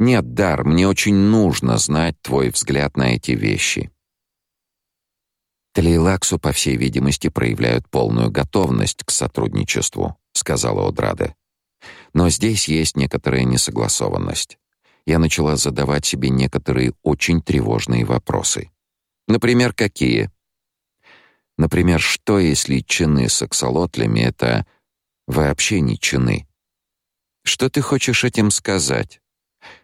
Нет, Дар, мне очень нужно знать твой взгляд на эти вещи. Тлейлаксу, по всей видимости, проявляют полную готовность к сотрудничеству, сказала Одраде. Но здесь есть некоторая несогласованность. Я начала задавать себе некоторые очень тревожные вопросы. Например, какие? Например, что если чины с аксолотлями — это вообще не чины? Что ты хочешь этим сказать?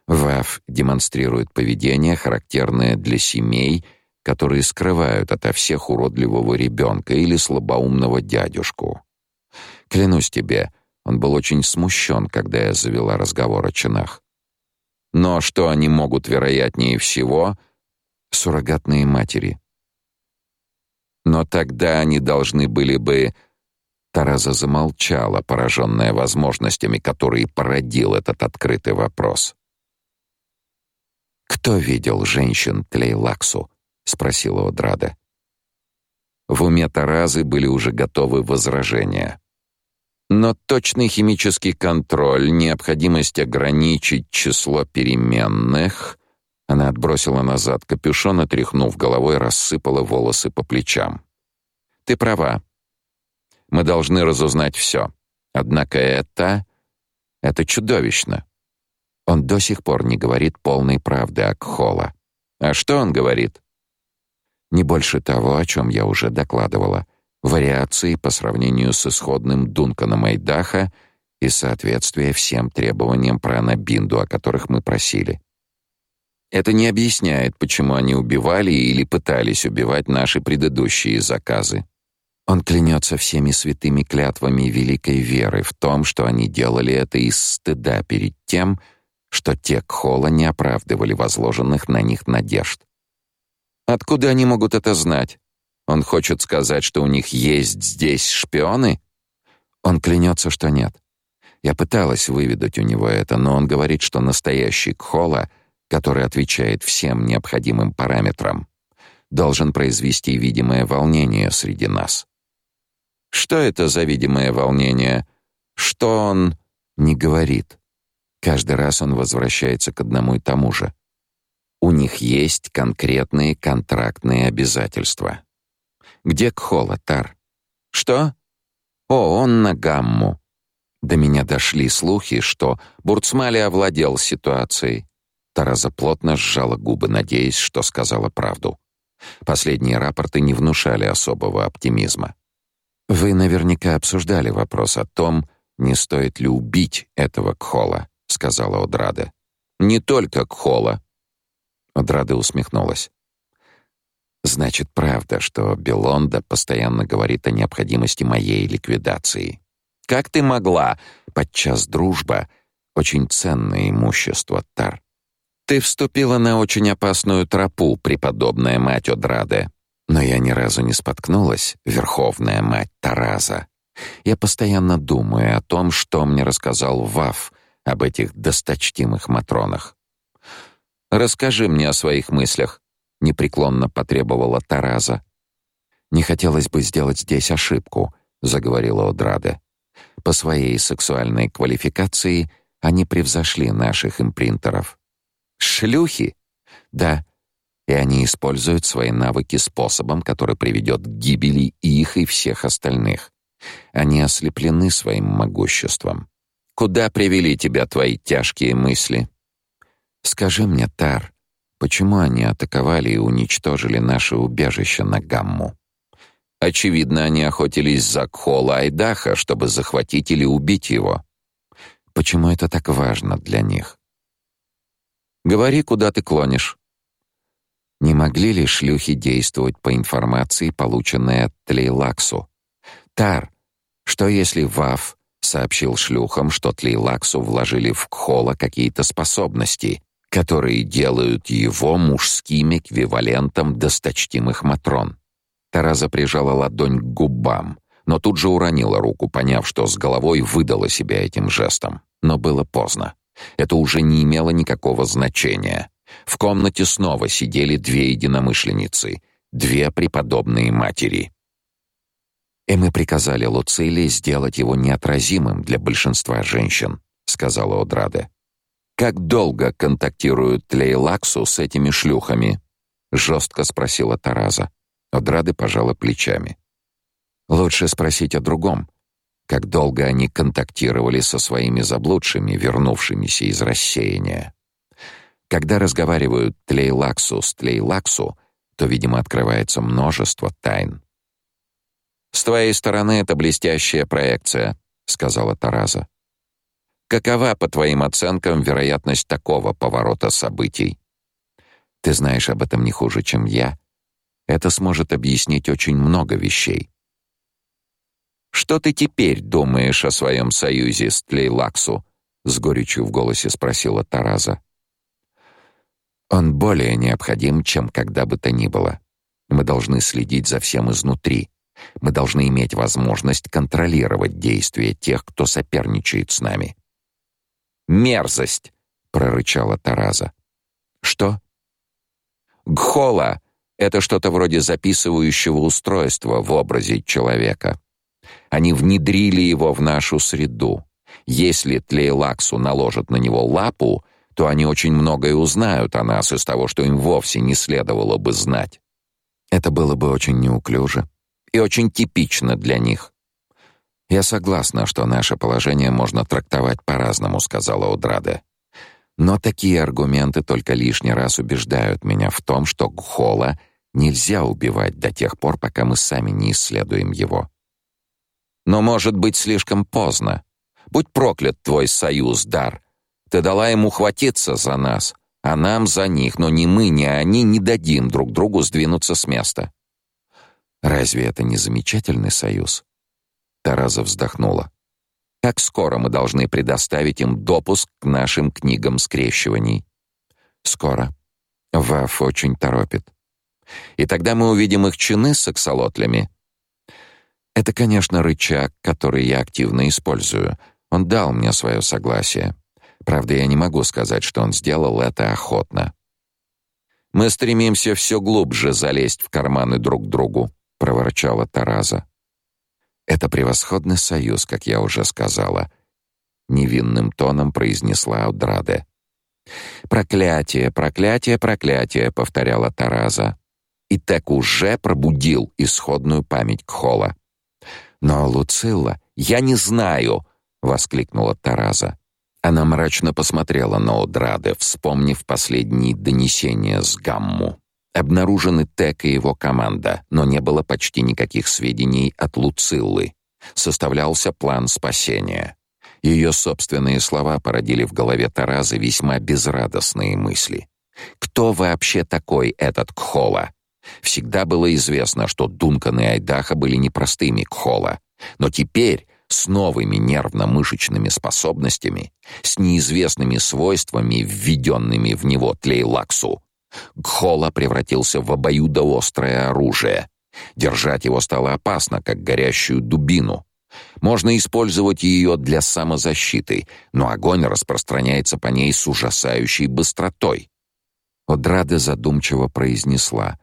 ВАФ демонстрирует поведение, характерное для семей, которые скрывают ото всех уродливого ребенка или слабоумного дядюшку. Клянусь тебе, он был очень смущен, когда я завела разговор о чинах. Но что они могут вероятнее всего суррогатные матери. Но тогда они должны были бы Тараза замолчала, пораженная возможностями, которые породил этот открытый вопрос. Кто видел женщин Тлейлаксу? спросила Одрада. В уме Таразы были уже готовы возражения. Но точный химический контроль, необходимость ограничить число переменных, она отбросила назад капюшон, отряхнув головой, рассыпала волосы по плечам. Ты права. Мы должны разузнать все. Однако это это чудовищно. Он до сих пор не говорит полной правды о Кхола. А что он говорит? Не больше того, о чем я уже докладывала вариации по сравнению с исходным Дунканом Айдаха и соответствие всем требованиям про Анабинду, о которых мы просили. Это не объясняет, почему они убивали или пытались убивать наши предыдущие заказы. Он клянется всеми святыми клятвами великой веры в том, что они делали это из стыда перед тем, что те Кхола не оправдывали возложенных на них надежд. Откуда они могут это знать? Он хочет сказать, что у них есть здесь шпионы? Он клянется, что нет. Я пыталась выведать у него это, но он говорит, что настоящий Кхола, который отвечает всем необходимым параметрам, должен произвести видимое волнение среди нас. Что это за видимое волнение? Что он не говорит? Каждый раз он возвращается к одному и тому же. У них есть конкретные контрактные обязательства. Где Кхола, Тар? Что? О, он на гамму. До меня дошли слухи, что Бурцмали овладел ситуацией. Тараза плотно сжала губы, надеясь, что сказала правду. Последние рапорты не внушали особого оптимизма. Вы наверняка обсуждали вопрос о том, не стоит ли убить этого Кхола, сказала Одрада. Не только Кхола. Одрада усмехнулась. Значит, правда, что Белонда постоянно говорит о необходимости моей ликвидации. Как ты могла? Подчас дружба очень ценное имущество, Тар. Ты вступила на очень опасную тропу, преподобная мать Одраде. Но я ни разу не споткнулась, верховная мать Тараза. Я постоянно думаю о том, что мне рассказал Вав об этих досточтимых матронах. Расскажи мне о своих мыслях непреклонно потребовала Тараза. Не хотелось бы сделать здесь ошибку, заговорила Одраде. По своей сексуальной квалификации они превзошли наших импринтеров. Шлюхи? Да. И они используют свои навыки способом, который приведет к гибели их и всех остальных. Они ослеплены своим могуществом. Куда привели тебя твои тяжкие мысли? Скажи мне, Тар, Почему они атаковали и уничтожили наше убежище на Гамму? Очевидно, они охотились за Кхола Айдаха, чтобы захватить или убить его. Почему это так важно для них? Говори, куда ты клонишь. Не могли ли шлюхи действовать по информации, полученной от Тлейлаксу? Тар, что если Вав сообщил шлюхам, что Тлейлаксу вложили в Кхола какие-то способности, которые делают его мужским эквивалентом досточтимых матрон. Тараза прижала ладонь к губам, но тут же уронила руку, поняв, что с головой выдала себя этим жестом. Но было поздно. Это уже не имело никакого значения. В комнате снова сидели две единомышленницы, две преподобные матери. И мы приказали Луцилии сделать его неотразимым для большинства женщин, сказала Одраде. Как долго контактирует Тлейлаксу с этими шлюхами? жестко спросила Тараза. Одрады пожала плечами. Лучше спросить о другом. Как долго они контактировали со своими заблудшими, вернувшимися из рассеяния? Когда разговаривают Тлейлаксу с Тлейлаксу, то, видимо, открывается множество тайн. «С твоей стороны это блестящая проекция», — сказала Тараза. «Какова, по твоим оценкам, вероятность такого поворота событий?» «Ты знаешь об этом не хуже, чем я. Это сможет объяснить очень много вещей». «Что ты теперь думаешь о своем союзе с Тлейлаксу?» — с горечью в голосе спросила Тараза. Он более необходим, чем когда бы то ни было. Мы должны следить за всем изнутри. Мы должны иметь возможность контролировать действия тех, кто соперничает с нами. Мерзость, прорычала Тараза. Что? Гхола это что-то вроде записывающего устройства в образе человека. Они внедрили его в нашу среду. Если Тлейлаксу наложат на него лапу, то они очень многое узнают о нас из того, что им вовсе не следовало бы знать. Это было бы очень неуклюже и очень типично для них. Я согласна, что наше положение можно трактовать по-разному, сказала Одраде. Но такие аргументы только лишний раз убеждают меня в том, что Гхола нельзя убивать до тех пор, пока мы сами не исследуем его. Но может быть слишком поздно. Будь проклят твой союз, Дар, ты дала ему хватиться за нас, а нам за них, но ни мы, ни они не дадим друг другу сдвинуться с места. Разве это не замечательный союз? Тараза вздохнула. Как скоро мы должны предоставить им допуск к нашим книгам скрещиваний? Скоро. Ваф очень торопит. И тогда мы увидим их чины с аксолотлями. Это, конечно, рычаг, который я активно использую. Он дал мне свое согласие. Правда, я не могу сказать, что он сделал это охотно. Мы стремимся все глубже залезть в карманы друг другу, проворчала Тараза. Это превосходный союз, как я уже сказала, невинным тоном произнесла Аудраде. Проклятие, проклятие, проклятие, повторяла Тараза. И так уже пробудил исходную память Кхола. Но Луцилла, я не знаю, воскликнула Тараза. Она мрачно посмотрела на Одраде, вспомнив последние донесения с Гамму. Обнаружены Тек и его команда, но не было почти никаких сведений от Луциллы. Составлялся план спасения. Ее собственные слова породили в голове Таразы весьма безрадостные мысли. Кто вообще такой этот Кхола? Всегда было известно, что Дункан и Айдаха были непростыми Кхола, но теперь с новыми нервно-мышечными способностями, с неизвестными свойствами, введенными в него тлейлаксу. Гхола превратился в обоюдоострое оружие. Держать его стало опасно, как горящую дубину. Можно использовать ее для самозащиты, но огонь распространяется по ней с ужасающей быстротой. Одрада задумчиво произнесла: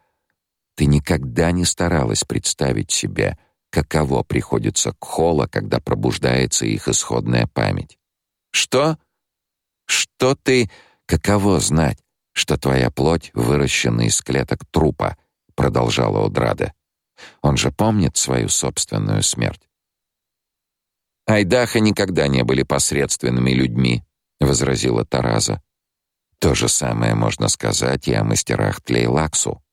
"Ты никогда не старалась представить себе, каково приходится Кхола, когда пробуждается их исходная память. Что? Что ты каково знать, что твоя плоть выращена из клеток трупа, продолжала Одрада. Он же помнит свою собственную смерть. Айдаха никогда не были посредственными людьми, возразила Тараза. То же самое можно сказать и о мастерах Тлейлаксу.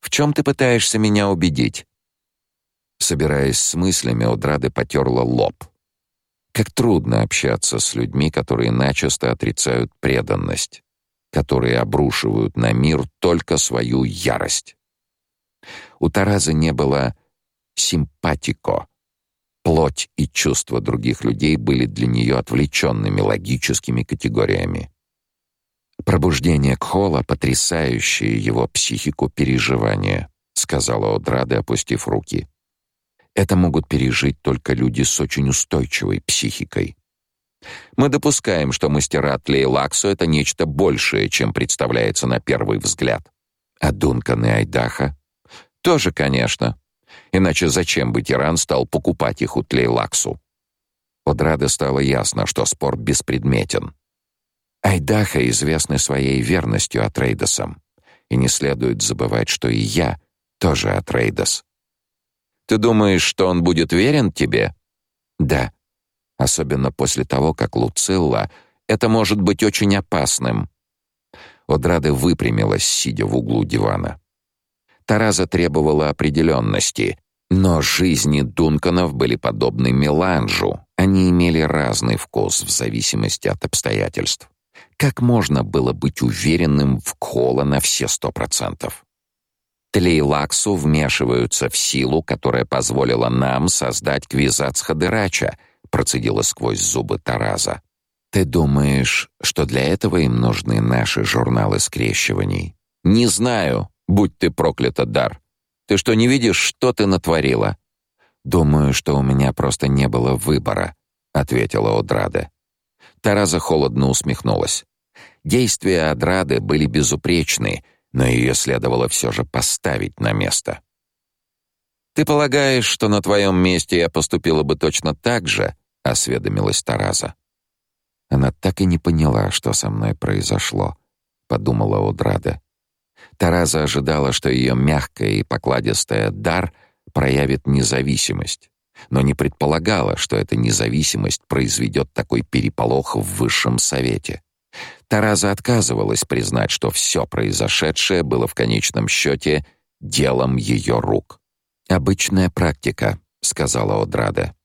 В чем ты пытаешься меня убедить? Собираясь с мыслями, Одрады потерла лоб. Как трудно общаться с людьми, которые начисто отрицают преданность, которые обрушивают на мир только свою ярость. У Таразы не было симпатико. Плоть и чувства других людей были для нее отвлеченными логическими категориями. Пробуждение Кхола — потрясающее его психику переживание, сказала Одрада, опустив руки. Это могут пережить только люди с очень устойчивой психикой. Мы допускаем, что мастера Тлейлаксу — это нечто большее, чем представляется на первый взгляд. А Дункан и Айдаха? Тоже, конечно. Иначе зачем бы тиран стал покупать их у Тлейлаксу? От Рады стало ясно, что спор беспредметен. Айдаха известны своей верностью Атрейдосам, и не следует забывать, что и я тоже Атрейдос. Ты думаешь, что он будет верен тебе? Да. Особенно после того, как Луцилла это может быть очень опасным. Одрада выпрямилась, сидя в углу дивана. Тараза требовала определенности, но жизни Дунканов были подобны меланжу. Они имели разный вкус в зависимости от обстоятельств. Как можно было быть уверенным в Кхола на все сто процентов? Тлейлаксу вмешиваются в силу, которая позволила нам создать Квизац Хадырача, процедила сквозь зубы Тараза. Ты думаешь, что для этого им нужны наши журналы скрещиваний? Не знаю, будь ты проклята, Дар. Ты что, не видишь, что ты натворила? Думаю, что у меня просто не было выбора, ответила Одрада. Тараза холодно усмехнулась. Действия Одрады были безупречны, но ее следовало все же поставить на место. Ты полагаешь, что на твоем месте я поступила бы точно так же? Осведомилась Тараза. Она так и не поняла, что со мной произошло, подумала Одрада. Тараза ожидала, что ее мягкая и покладистая дар проявит независимость, но не предполагала, что эта независимость произведет такой переполох в высшем совете. Тараза отказывалась признать, что все произошедшее было в конечном счете делом ее рук. «Обычная практика», — сказала Одрада.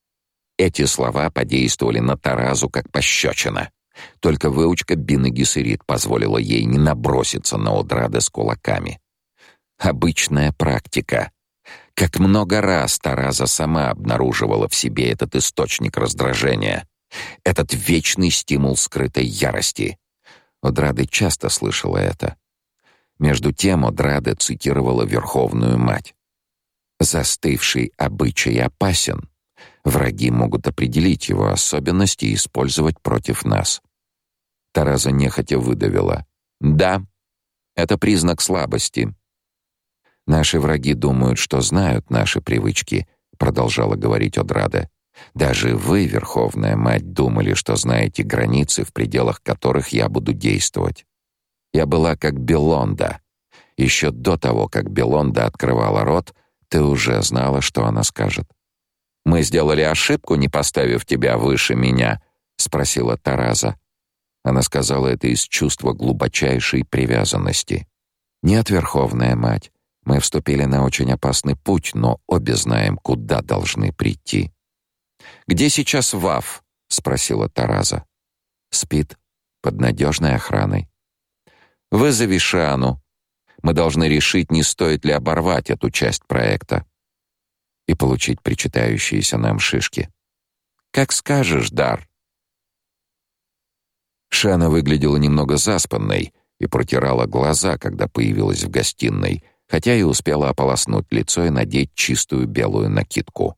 Эти слова подействовали на Таразу как пощечина. Только выучка Бины Гессерит позволила ей не наброситься на Одрада с кулаками. Обычная практика. Как много раз Тараза сама обнаруживала в себе этот источник раздражения, этот вечный стимул скрытой ярости. Одрада часто слышала это. Между тем Одрада цитировала Верховную Мать. «Застывший обычай опасен. Враги могут определить его особенности и использовать против нас. Тараза нехотя выдавила: "Да, это признак слабости. Наши враги думают, что знают наши привычки", продолжала говорить Одрада. "Даже вы, Верховная Мать, думали, что знаете границы, в пределах которых я буду действовать. Я была как Белонда. Еще до того, как Белонда открывала рот, ты уже знала, что она скажет. Мы сделали ошибку, не поставив тебя выше меня, спросила Тараза. Она сказала это из чувства глубочайшей привязанности. Нет, верховная мать, мы вступили на очень опасный путь, но обе знаем, куда должны прийти. Где сейчас Вав? спросила Тараза. Спит под надежной охраной. Вызови Шану. Мы должны решить, не стоит ли оборвать эту часть проекта и получить причитающиеся нам шишки. Как скажешь, Дар. Шана выглядела немного заспанной и протирала глаза, когда появилась в гостиной, хотя и успела ополоснуть лицо и надеть чистую белую накидку.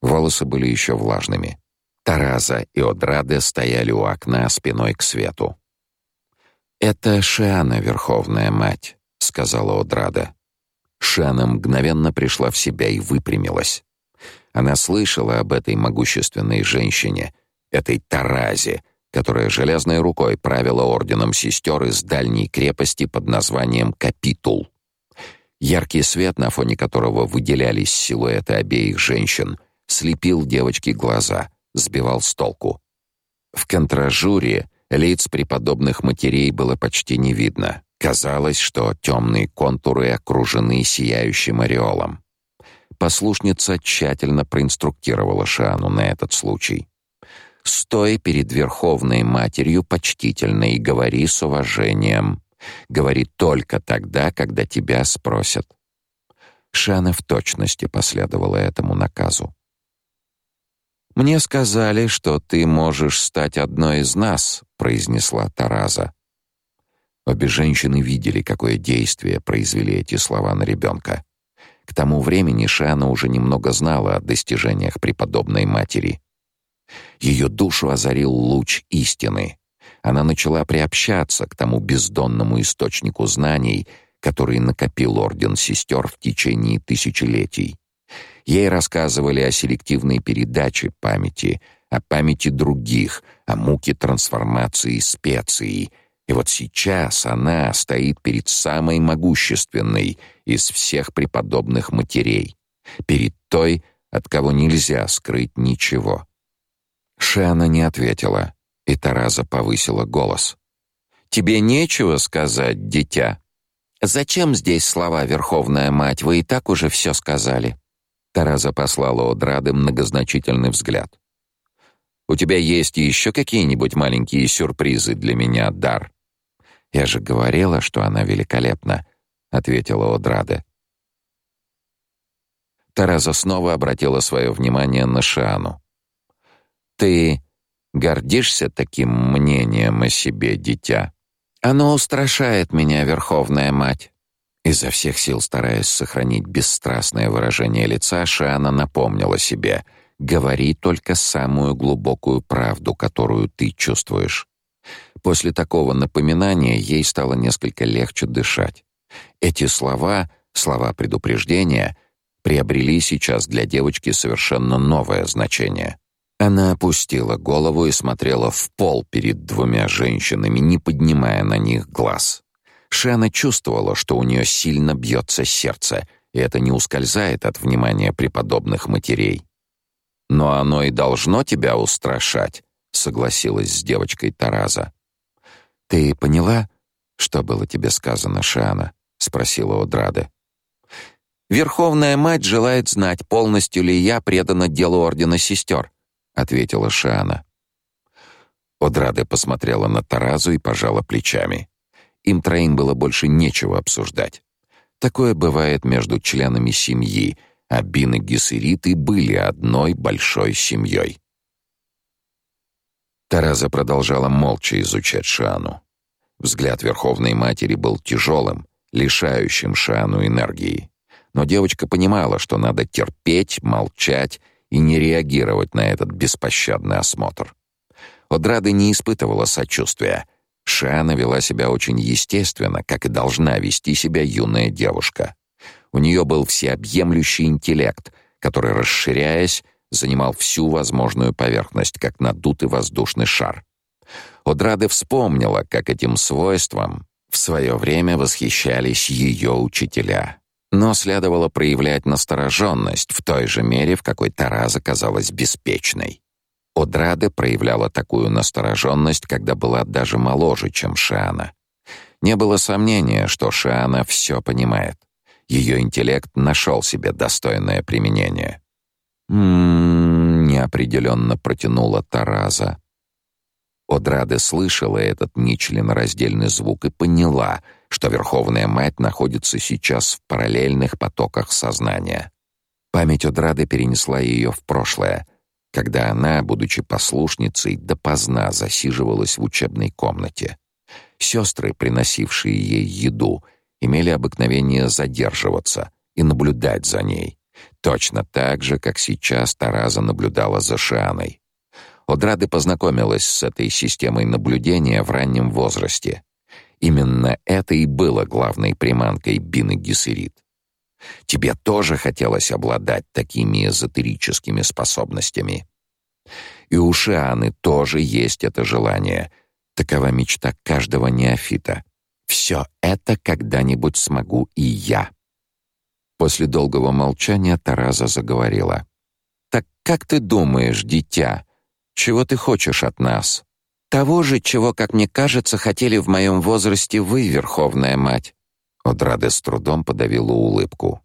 Волосы были еще влажными. Тараза и Одраде стояли у окна спиной к свету. «Это Шиана, Верховная Мать», — сказала Одрада. Шана мгновенно пришла в себя и выпрямилась. Она слышала об этой могущественной женщине, этой Таразе, которая железной рукой правила орденом сестер из дальней крепости под названием Капитул. Яркий свет, на фоне которого выделялись силуэты обеих женщин, слепил девочке глаза, сбивал с толку. В контражуре лиц преподобных матерей было почти не видно. Казалось, что темные контуры окружены сияющим ореолом. Послушница тщательно проинструктировала Шану на этот случай. «Стой перед Верховной Матерью почтительно и говори с уважением. Говори только тогда, когда тебя спросят». Шана в точности последовала этому наказу. «Мне сказали, что ты можешь стать одной из нас», — произнесла Тараза. Обе женщины видели, какое действие произвели эти слова на ребенка. К тому времени Шана уже немного знала о достижениях преподобной матери. Ее душу озарил луч истины. Она начала приобщаться к тому бездонному источнику знаний, который накопил орден сестер в течение тысячелетий. Ей рассказывали о селективной передаче памяти, о памяти других, о муке трансформации специй, И вот сейчас она стоит перед самой могущественной из всех преподобных матерей, перед той, от кого нельзя скрыть ничего. Шана не ответила, и Тараза повысила голос. «Тебе нечего сказать, дитя?» «Зачем здесь слова, Верховная Мать? Вы и так уже все сказали». Тараза послала Одрады многозначительный взгляд. «У тебя есть еще какие-нибудь маленькие сюрпризы для меня, Дар?» «Я же говорила, что она великолепна», — ответила Одрада. Тараза снова обратила свое внимание на Шану. «Ты гордишься таким мнением о себе, дитя?» Оно устрашает меня, Верховная Мать. Изо всех сил стараясь сохранить бесстрастное выражение лица, Шиана напомнила себе: говори только самую глубокую правду, которую ты чувствуешь. После такого напоминания ей стало несколько легче дышать. Эти слова, слова предупреждения, приобрели сейчас для девочки совершенно новое значение. Она опустила голову и смотрела в пол перед двумя женщинами, не поднимая на них глаз. Шана чувствовала, что у нее сильно бьется сердце, и это не ускользает от внимания преподобных матерей. «Но оно и должно тебя устрашать», — согласилась с девочкой Тараза. «Ты поняла, что было тебе сказано, Шана?» — спросила Одрада. «Верховная мать желает знать, полностью ли я предана делу Ордена Сестер», ответила Шана. Одраде посмотрела на Таразу и пожала плечами. Им троим было больше нечего обсуждать. Такое бывает между членами семьи, а Бин и Гессериты были одной большой семьей. Тараза продолжала молча изучать Шану. Взгляд Верховной Матери был тяжелым, лишающим Шану энергии. Но девочка понимала, что надо терпеть, молчать и не реагировать на этот беспощадный осмотр. Одрада не испытывала сочувствия. Шана вела себя очень естественно, как и должна вести себя юная девушка. У нее был всеобъемлющий интеллект, который, расширяясь, занимал всю возможную поверхность, как надутый воздушный шар. Одрада вспомнила, как этим свойством в свое время восхищались ее учителя. Но следовало проявлять настороженность в той же мере, в какой Тараза казалась беспечной. Одраде проявляла такую настороженность, когда была даже моложе, чем Шиана. Не было сомнения, что Шиана все понимает. Ее интеллект нашел себе достойное применение. «М-м-м», неопределенно протянула Тараза. Одраде слышала этот нечленораздельный звук и поняла — что Верховная Мать находится сейчас в параллельных потоках сознания. Память Одрады перенесла ее в прошлое, когда она, будучи послушницей, допоздна засиживалась в учебной комнате. Сестры, приносившие ей еду, имели обыкновение задерживаться и наблюдать за ней, точно так же, как сейчас Тараза наблюдала за Шианой. Одрады познакомилась с этой системой наблюдения в раннем возрасте Именно это и было главной приманкой Бины Гессерит. Тебе тоже хотелось обладать такими эзотерическими способностями. И у Шианы тоже есть это желание. Такова мечта каждого неофита. Все это когда-нибудь смогу и я. После долгого молчания Тараза заговорила. Так как ты думаешь, дитя, чего ты хочешь от нас? Того же, чего, как мне кажется, хотели в моем возрасте вы, Верховная Мать. Одраде с трудом подавила улыбку.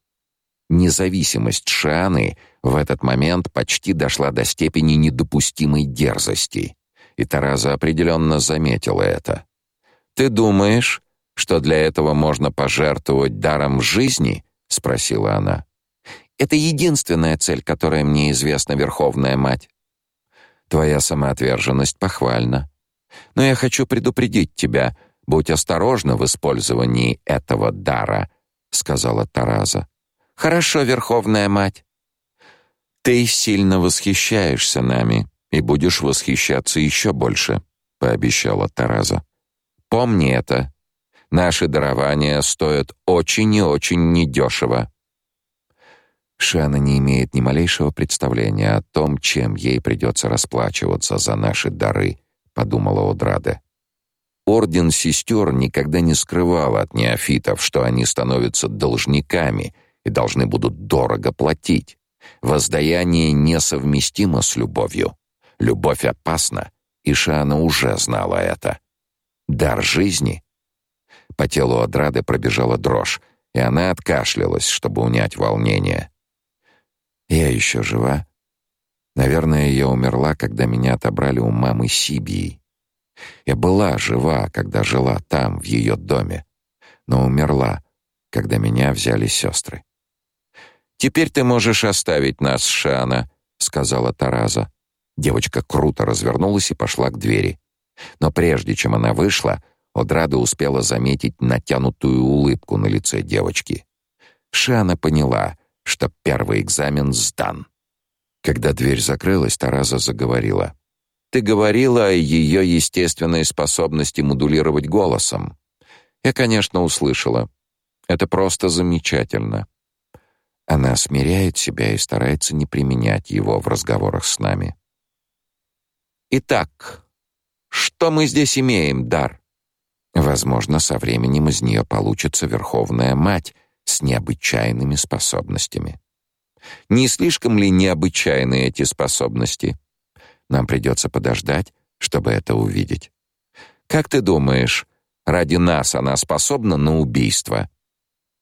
Независимость Шаны в этот момент почти дошла до степени недопустимой дерзости, и Тараза определенно заметила это. «Ты думаешь, что для этого можно пожертвовать даром жизни?» — спросила она. «Это единственная цель, которая мне известна, Верховная Мать». «Твоя самоотверженность похвальна. Но я хочу предупредить тебя, будь осторожна в использовании этого дара, сказала Тараза. Хорошо, Верховная мать. Ты сильно восхищаешься нами и будешь восхищаться еще больше, пообещала Тараза. Помни это. Наши дарования стоят очень и очень недешево. Шана не имеет ни малейшего представления о том, чем ей придется расплачиваться за наши дары, подумала Одраде. Орден сестер никогда не скрывал от неофитов, что они становятся должниками и должны будут дорого платить. Воздаяние несовместимо с любовью. Любовь опасна, и Шана уже знала это. Дар жизни. По телу Адрады пробежала дрожь, и она откашлялась, чтобы унять волнение. Я еще жива. Наверное, я умерла, когда меня отобрали у мамы Сибии. Я была жива, когда жила там, в ее доме, но умерла, когда меня взяли сестры. Теперь ты можешь оставить нас, Шана, сказала Тараза. Девочка круто развернулась и пошла к двери. Но прежде чем она вышла, Одрада успела заметить натянутую улыбку на лице девочки. Шана поняла, что первый экзамен сдан. Когда дверь закрылась, Тараза заговорила. Ты говорила о ее естественной способности модулировать голосом. Я, конечно, услышала. Это просто замечательно. Она смиряет себя и старается не применять его в разговорах с нами. Итак, что мы здесь имеем, Дар? Возможно, со временем из нее получится верховная мать с необычайными способностями. Не слишком ли необычайны эти способности? Нам придется подождать, чтобы это увидеть. Как ты думаешь, ради нас она способна на убийство?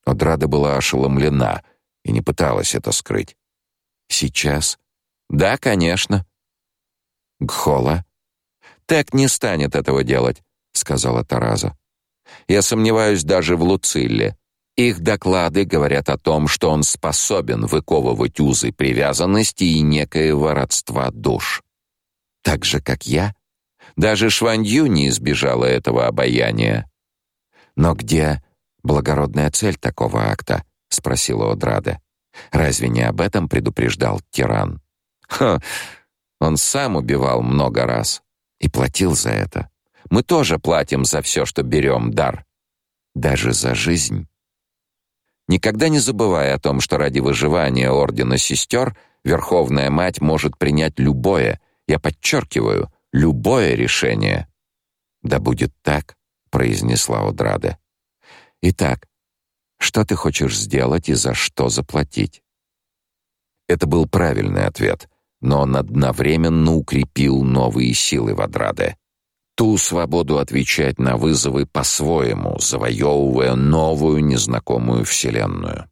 Одрада была ошеломлена и не пыталась это скрыть. Сейчас? Да, конечно. Гхола? Так не станет этого делать, сказала Тараза. Я сомневаюсь даже в Луцилле. Их доклады говорят о том, что он способен выковывать узы привязанности и некоего родства душ. Так же, как я. Даже Шванью не избежала этого обаяния. Но где благородная цель такого акта? спросила Одрада. Разве не об этом предупреждал тиран? Ха, он сам убивал много раз и платил за это. Мы тоже платим за все, что берем дар, даже за жизнь. Никогда не забывай о том, что ради выживания ордена сестер Верховная мать может принять любое, я подчеркиваю, любое решение. Да будет так, произнесла Одрада. Итак, что ты хочешь сделать и за что заплатить? Это был правильный ответ, но он одновременно укрепил новые силы Вадраде. Ту свободу отвечать на вызовы по-своему, завоевывая новую незнакомую вселенную.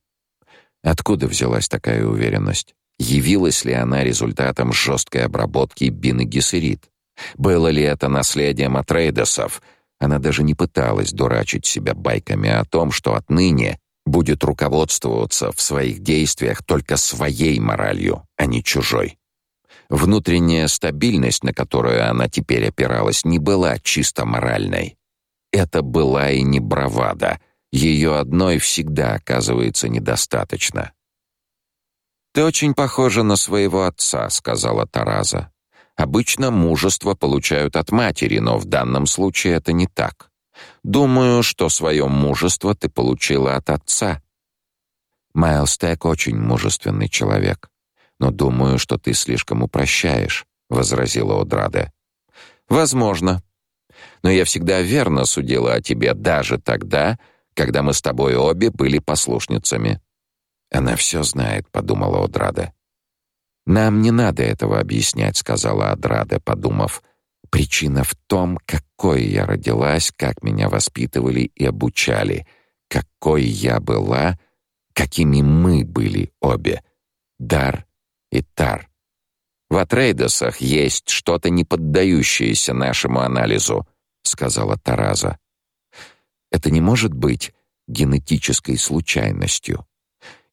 Откуда взялась такая уверенность? Явилась ли она результатом жесткой обработки биногессерит? Было ли это наследием от Рейдесов? Она даже не пыталась дурачить себя байками о том, что отныне будет руководствоваться в своих действиях только своей моралью, а не чужой. Внутренняя стабильность, на которую она теперь опиралась, не была чисто моральной. Это была и не бравада. Ее одной всегда оказывается недостаточно. Ты очень похожа на своего отца, сказала Тараза. Обычно мужество получают от матери, но в данном случае это не так. Думаю, что свое мужество ты получила от отца. Майлз Тек очень мужественный человек, но думаю, что ты слишком упрощаешь, возразила Одраде. Возможно. Но я всегда верно судила о тебе даже тогда, когда мы с тобой обе были послушницами. Она все знает, подумала Одрада. Нам не надо этого объяснять, сказала Одрада, подумав. Причина в том, какой я родилась, как меня воспитывали и обучали, какой я была, какими мы были обе. Дар и Тар. В Атрейдосах есть что-то не поддающееся нашему анализу, сказала Тараза. Это не может быть генетической случайностью.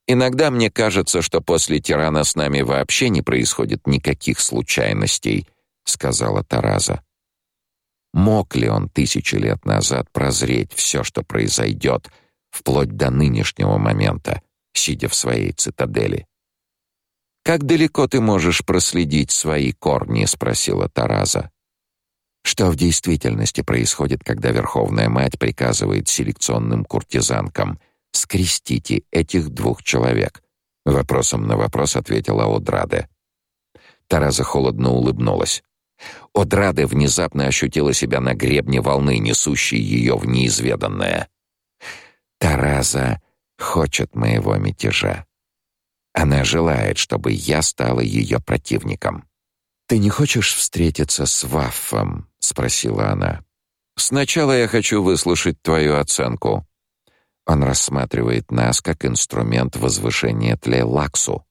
Иногда мне кажется, что после тирана с нами вообще не происходит никаких случайностей, сказала Тараза. Мог ли он тысячи лет назад прозреть все, что произойдет, вплоть до нынешнего момента, сидя в своей цитадели? Как далеко ты можешь проследить свои корни, спросила Тараза. Что в действительности происходит, когда Верховная Мать приказывает селекционным куртизанкам скрестите этих двух человек? Вопросом на вопрос ответила Одраде. Тараза холодно улыбнулась. Одрада внезапно ощутила себя на гребне волны, несущей ее в неизведанное. Тараза хочет моего мятежа. Она желает, чтобы я стала ее противником. Ты не хочешь встретиться с Ваффом? спросила она. Сначала я хочу выслушать твою оценку. Он рассматривает нас как инструмент возвышения Тлелаксу.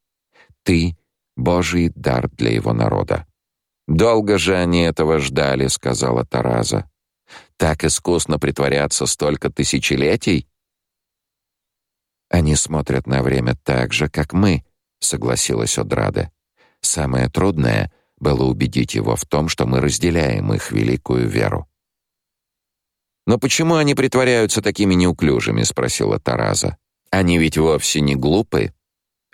Ты божий дар для его народа. Долго же они этого ждали, сказала Тараза. Так искусно притворяться столько тысячелетий? Они смотрят на время так же, как мы, согласилась Одрада. Самое трудное было убедить его в том, что мы разделяем их великую веру. Но почему они притворяются такими неуклюжими, спросила Тараза. Они ведь вовсе не глупы.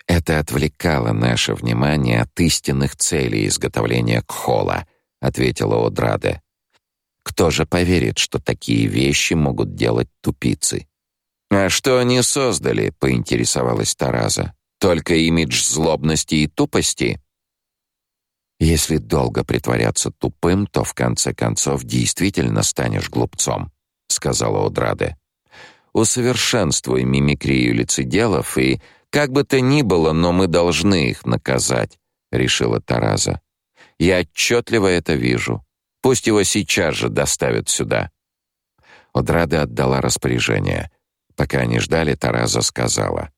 Это отвлекало наше внимание от истинных целей изготовления кхола, ответила Одраде. Кто же поверит, что такие вещи могут делать тупицы? А что они создали? поинтересовалась Тараза. Только имидж злобности и тупости. Если долго притворяться тупым, то в конце концов действительно станешь глупцом, сказала Одраде. Усовершенствуй мимикрию лицеделов и как бы то ни было, но мы должны их наказать, решила Тараза. Я отчетливо это вижу. Пусть его сейчас же доставят сюда. Одрада отдала распоряжение. Пока они ждали, Тараза сказала: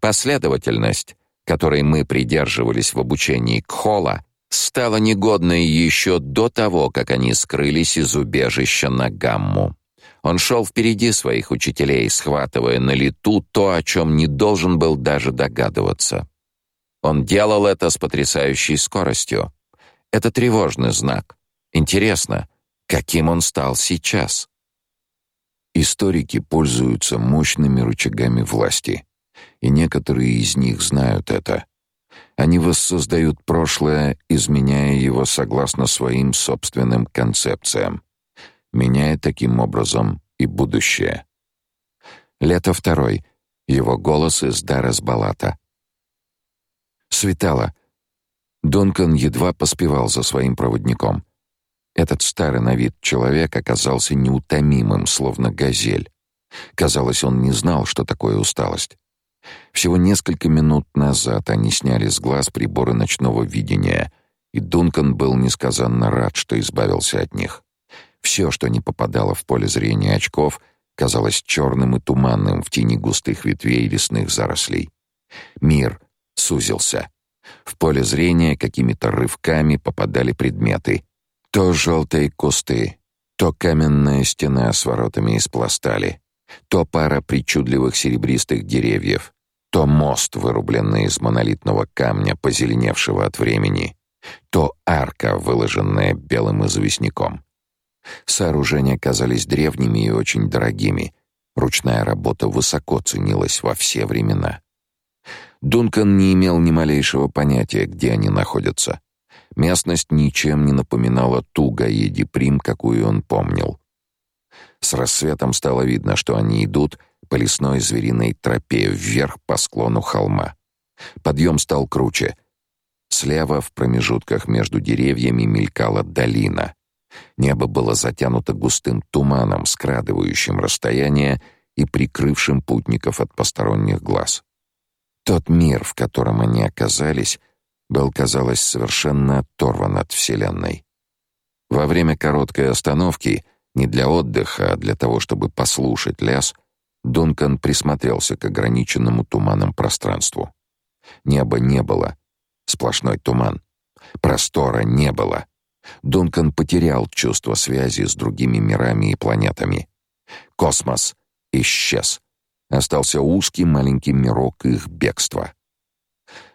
"Последовательность, которой мы придерживались в обучении Кхола, стала негодной еще до того, как они скрылись из убежища на Гамму. Он шел впереди своих учителей, схватывая на лету то, о чем не должен был даже догадываться. Он делал это с потрясающей скоростью. Это тревожный знак. Интересно, каким он стал сейчас? Историки пользуются мощными рычагами власти, и некоторые из них знают это. Они воссоздают прошлое, изменяя его согласно своим собственным концепциям, меняя таким образом и будущее. Лето второй. Его голос из Дарас-Балата. Светало. Дункан едва поспевал за своим проводником. Этот старый на вид человек оказался неутомимым, словно газель. Казалось, он не знал, что такое усталость. Всего несколько минут назад они сняли с глаз приборы ночного видения, и Дункан был несказанно рад, что избавился от них. Все, что не попадало в поле зрения очков, казалось черным и туманным в тени густых ветвей лесных зарослей. Мир сузился. В поле зрения какими-то рывками попадали предметы. То желтые кусты, то каменная стена с воротами из пластали, то пара причудливых серебристых деревьев, то мост, вырубленный из монолитного камня, позеленевшего от времени, то арка, выложенная белым известняком. Сооружения казались древними и очень дорогими. Ручная работа высоко ценилась во все времена. Дункан не имел ни малейшего понятия, где они находятся. Местность ничем не напоминала ту Гаеди-Прим, какую он помнил. С рассветом стало видно, что они идут по лесной звериной тропе вверх по склону холма. Подъем стал круче. Слева в промежутках между деревьями мелькала долина. Небо было затянуто густым туманом, скрадывающим расстояние и прикрывшим путников от посторонних глаз. Тот мир, в котором они оказались, был, казалось, совершенно оторван от вселенной. Во время короткой остановки, не для отдыха, а для того, чтобы послушать лес, Дункан присмотрелся к ограниченному туманом пространству. Неба не было, сплошной туман. Простора не было. Дункан потерял чувство связи с другими мирами и планетами. Космос исчез. Остался узкий маленький мирок их бегства.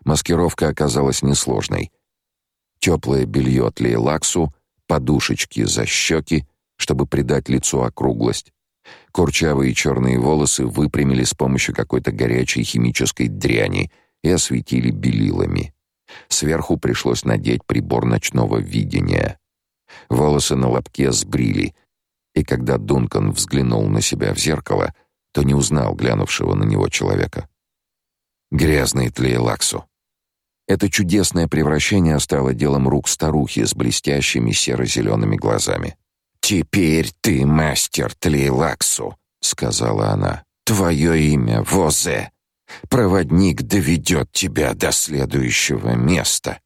Маскировка оказалась несложной. Теплое белье от лаксу, подушечки за щеки, чтобы придать лицу округлость. Курчавые черные волосы выпрямили с помощью какой-то горячей химической дряни и осветили белилами. Сверху пришлось надеть прибор ночного видения. Волосы на лобке сбрили, и когда Дункан взглянул на себя в зеркало, то не узнал глянувшего на него человека. Грязный Тлейлаксу. Это чудесное превращение стало делом рук старухи с блестящими серо-зелеными глазами. «Теперь ты мастер Тлейлаксу», — сказала она. «Твое имя Возе. Проводник доведет тебя до следующего места.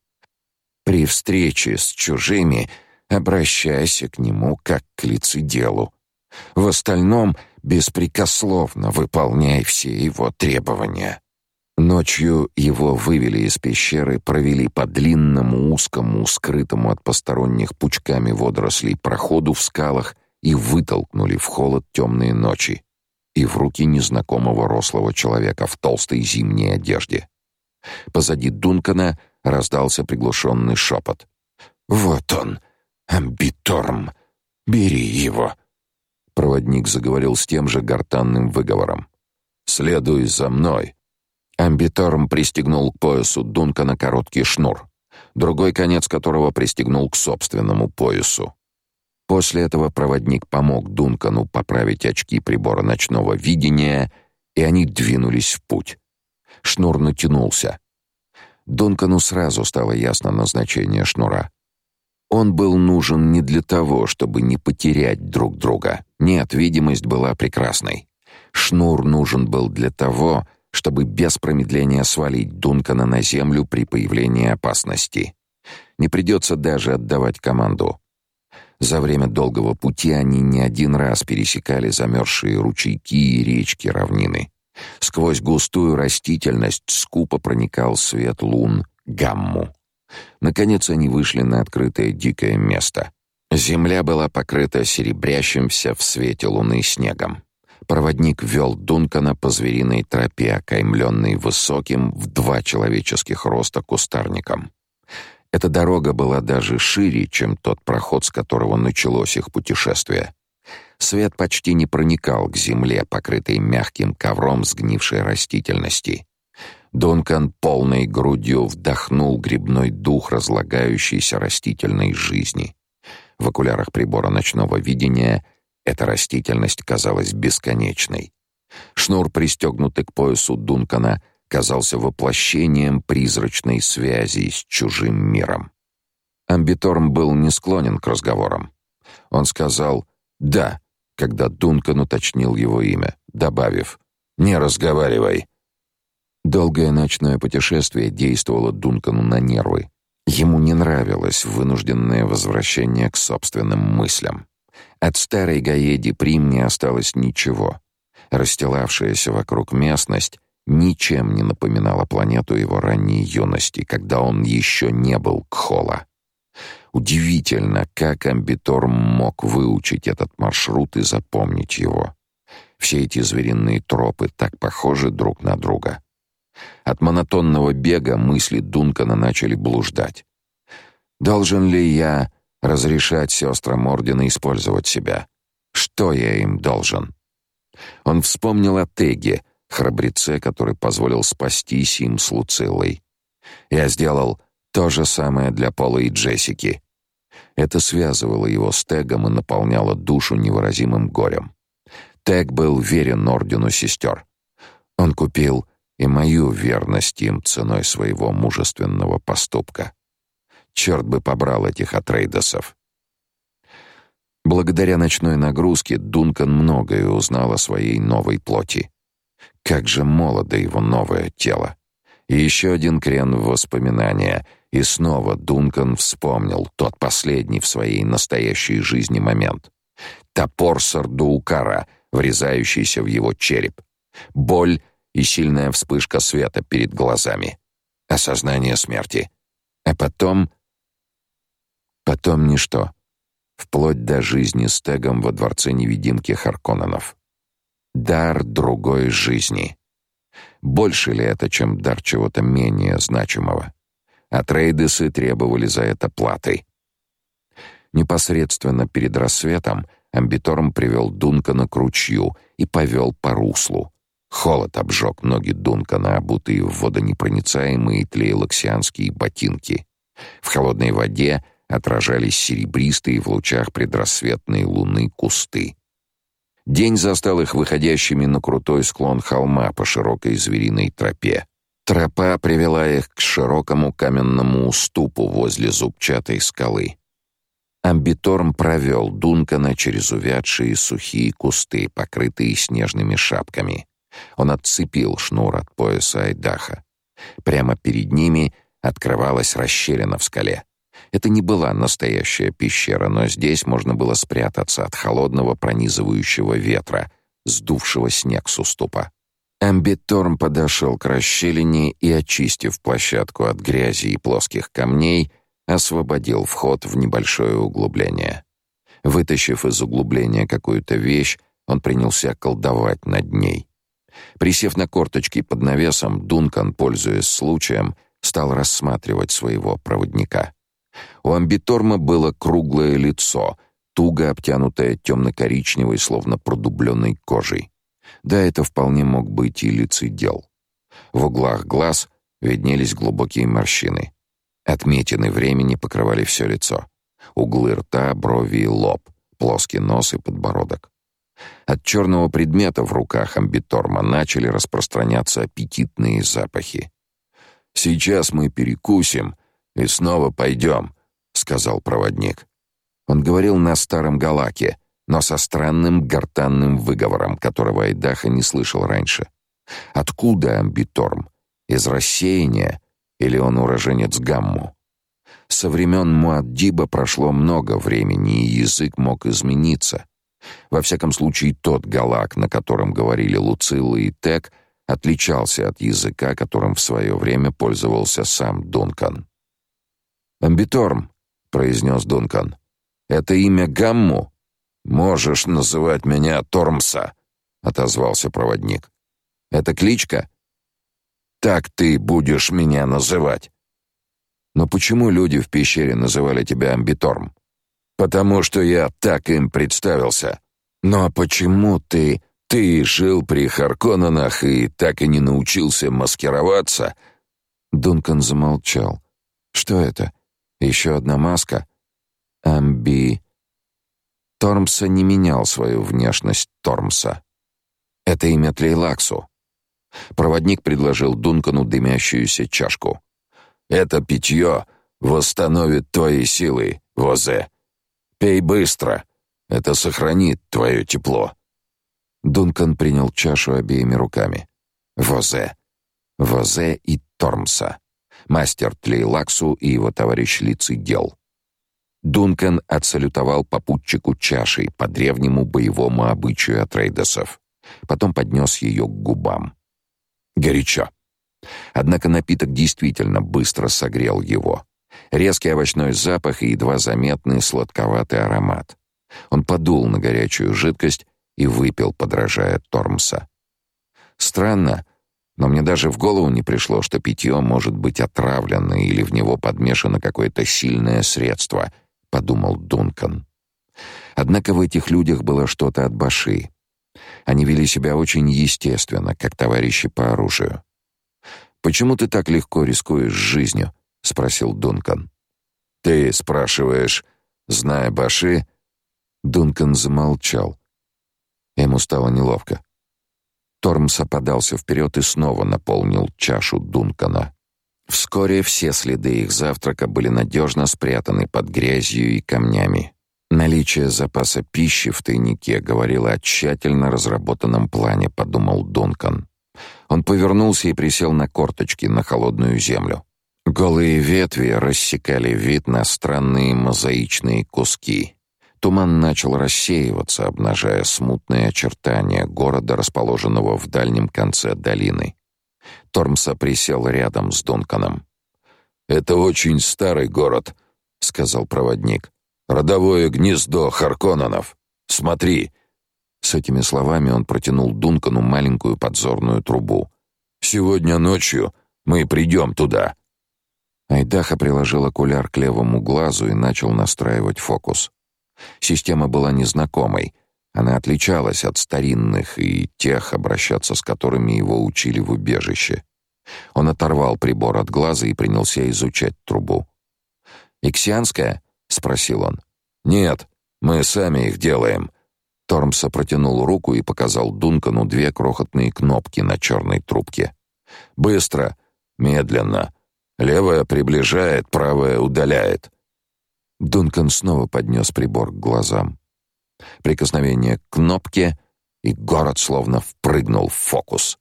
При встрече с чужими обращайся к нему как к лицеделу. В остальном беспрекословно выполняй все его требования». Ночью его вывели из пещеры, провели по длинному, узкому, скрытому от посторонних пучками водорослей проходу в скалах и вытолкнули в холод темные ночи и в руки незнакомого рослого человека в толстой зимней одежде. Позади Дункана раздался приглушенный шепот. «Вот он, амбиторм! Бери его!» Проводник заговорил с тем же гортанным выговором. «Следуй за мной!» Амбиторм пристегнул к поясу Дункана короткий шнур, другой конец которого пристегнул к собственному поясу. После этого проводник помог Дункану поправить очки прибора ночного видения, и они двинулись в путь. Шнур натянулся. Дункану сразу стало ясно назначение шнура. Он был нужен не для того, чтобы не потерять друг друга. Нет, видимость была прекрасной. Шнур нужен был для того, чтобы без промедления свалить Дункана на землю при появлении опасности. Не придется даже отдавать команду. За время долгого пути они не один раз пересекали замерзшие ручейки и речки равнины. Сквозь густую растительность скупо проникал свет лун гамму. Наконец они вышли на открытое дикое место. Земля была покрыта серебрящимся в свете луны снегом. Проводник вел Дункана по звериной тропе, окаймленной высоким в два человеческих роста кустарником. Эта дорога была даже шире, чем тот проход, с которого началось их путешествие. Свет почти не проникал к земле, покрытой мягким ковром сгнившей растительности. Дункан полной грудью вдохнул грибной дух разлагающейся растительной жизни. В окулярах прибора ночного видения эта растительность казалась бесконечной. Шнур, пристегнутый к поясу Дункана, казался воплощением призрачной связи с чужим миром. Амбиторм был не склонен к разговорам. Он сказал «да», когда Дункан уточнил его имя, добавив «не разговаривай». Долгое ночное путешествие действовало Дункану на нервы. Ему не нравилось вынужденное возвращение к собственным мыслям. От старой Гаеди Прим не осталось ничего. Расстилавшаяся вокруг местность ничем не напоминала планету его ранней юности, когда он еще не был Кхола. Удивительно, как Амбиторм мог выучить этот маршрут и запомнить его. Все эти звериные тропы так похожи друг на друга. От монотонного бега мысли Дункана начали блуждать. Должен ли я разрешать сестрам ордена использовать себя. Что я им должен? Он вспомнил о Теге, храбреце, который позволил спастись им с Луциллой. Я сделал то же самое для Пола и Джессики. Это связывало его с Тегом и наполняло душу невыразимым горем. Тег был верен ордену сестер. Он купил и мою верность им ценой своего мужественного поступка. Черт бы побрал этих атрейдосов. Благодаря ночной нагрузке Дункан многое узнал о своей новой плоти. Как же молодо его новое тело. И еще один крен в воспоминания, и снова Дункан вспомнил тот последний в своей настоящей жизни момент. Топор Сардуукара, врезающийся в его череп. Боль и сильная вспышка света перед глазами. Осознание смерти. А потом Потом ничто. Вплоть до жизни с Тегом во дворце невидимки Харконненов. Дар другой жизни. Больше ли это, чем дар чего-то менее значимого? А трейдесы требовали за это платы. Непосредственно перед рассветом амбитором привел Дункана к ручью и повел по руслу. Холод обжег ноги Дункана, обутые в водонепроницаемые тлейлоксианские ботинки. В холодной воде отражались серебристые в лучах предрассветной луны кусты. День застал их выходящими на крутой склон холма по широкой звериной тропе. Тропа привела их к широкому каменному уступу возле зубчатой скалы. Амбиторм провел Дункана через увядшие сухие кусты, покрытые снежными шапками. Он отцепил шнур от пояса Айдаха. Прямо перед ними открывалась расщелина в скале. Это не была настоящая пещера, но здесь можно было спрятаться от холодного пронизывающего ветра, сдувшего снег с уступа. Амбиторм подошел к расщелине и, очистив площадку от грязи и плоских камней, освободил вход в небольшое углубление. Вытащив из углубления какую-то вещь, он принялся колдовать над ней. Присев на корточки под навесом, Дункан, пользуясь случаем, стал рассматривать своего проводника. У амбиторма было круглое лицо, туго обтянутое темно-коричневой, словно продубленной кожей. Да, это вполне мог быть и лицедел. В углах глаз виднелись глубокие морщины. Отметины времени покрывали все лицо. Углы рта, брови и лоб, плоский нос и подбородок. От черного предмета в руках амбиторма начали распространяться аппетитные запахи. «Сейчас мы перекусим и снова пойдем», — сказал проводник. Он говорил на старом галаке, но со странным гортанным выговором, которого Айдаха не слышал раньше. Откуда амбиторм? Из рассеяния или он уроженец Гамму? Со времен Муаддиба прошло много времени, и язык мог измениться. Во всяком случае, тот галак, на котором говорили Луцилла и Тек, отличался от языка, которым в свое время пользовался сам Дункан. «Амбиторм», — произнес Дункан, — «это имя Гамму?» Можешь называть меня Тормса, отозвался проводник. Это кличка? Так ты будешь меня называть. Но почему люди в пещере называли тебя Амбиторм? Потому что я так им представился. Но почему ты ты жил при Харконненах и так и не научился маскироваться? Дункан замолчал. Что это? Еще одна маска? Амби Тормса не менял свою внешность Тормса. Это имя Тлейлаксу. Проводник предложил Дункану дымящуюся чашку. «Это питье восстановит твои силы, Возе. Пей быстро, это сохранит твое тепло». Дункан принял чашу обеими руками. Возе. Возе и Тормса. Мастер Тлейлаксу и его товарищ Лицидел. Дункан отсалютовал попутчику чашей по древнему боевому обычаю атрейдесов. Потом поднес ее к губам. Горячо. Однако напиток действительно быстро согрел его. Резкий овощной запах и едва заметный сладковатый аромат. Он подул на горячую жидкость и выпил, подражая Тормса. Странно, но мне даже в голову не пришло, что питье может быть отравлено или в него подмешано какое-то сильное средство, подумал Дункан. Однако в этих людях было что-то от Баши. Они вели себя очень естественно, как товарищи по оружию. Почему ты так легко рискуешь жизнью? спросил Дункан. Ты спрашиваешь, зная Баши? Дункан замолчал. Ему стало неловко. Тормс подался вперед и снова наполнил чашу Дункана. Вскоре все следы их завтрака были надежно спрятаны под грязью и камнями. Наличие запаса пищи в тайнике говорило о тщательно разработанном плане, подумал Дункан. Он повернулся и присел на корточки на холодную землю. Голые ветви рассекали вид на странные мозаичные куски. Туман начал рассеиваться, обнажая смутные очертания города, расположенного в дальнем конце долины. Тормса присел рядом с Дунканом. «Это очень старый город», — сказал проводник. «Родовое гнездо Харконненов. Смотри». С этими словами он протянул Дункану маленькую подзорную трубу. «Сегодня ночью мы придем туда». Айдаха приложил окуляр к левому глазу и начал настраивать фокус. Система была незнакомой, она отличалась от старинных и тех, обращаться с которыми его учили в убежище. Он оторвал прибор от глаза и принялся изучать трубу. «Иксианская?» — спросил он. «Нет, мы сами их делаем». Тормса протянул руку и показал Дункану две крохотные кнопки на черной трубке. «Быстро! Медленно. Левая приближает, правая удаляет. Дункан снова поднес прибор к глазам. Прикосновение к кнопке, и город словно впрыгнул в фокус.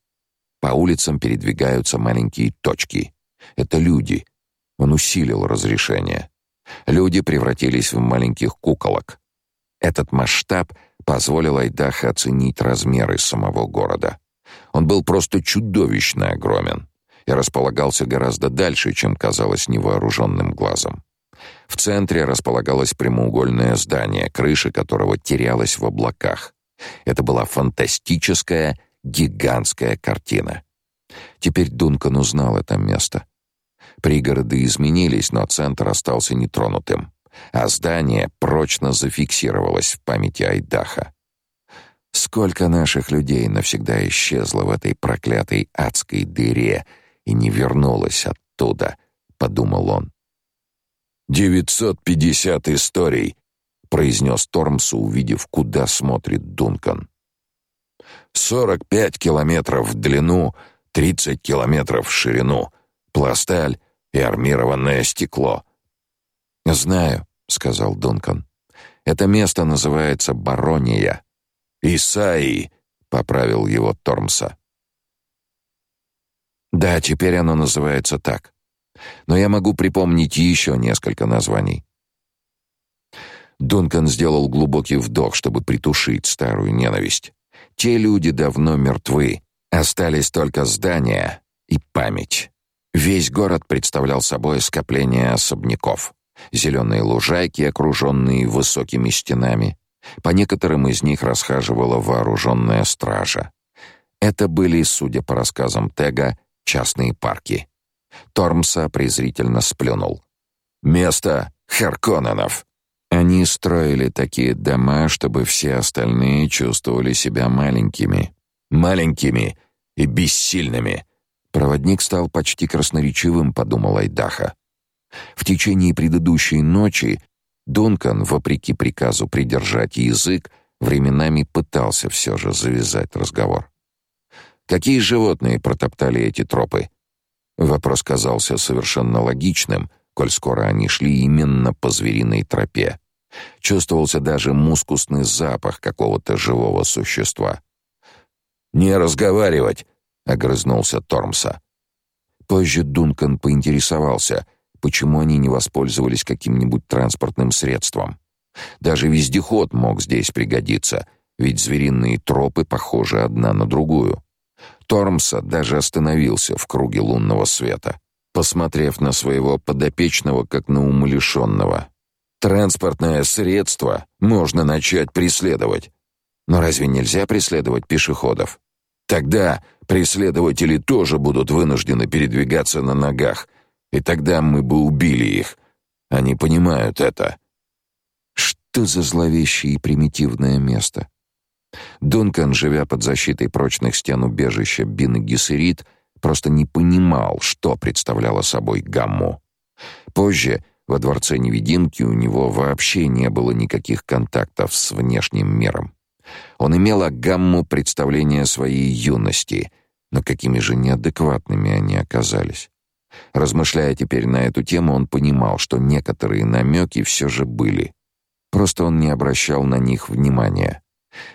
По улицам передвигаются маленькие точки. Это люди. Он усилил разрешение. Люди превратились в маленьких куколок. Этот масштаб позволил Айдахе оценить размеры самого города. Он был просто чудовищно огромен и располагался гораздо дальше, чем казалось невооруженным глазом. В центре располагалось прямоугольное здание, крыша которого терялась в облаках. Это была фантастическая, гигантская картина. Теперь Дункан узнал это место. Пригороды изменились, но центр остался нетронутым, а здание прочно зафиксировалось в памяти Айдаха. Сколько наших людей навсегда исчезло в этой проклятой адской дыре и не вернулось оттуда, подумал он. «Девятьсот пятьдесят историй», — произнес Тормсу, увидев, куда смотрит Дункан. «Сорок пять километров в длину, тридцать километров в ширину, пласталь и армированное стекло». «Знаю», — сказал Дункан. «Это место называется Барония». «Исаи», — поправил его Тормса. «Да, теперь оно называется так но я могу припомнить еще несколько названий. Дункан сделал глубокий вдох, чтобы притушить старую ненависть. Те люди давно мертвы, остались только здания и память. Весь город представлял собой скопление особняков. Зеленые лужайки, окруженные высокими стенами. По некоторым из них расхаживала вооруженная стража. Это были, судя по рассказам Тега, частные парки. Тормса презрительно сплюнул. «Место Харконненов!» Они строили такие дома, чтобы все остальные чувствовали себя маленькими. Маленькими и бессильными. Проводник стал почти красноречивым, подумал Айдаха. В течение предыдущей ночи Дункан, вопреки приказу придержать язык, временами пытался все же завязать разговор. Какие животные протоптали эти тропы? Вопрос казался совершенно логичным, коль скоро они шли именно по звериной тропе. Чувствовался даже мускусный запах какого-то живого существа. «Не разговаривать!» — огрызнулся Тормса. Позже Дункан поинтересовался, почему они не воспользовались каким-нибудь транспортным средством. Даже вездеход мог здесь пригодиться, ведь звериные тропы похожи одна на другую. Тормса даже остановился в круге лунного света, посмотрев на своего подопечного как на умалишенного. Транспортное средство можно начать преследовать. Но разве нельзя преследовать пешеходов? Тогда преследователи тоже будут вынуждены передвигаться на ногах, и тогда мы бы убили их. Они понимают это. Что за зловещее и примитивное место? Дункан, живя под защитой прочных стен убежища Бин Гессерит, просто не понимал, что представляла собой гамму. Позже, во дворце невидимки, у него вообще не было никаких контактов с внешним миром. Он имел о гамму представление своей юности, но какими же неадекватными они оказались. Размышляя теперь на эту тему, он понимал, что некоторые намеки все же были. Просто он не обращал на них внимания.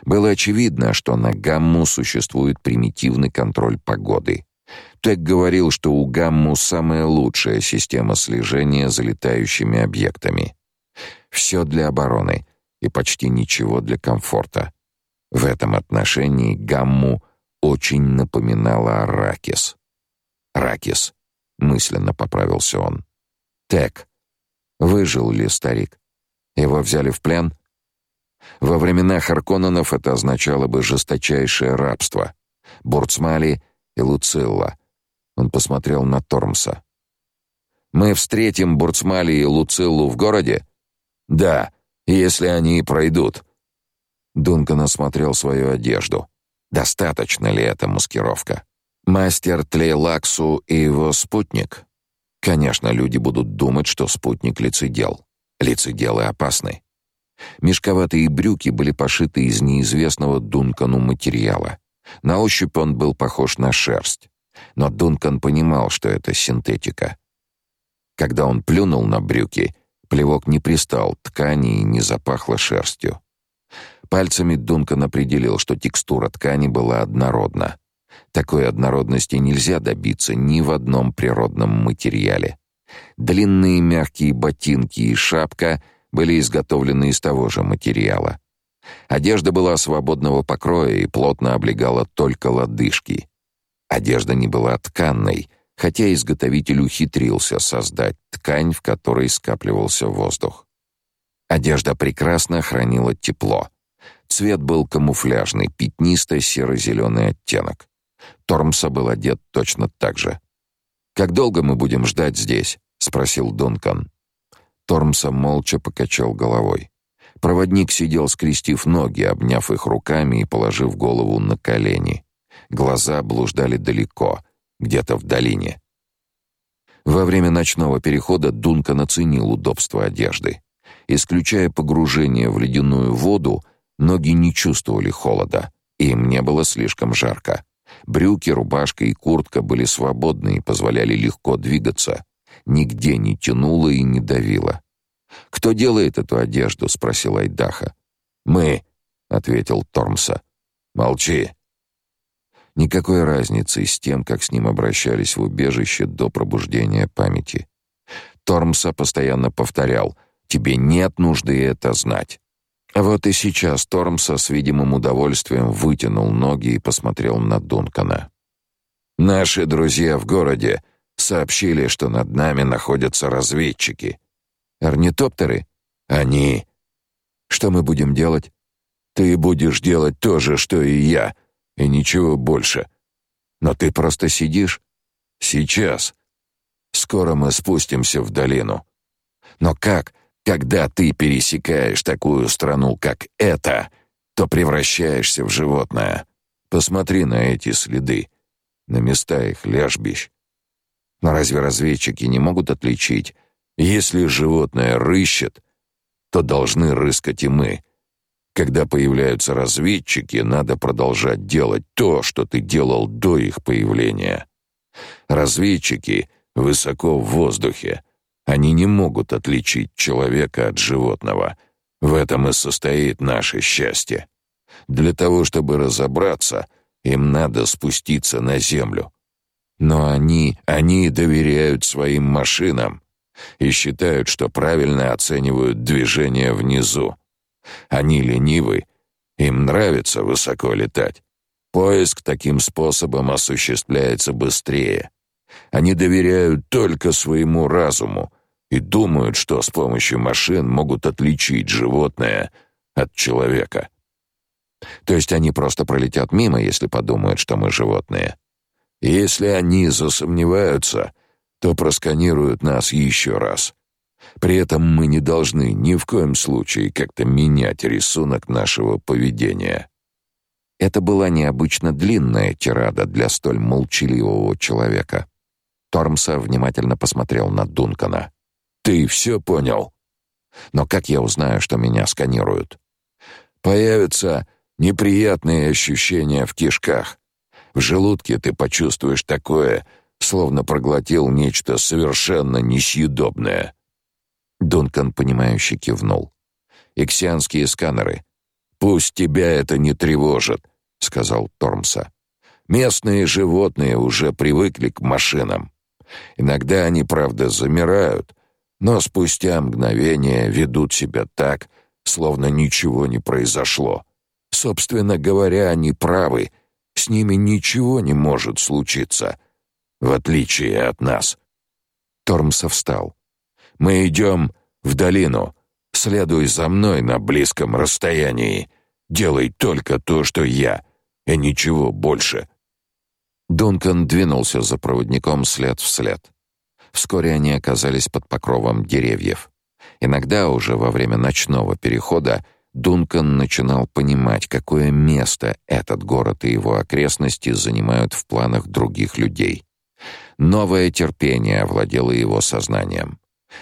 Было очевидно, что на Гамму существует примитивный контроль погоды. Тек говорил, что у Гамму самая лучшая система слежения за летающими объектами. Все для обороны и почти ничего для комфорта. В этом отношении Гамму очень напоминала Аракис. Ракис, мысленно поправился он. Тек. Выжил ли старик? Его взяли в плен? Во времена Харконненов это означало бы жесточайшее рабство. Бурцмали и Луцилла. Он посмотрел на Тормса. «Мы встретим Бурцмали и Луциллу в городе?» «Да, если они пройдут». Дункан осмотрел свою одежду. Достаточно ли эта маскировка? Мастер Тлейлаксу и его спутник? Конечно, люди будут думать, что спутник лицедел. Лицеделы опасны. Мешковатые брюки были пошиты из неизвестного Дункану материала. На ощупь он был похож на шерсть. Но Дункан понимал, что это синтетика. Когда он плюнул на брюки, плевок не пристал ткани и не запахло шерстью. Пальцами Дункан определил, что текстура ткани была однородна. Такой однородности нельзя добиться ни в одном природном материале. Длинные мягкие ботинки и шапка были изготовлены из того же материала. Одежда была свободного покроя и плотно облегала только лодыжки. Одежда не была тканной, хотя изготовитель ухитрился создать ткань, в которой скапливался воздух. Одежда прекрасно хранила тепло. Цвет был камуфляжный, пятнисто-серо-зеленый оттенок. Тормса был одет точно так же. «Как долго мы будем ждать здесь?» — спросил Дункан. Тормса молча покачал головой. Проводник сидел, скрестив ноги, обняв их руками и положив голову на колени. Глаза блуждали далеко, где-то в долине. Во время ночного перехода Дункан оценил удобство одежды. Исключая погружение в ледяную воду, ноги не чувствовали холода, и им не было слишком жарко. Брюки, рубашка и куртка были свободны и позволяли легко двигаться. Нигде не тянуло и не давило. «Кто делает эту одежду?» — спросил Айдаха. «Мы», — ответил Тормса. «Молчи». Никакой разницы с тем, как с ним обращались в убежище до пробуждения памяти. Тормса постоянно повторял «Тебе нет нужды это знать». Вот и сейчас Тормса с видимым удовольствием вытянул ноги и посмотрел на Дункана. «Наши друзья в городе сообщили, что над нами находятся разведчики. Орнитоптеры? Они. Что мы будем делать? Ты будешь делать то же, что и я, и ничего больше. Но ты просто сидишь. Сейчас. Скоро мы спустимся в долину. Но как, когда ты пересекаешь такую страну, как эта, то превращаешься в животное? Посмотри на эти следы, на места их лежбищ. Но разве разведчики не могут отличить, если животное рыщет, то должны рыскать и мы. Когда появляются разведчики, надо продолжать делать то, что ты делал до их появления. Разведчики высоко в воздухе. Они не могут отличить человека от животного. В этом и состоит наше счастье. Для того, чтобы разобраться, им надо спуститься на землю. Но они, они доверяют своим машинам и считают, что правильно оценивают движение внизу. Они ленивы, им нравится высоко летать. Поиск таким способом осуществляется быстрее. Они доверяют только своему разуму и думают, что с помощью машин могут отличить животное от человека. То есть они просто пролетят мимо, если подумают, что мы животные. Если они засомневаются, то просканируют нас еще раз. При этом мы не должны ни в коем случае как-то менять рисунок нашего поведения. Это была необычно длинная тирада для столь молчаливого человека. Тормса внимательно посмотрел на Дункана. Ты все понял? Но как я узнаю, что меня сканируют? Появятся неприятные ощущения в кишках. В желудке ты почувствуешь такое, словно проглотил нечто совершенно несъедобное. Дункан понимающе кивнул. Иксианские сканеры. Пусть тебя это не тревожит, сказал Тормса. Местные животные уже привыкли к машинам. Иногда они, правда, замирают, но спустя мгновение ведут себя так, словно ничего не произошло. Собственно говоря, они правы — с ними ничего не может случиться, в отличие от нас. Тормсов встал. Мы идем в долину. Следуй за мной на близком расстоянии. Делай только то, что я, и ничего больше. Дункан двинулся за проводником след в след. Вскоре они оказались под покровом деревьев. Иногда уже во время ночного перехода Дункан начинал понимать, какое место этот город и его окрестности занимают в планах других людей. Новое терпение овладело его сознанием.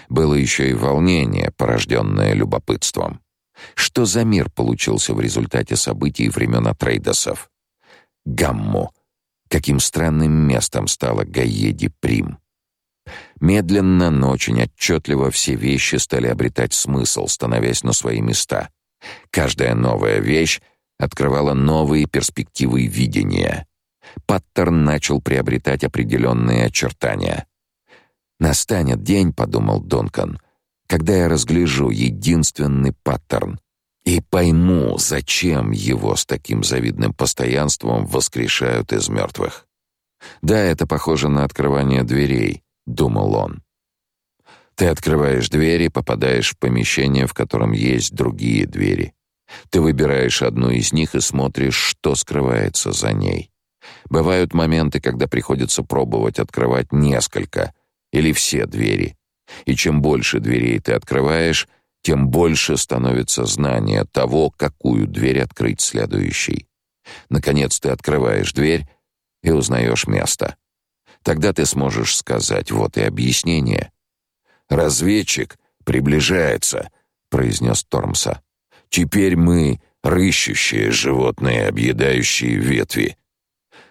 Было еще и волнение, порожденное любопытством. Что за мир получился в результате событий времен Атрейдосов? Гамму. каким странным местом стала Гаеди Прим. Медленно, но очень отчетливо все вещи стали обретать смысл, становясь на свои места. Каждая новая вещь открывала новые перспективы видения. Паттерн начал приобретать определенные очертания. «Настанет день», — подумал Донкан, — «когда я разгляжу единственный паттерн и пойму, зачем его с таким завидным постоянством воскрешают из мертвых». Да, это похоже на открывание дверей, думал он. Ты открываешь двери, попадаешь в помещение, в котором есть другие двери. Ты выбираешь одну из них и смотришь, что скрывается за ней. Бывают моменты, когда приходится пробовать открывать несколько или все двери. И чем больше дверей ты открываешь, тем больше становится знание того, какую дверь открыть следующей. Наконец ты открываешь дверь и узнаешь место. Тогда ты сможешь сказать вот и объяснение. Разведчик приближается, произнес Тормса. Теперь мы рыщущие животные, объедающие ветви.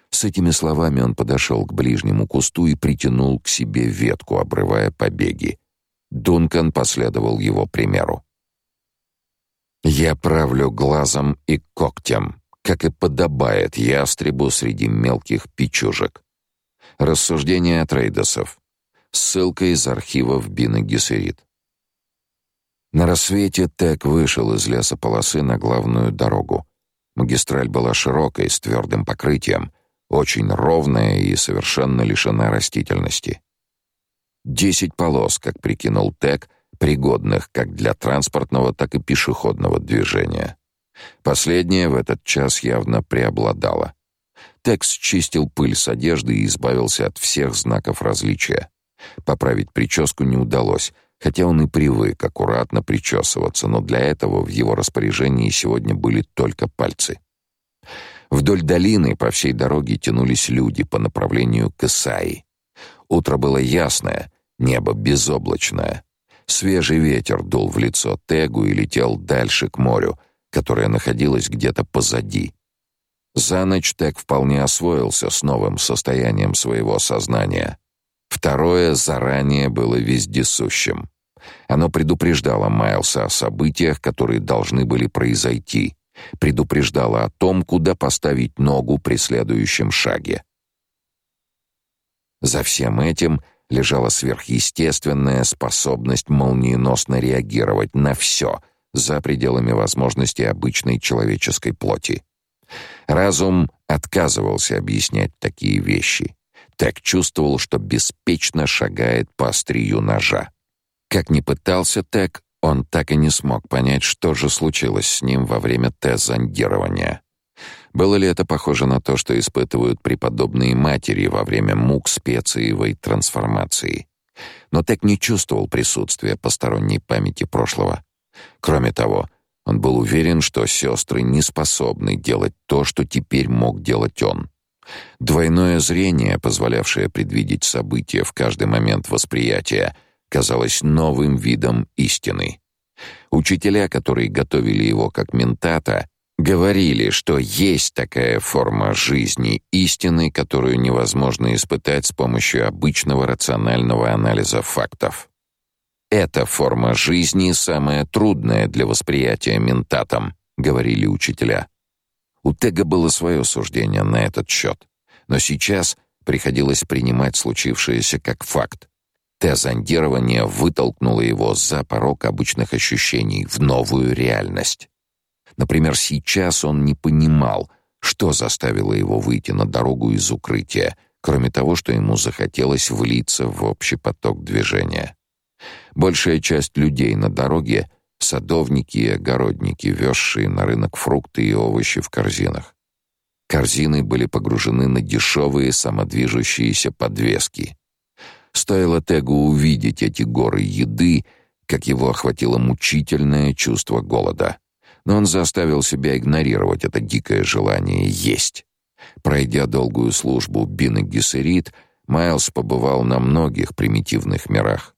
С этими словами он подошел к ближнему кусту и притянул к себе ветку, обрывая побеги. Дункан последовал его примеру. Я правлю глазом и когтем, как и подобает ястребу среди мелких печужек. Рассуждения Трейдосов. Ссылка из архивов Бина Гессерит. На рассвете Тек вышел из лесополосы на главную дорогу. Магистраль была широкой, с твердым покрытием, очень ровная и совершенно лишена растительности. Десять полос, как прикинул Тек, пригодных как для транспортного, так и пешеходного движения. Последнее в этот час явно преобладало. Текс чистил пыль с одежды и избавился от всех знаков различия. Поправить прическу не удалось, хотя он и привык аккуратно причесываться, но для этого в его распоряжении сегодня были только пальцы. Вдоль долины по всей дороге тянулись люди по направлению к Исаи. Утро было ясное, небо безоблачное. Свежий ветер дул в лицо Тегу и летел дальше к морю, которое находилось где-то позади. За ночь Тек вполне освоился с новым состоянием своего сознания. Второе заранее было вездесущим. Оно предупреждало Майлса о событиях, которые должны были произойти, предупреждало о том, куда поставить ногу при следующем шаге. За всем этим лежала сверхъестественная способность молниеносно реагировать на все за пределами возможностей обычной человеческой плоти. Разум отказывался объяснять такие вещи. Так чувствовал, что беспечно шагает по острию ножа. Как ни пытался Так, он так и не смог понять, что же случилось с ним во время Т-зондирования. Было ли это похоже на то, что испытывают преподобные матери во время мук специевой трансформации? Но так не чувствовал присутствия посторонней памяти прошлого. Кроме того, он был уверен, что сестры не способны делать то, что теперь мог делать он. Двойное зрение, позволявшее предвидеть события в каждый момент восприятия, казалось новым видом истины. Учителя, которые готовили его как ментата, говорили, что есть такая форма жизни истины, которую невозможно испытать с помощью обычного рационального анализа фактов. Эта форма жизни самая трудная для восприятия ментатом, говорили учителя. У Тега было свое суждение на этот счет, но сейчас приходилось принимать случившееся как факт. Т-зондирование вытолкнуло его за порог обычных ощущений в новую реальность. Например, сейчас он не понимал, что заставило его выйти на дорогу из укрытия, кроме того, что ему захотелось влиться в общий поток движения. Большая часть людей на дороге — садовники и огородники, везшие на рынок фрукты и овощи в корзинах. Корзины были погружены на дешевые самодвижущиеся подвески. Стоило Тегу увидеть эти горы еды, как его охватило мучительное чувство голода. Но он заставил себя игнорировать это дикое желание есть. Пройдя долгую службу Бин и Гессерит, Майлз побывал на многих примитивных мирах.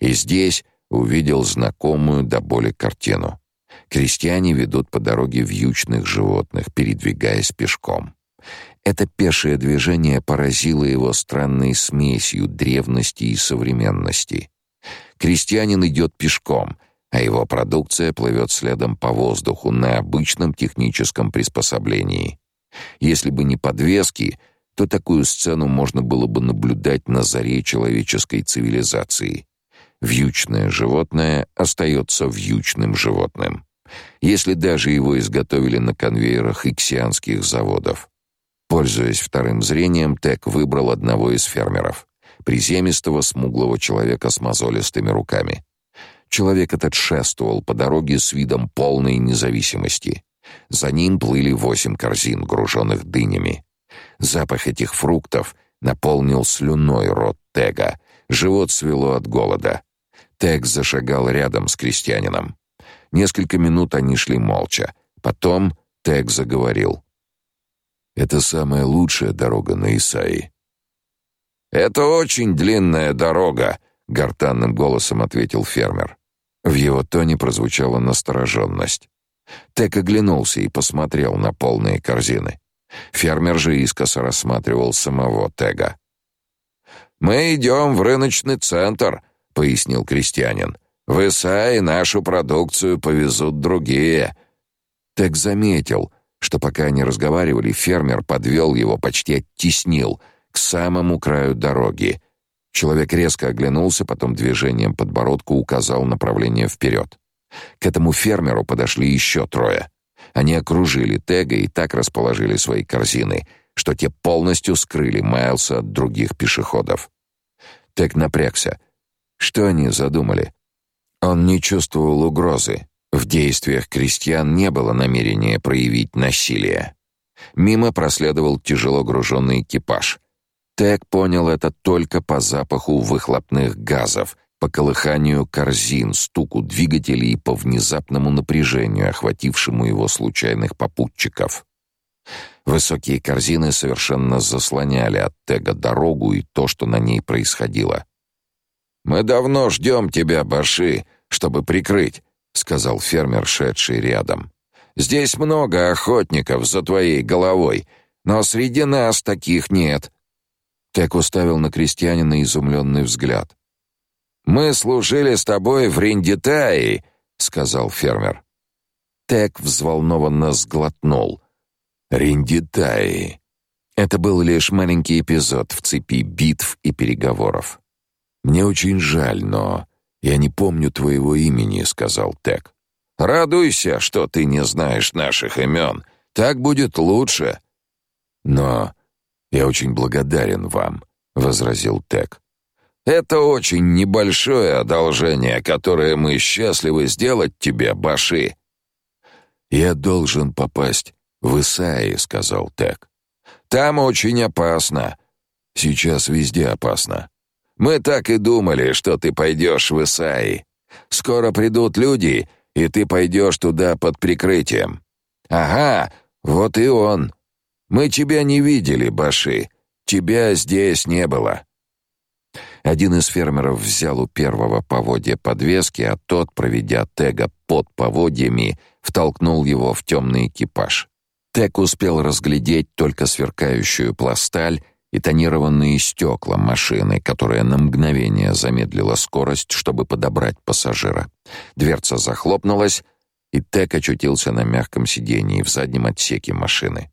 И здесь увидел знакомую до боли картину. Крестьяне ведут по дороге вьючных животных, передвигаясь пешком. Это пешее движение поразило его странной смесью древности и современности. Крестьянин идет пешком, а его продукция плывет следом по воздуху на обычном техническом приспособлении. Если бы не подвески, то такую сцену можно было бы наблюдать на заре человеческой цивилизации. Вьючное животное остается вьючным животным. Если даже его изготовили на конвейерах иксианских заводов. Пользуясь вторым зрением, Тек выбрал одного из фермеров, приземистого смуглого человека с мозолистыми руками. Человек этот шествовал по дороге с видом полной независимости. За ним плыли восемь корзин, груженных дынями. Запах этих фруктов наполнил слюной рот Тега. Живот свело от голода. Тег зашагал рядом с крестьянином. Несколько минут они шли молча. Потом Тег заговорил. Это самая лучшая дорога на Исаи. Это очень длинная дорога, гортанным голосом ответил фермер. В его тоне прозвучала настороженность. Тек оглянулся и посмотрел на полные корзины. Фермер же искоса рассматривал самого Тега. «Мы идем в рыночный центр», — пояснил крестьянин. «В Исаи нашу продукцию повезут другие». Тег заметил, что пока они разговаривали, фермер подвел его, почти оттеснил к самому краю дороги. Человек резко оглянулся, потом движением подбородка указал направление вперед. К этому фермеру подошли еще трое. Они окружили Тега и так расположили свои корзины, что те полностью скрыли Майлса от других пешеходов. Тег напрягся. Что они задумали? Он не чувствовал угрозы. В действиях крестьян не было намерения проявить насилие. Мимо проследовал тяжело груженный экипаж. Тек понял это только по запаху выхлопных газов, по колыханию корзин, стуку двигателей и по внезапному напряжению, охватившему его случайных попутчиков. Высокие корзины совершенно заслоняли от Тега дорогу и то, что на ней происходило. «Мы давно ждем тебя, Баши, чтобы прикрыть», — сказал фермер, шедший рядом. «Здесь много охотников за твоей головой, но среди нас таких нет». Тек уставил на крестьянина изумленный взгляд. «Мы служили с тобой в Риндитае», — сказал фермер. Тек взволнованно сглотнул. Риндитаи. Это был лишь маленький эпизод в цепи битв и переговоров. «Мне очень жаль, но я не помню твоего имени», — сказал Тек. «Радуйся, что ты не знаешь наших имен. Так будет лучше». «Но я очень благодарен вам», — возразил Тек. «Это очень небольшое одолжение, которое мы счастливы сделать тебе, Баши». «Я должен попасть в Исаи», — сказал Тек. «Там очень опасно». «Сейчас везде опасно». Мы так и думали, что ты пойдешь в Исаи. Скоро придут люди, и ты пойдешь туда под прикрытием. Ага, вот и он. Мы тебя не видели, Баши. Тебя здесь не было. Один из фермеров взял у первого поводья подвески, а тот, проведя Тега под поводьями, втолкнул его в темный экипаж. Тег успел разглядеть только сверкающую пласталь и тонированные стекла машины, которая на мгновение замедлила скорость, чтобы подобрать пассажира. Дверца захлопнулась, и Тек очутился на мягком сидении в заднем отсеке машины.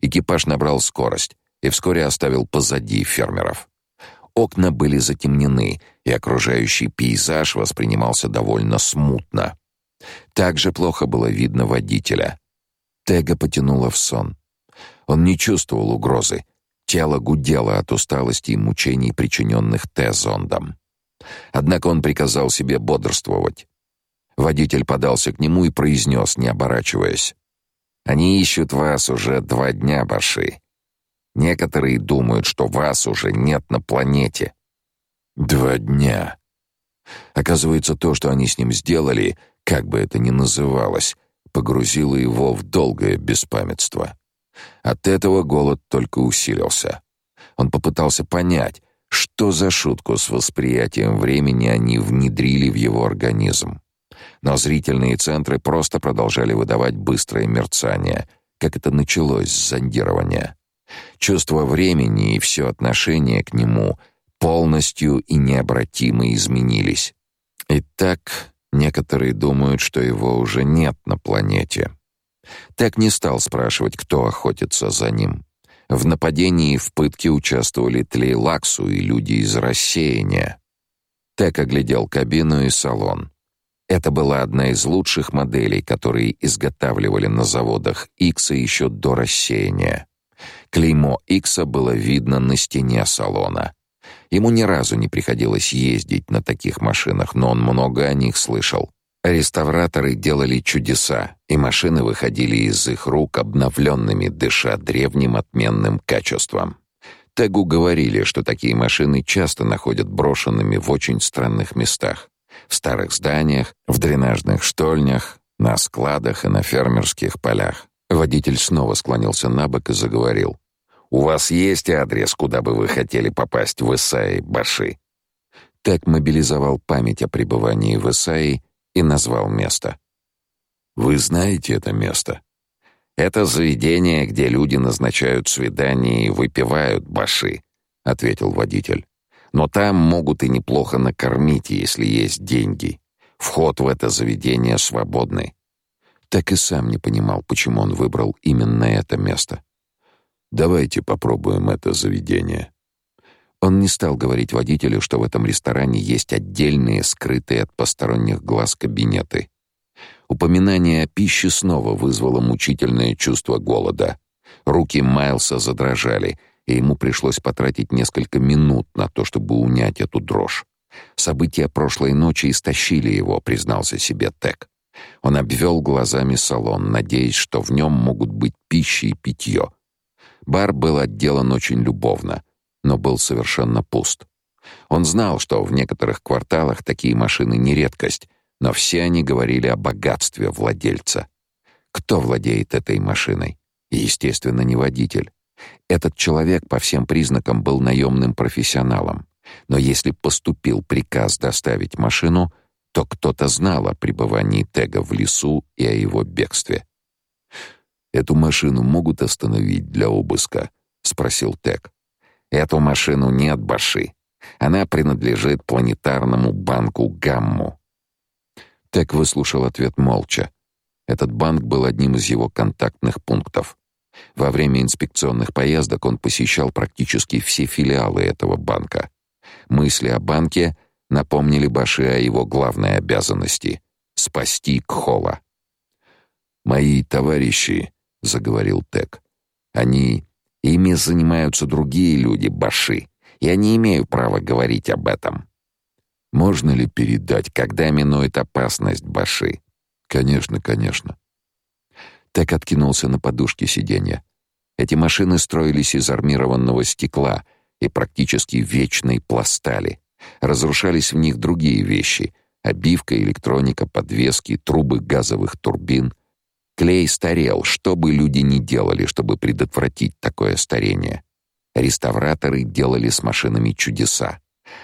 Экипаж набрал скорость и вскоре оставил позади фермеров. Окна были затемнены, и окружающий пейзаж воспринимался довольно смутно. Также плохо было видно водителя. Тега потянуло в сон. Он не чувствовал угрозы, Тело гудело от усталости и мучений, причиненных Т-зондом. Однако он приказал себе бодрствовать. Водитель подался к нему и произнес, не оборачиваясь: "Они ищут вас уже два дня, Баши. Некоторые думают, что вас уже нет на планете. Два дня. Оказывается, то, что они с ним сделали, как бы это ни называлось, погрузило его в долгое беспамятство. От этого голод только усилился. Он попытался понять, что за шутку с восприятием времени они внедрили в его организм. Но зрительные центры просто продолжали выдавать быстрое мерцание, как это началось с зондирования. Чувство времени и все отношение к нему полностью и необратимо изменились. Итак, некоторые думают, что его уже нет на планете. Так не стал спрашивать, кто охотится за ним. В нападении и в пытке участвовали Тлейлаксу и люди из рассеяния. Так оглядел кабину и салон. Это была одна из лучших моделей, которые изготавливали на заводах Икса еще до рассеяния. Клеймо Икса было видно на стене салона. Ему ни разу не приходилось ездить на таких машинах, но он много о них слышал. Реставраторы делали чудеса, и машины выходили из их рук обновленными, дыша древним отменным качеством. Тегу говорили, что такие машины часто находят брошенными в очень странных местах. В старых зданиях, в дренажных штольнях, на складах и на фермерских полях. Водитель снова склонился на бок и заговорил. «У вас есть адрес, куда бы вы хотели попасть в Исаи, Баши?» Так мобилизовал память о пребывании в Исаи и назвал место. Вы знаете это место? Это заведение, где люди назначают свидания и выпивают баши, ответил водитель. Но там могут и неплохо накормить, если есть деньги. Вход в это заведение свободный. Так и сам не понимал, почему он выбрал именно это место. Давайте попробуем это заведение. Он не стал говорить водителю, что в этом ресторане есть отдельные, скрытые от посторонних глаз кабинеты. Упоминание о пище снова вызвало мучительное чувство голода. Руки Майлса задрожали, и ему пришлось потратить несколько минут на то, чтобы унять эту дрожь. События прошлой ночи истощили его, признался себе Тек. Он обвел глазами салон, надеясь, что в нем могут быть пища и питье. Бар был отделан очень любовно но был совершенно пуст. Он знал, что в некоторых кварталах такие машины не редкость, но все они говорили о богатстве владельца. Кто владеет этой машиной? Естественно, не водитель. Этот человек по всем признакам был наемным профессионалом. Но если поступил приказ доставить машину, то кто-то знал о пребывании Тега в лесу и о его бегстве. «Эту машину могут остановить для обыска?» — спросил Тег. Эту машину нет Баши. Она принадлежит планетарному банку Гамму. Тек выслушал ответ молча. Этот банк был одним из его контактных пунктов. Во время инспекционных поездок он посещал практически все филиалы этого банка. Мысли о банке напомнили Баши о его главной обязанности спасти Кхола. Мои товарищи, заговорил Тек. Они Ими занимаются другие люди, баши. Я не имею права говорить об этом. Можно ли передать, когда минует опасность баши? Конечно, конечно. Так откинулся на подушке сиденья. Эти машины строились из армированного стекла и практически вечной пластали. Разрушались в них другие вещи: обивка, электроника, подвески, трубы газовых турбин — Клей старел, что бы люди ни делали, чтобы предотвратить такое старение. Реставраторы делали с машинами чудеса.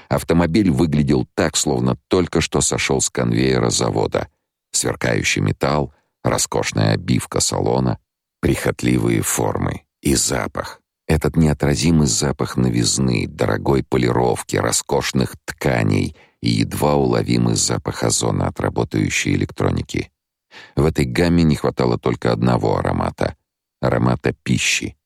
Автомобиль выглядел так, словно только что сошел с конвейера завода. Сверкающий металл, роскошная обивка салона, прихотливые формы и запах. Этот неотразимый запах новизны, дорогой полировки, роскошных тканей и едва уловимый запах озона от работающей электроники. В этой гамме не хватало только одного аромата — аромата пищи.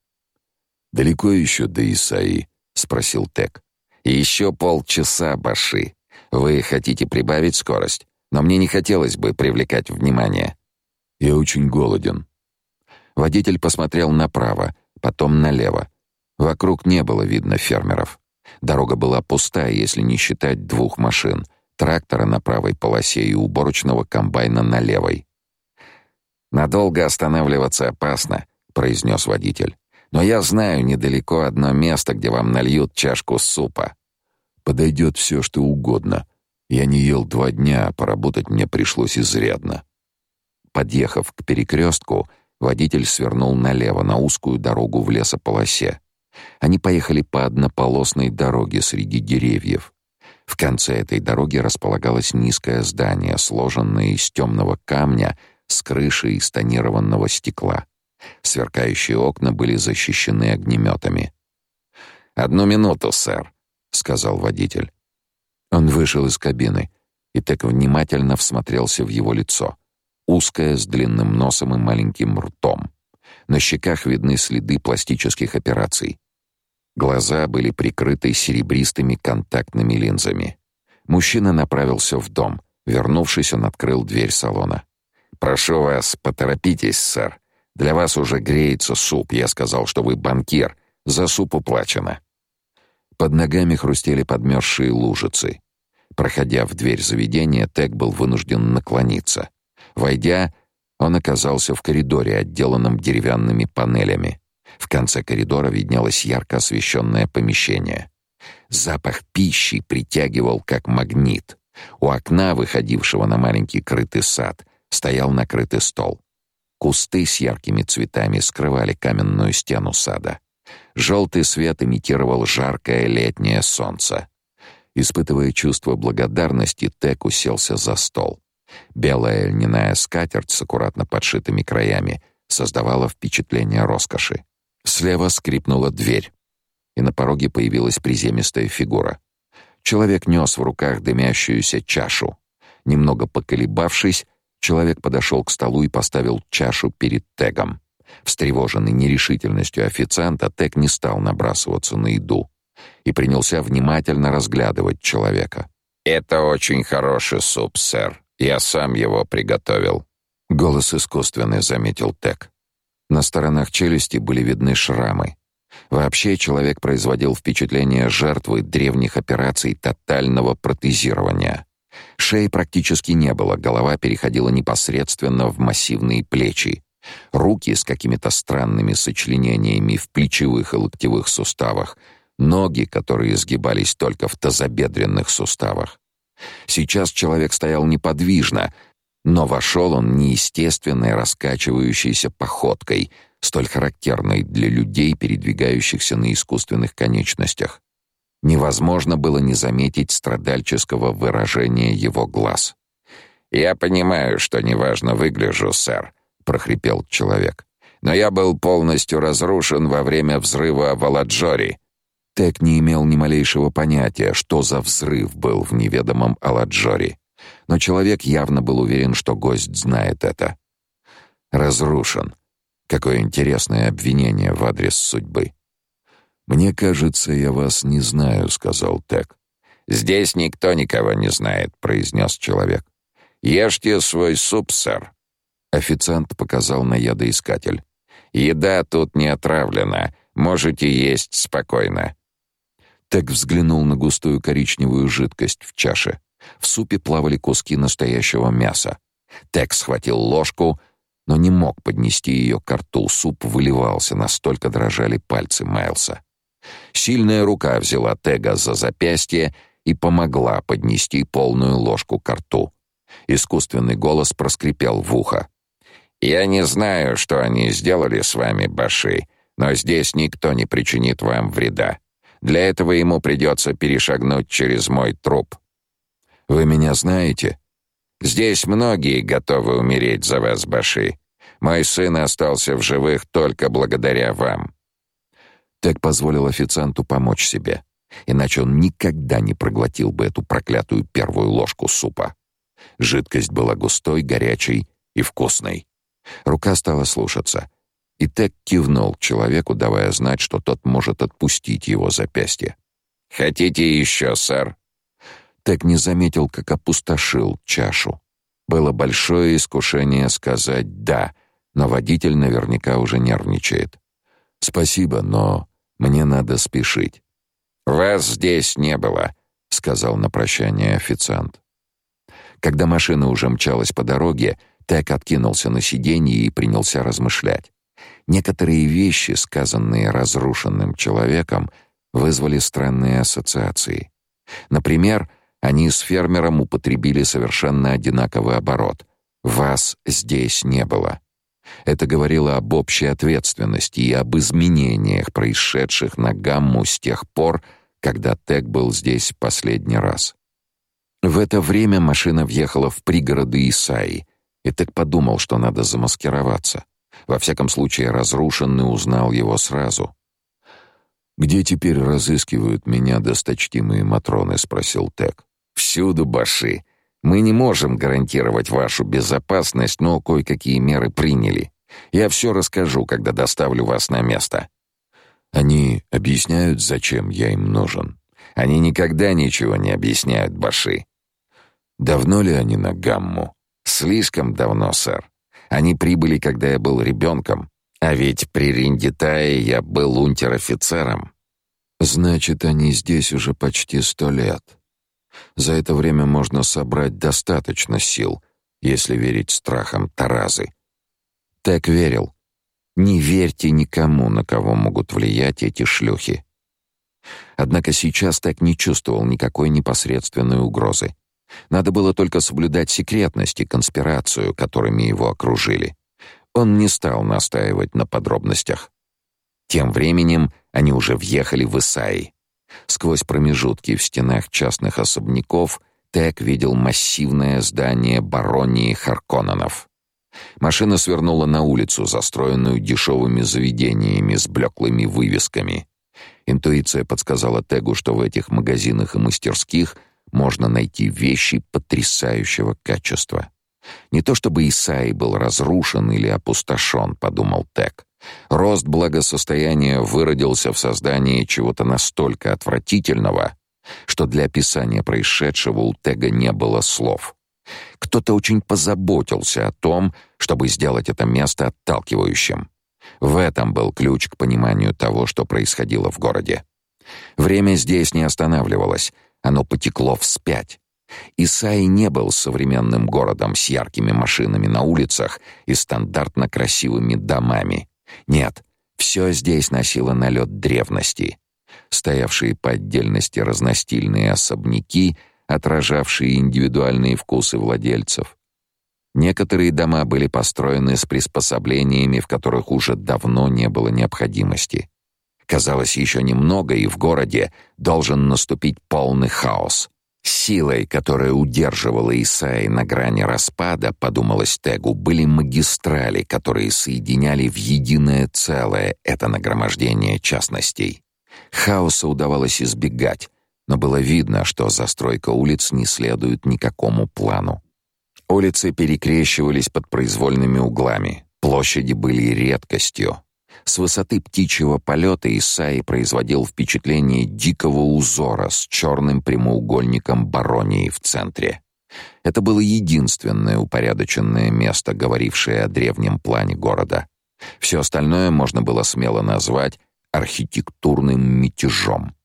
«Далеко еще до Исаи?» — спросил Тек. «Еще полчаса, Баши. Вы хотите прибавить скорость, но мне не хотелось бы привлекать внимание». «Я очень голоден». Водитель посмотрел направо, потом налево. Вокруг не было видно фермеров. Дорога была пустая, если не считать двух машин — трактора на правой полосе и уборочного комбайна на левой. Надолго останавливаться опасно, произнес водитель. Но я знаю недалеко одно место, где вам нальют чашку супа. Подойдет все, что угодно. Я не ел два дня, а поработать мне пришлось изрядно. Подъехав к перекрестку, водитель свернул налево на узкую дорогу в лесополосе. Они поехали по однополосной дороге среди деревьев. В конце этой дороги располагалось низкое здание, сложенное из темного камня с крышей из тонированного стекла. Сверкающие окна были защищены огнеметами. «Одну минуту, сэр», — сказал водитель. Он вышел из кабины и так внимательно всмотрелся в его лицо. Узкое, с длинным носом и маленьким ртом. На щеках видны следы пластических операций. Глаза были прикрыты серебристыми контактными линзами. Мужчина направился в дом. Вернувшись, он открыл дверь салона. «Прошу вас, поторопитесь, сэр. Для вас уже греется суп. Я сказал, что вы банкир. За суп уплачено». Под ногами хрустели подмерзшие лужицы. Проходя в дверь заведения, Тек был вынужден наклониться. Войдя, он оказался в коридоре, отделанном деревянными панелями. В конце коридора виднелось ярко освещенное помещение. Запах пищи притягивал как магнит. У окна, выходившего на маленький крытый сад, стоял накрытый стол. Кусты с яркими цветами скрывали каменную стену сада. Желтый свет имитировал жаркое летнее солнце. Испытывая чувство благодарности, Тек уселся за стол. Белая льняная скатерть с аккуратно подшитыми краями создавала впечатление роскоши. Слева скрипнула дверь, и на пороге появилась приземистая фигура. Человек нес в руках дымящуюся чашу. Немного поколебавшись, человек подошел к столу и поставил чашу перед Тегом. Встревоженный нерешительностью официанта, Тек не стал набрасываться на еду и принялся внимательно разглядывать человека. «Это очень хороший суп, сэр. Я сам его приготовил». Голос искусственный, заметил Тек. На сторонах челюсти были видны шрамы. Вообще человек производил впечатление жертвы древних операций тотального протезирования. Шеи практически не было, голова переходила непосредственно в массивные плечи. Руки с какими-то странными сочленениями в плечевых и локтевых суставах, ноги, которые изгибались только в тазобедренных суставах. Сейчас человек стоял неподвижно, но вошел он неестественной раскачивающейся походкой, столь характерной для людей, передвигающихся на искусственных конечностях. Невозможно было не заметить страдальческого выражения его глаз. «Я понимаю, что неважно выгляжу, сэр», — прохрипел человек. «Но я был полностью разрушен во время взрыва в Аладжоре. Тек не имел ни малейшего понятия, что за взрыв был в неведомом Аладжоре. Но человек явно был уверен, что гость знает это. Разрушен. Какое интересное обвинение в адрес судьбы. Мне кажется, я вас не знаю, сказал Тек. Здесь никто никого не знает, произнес человек. Ешьте свой суп, сэр. Официант показал на ядоискатель. Еда тут не отравлена, можете есть спокойно. Тек взглянул на густую коричневую жидкость в чаше. В супе плавали куски настоящего мяса. Тек схватил ложку, но не мог поднести ее к рту. Суп выливался, настолько дрожали пальцы Майлса. Сильная рука взяла Тега за запястье и помогла поднести полную ложку к рту. Искусственный голос проскрипел в ухо. «Я не знаю, что они сделали с вами, Баши, но здесь никто не причинит вам вреда. Для этого ему придется перешагнуть через мой труп. Вы меня знаете? Здесь многие готовы умереть за вас, Баши. Мой сын остался в живых только благодаря вам. Так позволил официанту помочь себе, иначе он никогда не проглотил бы эту проклятую первую ложку супа. Жидкость была густой, горячей и вкусной. Рука стала слушаться. И Тек кивнул человеку, давая знать, что тот может отпустить его запястье. «Хотите еще, сэр?» Тек не заметил, как опустошил чашу. Было большое искушение сказать «да», но водитель наверняка уже нервничает. «Спасибо, но мне надо спешить». «Вас здесь не было», — сказал на прощание официант. Когда машина уже мчалась по дороге, Тек откинулся на сиденье и принялся размышлять. Некоторые вещи, сказанные разрушенным человеком, вызвали странные ассоциации. Например, они с фермером употребили совершенно одинаковый оборот. «Вас здесь не было». Это говорило об общей ответственности и об изменениях, происшедших на гамму с тех пор, когда Тек был здесь последний раз. В это время машина въехала в пригороды Исаи, и Тек подумал, что надо замаскироваться. Во всяком случае, разрушенный узнал его сразу. «Где теперь разыскивают меня досточтимые Матроны?» — спросил Тек. «Всюду, Баши. Мы не можем гарантировать вашу безопасность, но кое-какие меры приняли. Я все расскажу, когда доставлю вас на место». «Они объясняют, зачем я им нужен?» «Они никогда ничего не объясняют, Баши». «Давно ли они на Гамму?» «Слишком давно, сэр. Они прибыли, когда я был ребенком. А ведь при Риндитае я был унтер-офицером. Значит, они здесь уже почти сто лет. За это время можно собрать достаточно сил, если верить страхам Таразы. Так верил. Не верьте никому, на кого могут влиять эти шлюхи. Однако сейчас так не чувствовал никакой непосредственной угрозы. Надо было только соблюдать секретность и конспирацию, которыми его окружили. Он не стал настаивать на подробностях. Тем временем они уже въехали в Исаи. Сквозь промежутки в стенах частных особняков Тек видел массивное здание баронии Харконненов. Машина свернула на улицу, застроенную дешевыми заведениями с блеклыми вывесками. Интуиция подсказала Тегу, что в этих магазинах и мастерских можно найти вещи потрясающего качества. Не то чтобы Исаи был разрушен или опустошен, подумал Тек. Рост благосостояния выродился в создании чего-то настолько отвратительного, что для описания происшедшего у Тега не было слов. Кто-то очень позаботился о том, чтобы сделать это место отталкивающим. В этом был ключ к пониманию того, что происходило в городе. Время здесь не останавливалось, оно потекло вспять. Исаи не был современным городом с яркими машинами на улицах и стандартно красивыми домами. Нет, все здесь носило налет древности. Стоявшие по отдельности разностильные особняки, отражавшие индивидуальные вкусы владельцев. Некоторые дома были построены с приспособлениями, в которых уже давно не было необходимости. Казалось, еще немного, и в городе должен наступить полный хаос. Силой, которая удерживала Исаи на грани распада, подумалось Тегу, были магистрали, которые соединяли в единое целое это нагромождение частностей. Хаоса удавалось избегать, но было видно, что застройка улиц не следует никакому плану. Улицы перекрещивались под произвольными углами, площади были редкостью, с высоты птичьего полета Исаи производил впечатление дикого узора с черным прямоугольником баронии в центре. Это было единственное упорядоченное место, говорившее о древнем плане города. Все остальное можно было смело назвать архитектурным мятежом.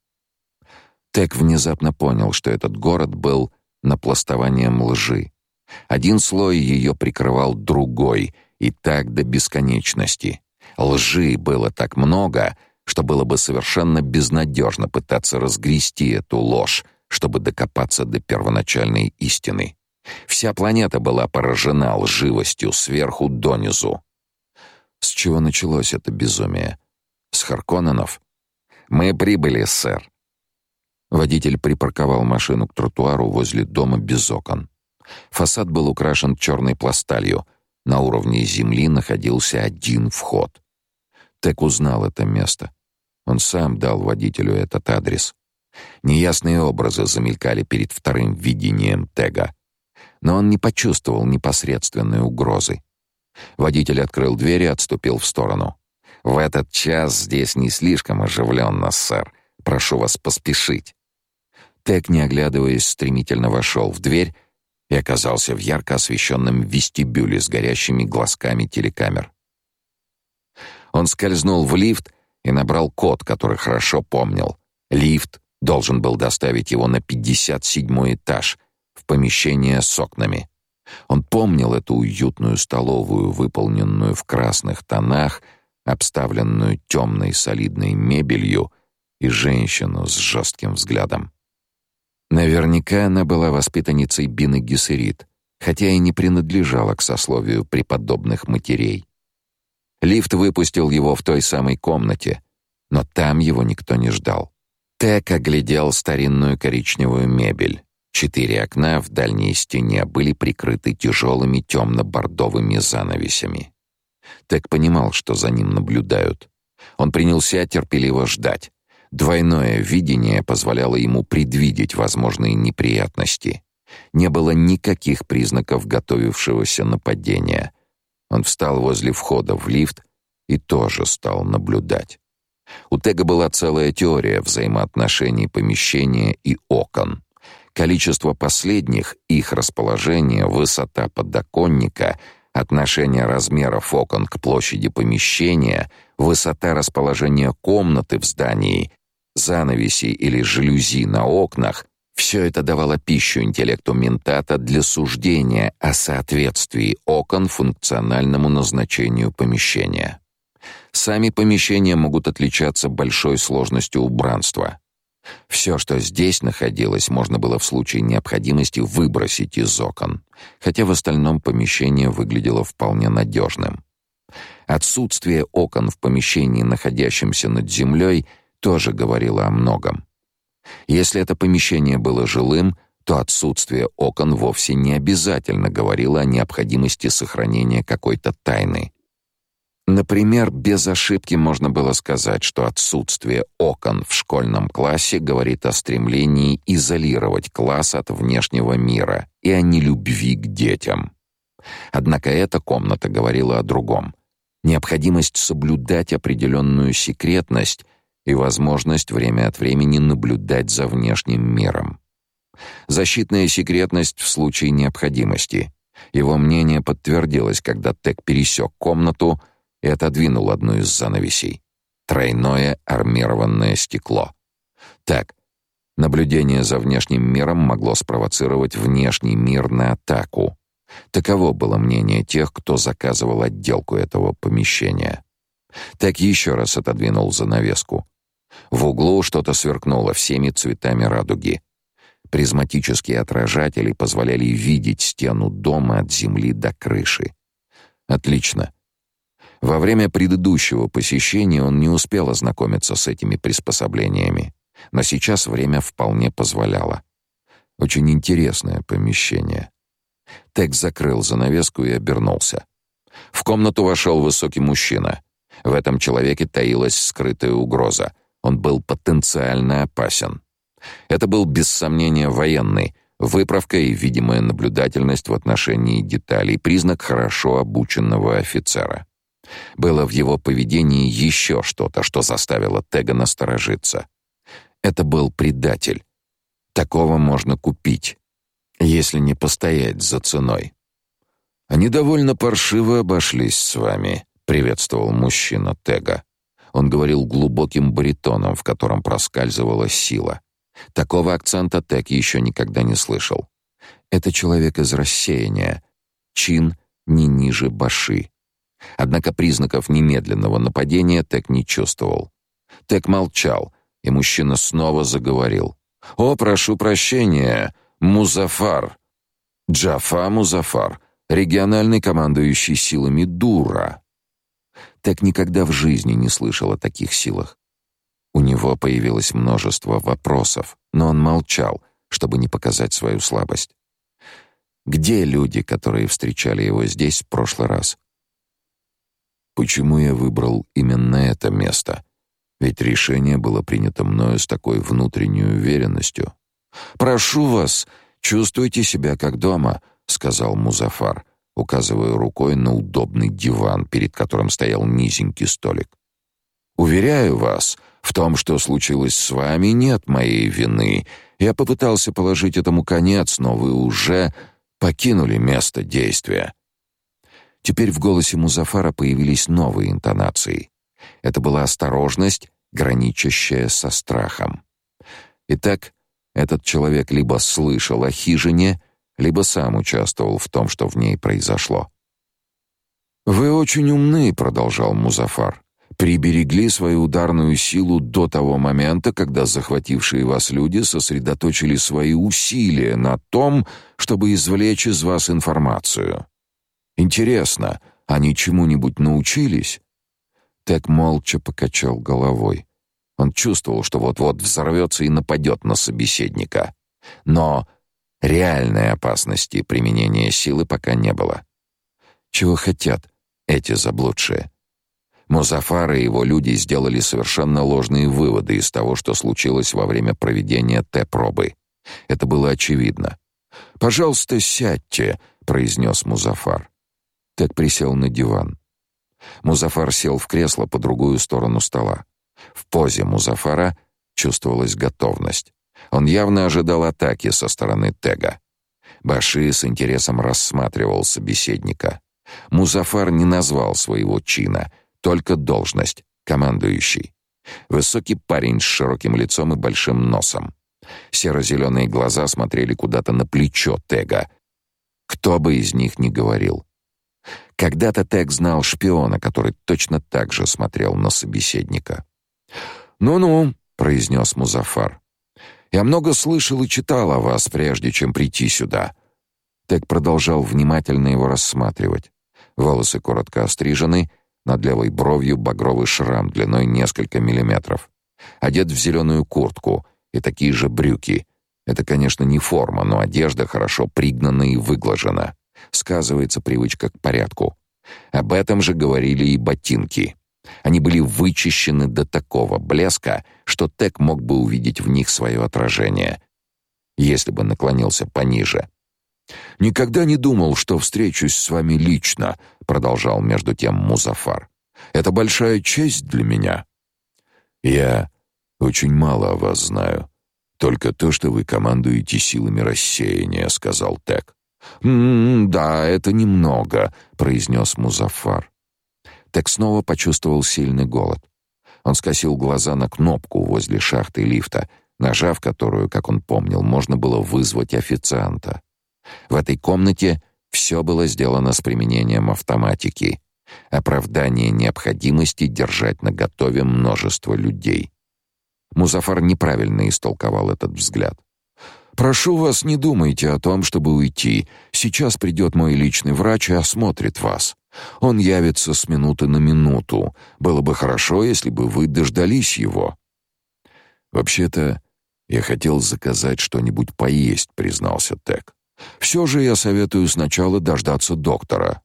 Тек внезапно понял, что этот город был напластованием лжи. Один слой ее прикрывал другой, и так до бесконечности. Лжи было так много, что было бы совершенно безнадежно пытаться разгрести эту ложь, чтобы докопаться до первоначальной истины. Вся планета была поражена лживостью сверху донизу. С чего началось это безумие? С Харконненов? Мы прибыли, сэр. Водитель припарковал машину к тротуару возле дома без окон. Фасад был украшен черной пласталью. На уровне земли находился один вход. Тек узнал это место. Он сам дал водителю этот адрес. Неясные образы замелькали перед вторым видением Тега, но он не почувствовал непосредственной угрозы. Водитель открыл дверь и отступил в сторону. В этот час здесь не слишком оживленно, сэр. Прошу вас поспешить. Тег, не оглядываясь, стремительно вошел в дверь и оказался в ярко освещенном вестибюле с горящими глазками телекамер. Он скользнул в лифт и набрал код, который хорошо помнил. Лифт должен был доставить его на 57 этаж, в помещение с окнами. Он помнил эту уютную столовую, выполненную в красных тонах, обставленную темной солидной мебелью и женщину с жестким взглядом. Наверняка она была воспитанницей Бины Гессерит, хотя и не принадлежала к сословию преподобных матерей. Лифт выпустил его в той самой комнате, но там его никто не ждал. Тек оглядел старинную коричневую мебель. Четыре окна в дальней стене были прикрыты тяжелыми темно-бордовыми занавесями. Тек понимал, что за ним наблюдают. Он принялся терпеливо ждать. Двойное видение позволяло ему предвидеть возможные неприятности. Не было никаких признаков готовившегося нападения. Он встал возле входа в лифт и тоже стал наблюдать. У Тега была целая теория взаимоотношений помещения и окон. Количество последних, их расположение, высота подоконника, отношение размеров окон к площади помещения, высота расположения комнаты в здании, занавеси или жалюзи на окнах все это давало пищу интеллекту ментата для суждения о соответствии окон функциональному назначению помещения. Сами помещения могут отличаться большой сложностью убранства. Все, что здесь находилось, можно было в случае необходимости выбросить из окон, хотя в остальном помещение выглядело вполне надежным. Отсутствие окон в помещении, находящемся над землей, тоже говорило о многом. Если это помещение было жилым, то отсутствие окон вовсе не обязательно говорило о необходимости сохранения какой-то тайны. Например, без ошибки можно было сказать, что отсутствие окон в школьном классе говорит о стремлении изолировать класс от внешнего мира и о нелюбви к детям. Однако эта комната говорила о другом. Необходимость соблюдать определенную секретность и возможность время от времени наблюдать за внешним миром. Защитная секретность в случае необходимости. Его мнение подтвердилось, когда Тек пересек комнату и отодвинул одну из занавесей. Тройное армированное стекло. Так, наблюдение за внешним миром могло спровоцировать внешний мир на атаку. Таково было мнение тех, кто заказывал отделку этого помещения. Так еще раз отодвинул занавеску. В углу что-то сверкнуло всеми цветами радуги. Призматические отражатели позволяли видеть стену дома от земли до крыши. Отлично. Во время предыдущего посещения он не успел ознакомиться с этими приспособлениями, но сейчас время вполне позволяло. Очень интересное помещение. Тек закрыл занавеску и обернулся. В комнату вошел высокий мужчина. В этом человеке таилась скрытая угроза. Он был потенциально опасен. Это был без сомнения военный, выправка и видимая наблюдательность в отношении деталей, признак хорошо обученного офицера. Было в его поведении еще что-то, что заставило Тега насторожиться. Это был предатель. Такого можно купить, если не постоять за ценой. Они довольно паршиво обошлись с вами, приветствовал мужчина Тега. Он говорил глубоким баритоном, в котором проскальзывала сила. Такого акцента Тек еще никогда не слышал. Это человек из рассеяния. Чин не ниже баши. Однако признаков немедленного нападения Тек не чувствовал. Тек молчал, и мужчина снова заговорил. «О, прошу прощения, Музафар!» Джафа Музафар, региональный командующий силами Дура. Так никогда в жизни не слышал о таких силах. У него появилось множество вопросов, но он молчал, чтобы не показать свою слабость. Где люди, которые встречали его здесь в прошлый раз? Почему я выбрал именно это место? Ведь решение было принято мною с такой внутренней уверенностью. Прошу вас, чувствуйте себя как дома, сказал Музафар указывая рукой на удобный диван, перед которым стоял низенький столик. Уверяю вас, в том, что случилось с вами, нет моей вины. Я попытался положить этому конец, но вы уже покинули место действия. Теперь в голосе Музафара появились новые интонации. Это была осторожность, граничащая со страхом. Итак, этот человек либо слышал о хижине, либо сам участвовал в том, что в ней произошло. Вы очень умны, продолжал Музафар. Приберегли свою ударную силу до того момента, когда захватившие вас люди сосредоточили свои усилия на том, чтобы извлечь из вас информацию. Интересно, они чему-нибудь научились? Так молча покачал головой. Он чувствовал, что вот-вот взорвется и нападет на собеседника. Но Реальной опасности применения силы пока не было. Чего хотят эти заблудшие. Музафар и его люди сделали совершенно ложные выводы из того, что случилось во время проведения Т-пробы. Это было очевидно. «Пожалуйста, сядьте», — произнес Музафар. Тед присел на диван. Музафар сел в кресло по другую сторону стола. В позе Музафара чувствовалась готовность. Он явно ожидал атаки со стороны Тега. Баши с интересом рассматривал собеседника. Музафар не назвал своего чина, только должность командующий. Высокий парень с широким лицом и большим носом. Серо-зеленые глаза смотрели куда-то на плечо Тега. Кто бы из них ни говорил. Когда-то Тег знал шпиона, который точно так же смотрел на собеседника. «Ну-ну», — произнес Музафар. «Я много слышал и читал о вас, прежде чем прийти сюда». Тег продолжал внимательно его рассматривать. Волосы коротко острижены, над левой бровью багровый шрам длиной несколько миллиметров. Одет в зеленую куртку и такие же брюки. Это, конечно, не форма, но одежда хорошо пригнана и выглажена. Сказывается привычка к порядку. Об этом же говорили и ботинки. Они были вычищены до такого блеска, что Тек мог бы увидеть в них свое отражение, если бы наклонился пониже. Никогда не думал, что встречусь с вами лично, продолжал между тем Музафар. Это большая честь для меня. Я очень мало о вас знаю. Только то, что вы командуете силами рассеяния, сказал Тек. «М -м, да, это немного», — произнес Музафар. Тек снова почувствовал сильный голод. Он скосил глаза на кнопку возле шахты лифта, нажав которую, как он помнил, можно было вызвать официанта. В этой комнате все было сделано с применением автоматики. Оправдание необходимости держать наготове множество людей. Музафар неправильно истолковал этот взгляд. Прошу вас, не думайте о том, чтобы уйти. Сейчас придет мой личный врач и осмотрит вас. Он явится с минуты на минуту. Было бы хорошо, если бы вы дождались его. Вообще-то, я хотел заказать что-нибудь поесть, признался Тек. Все же я советую сначала дождаться доктора.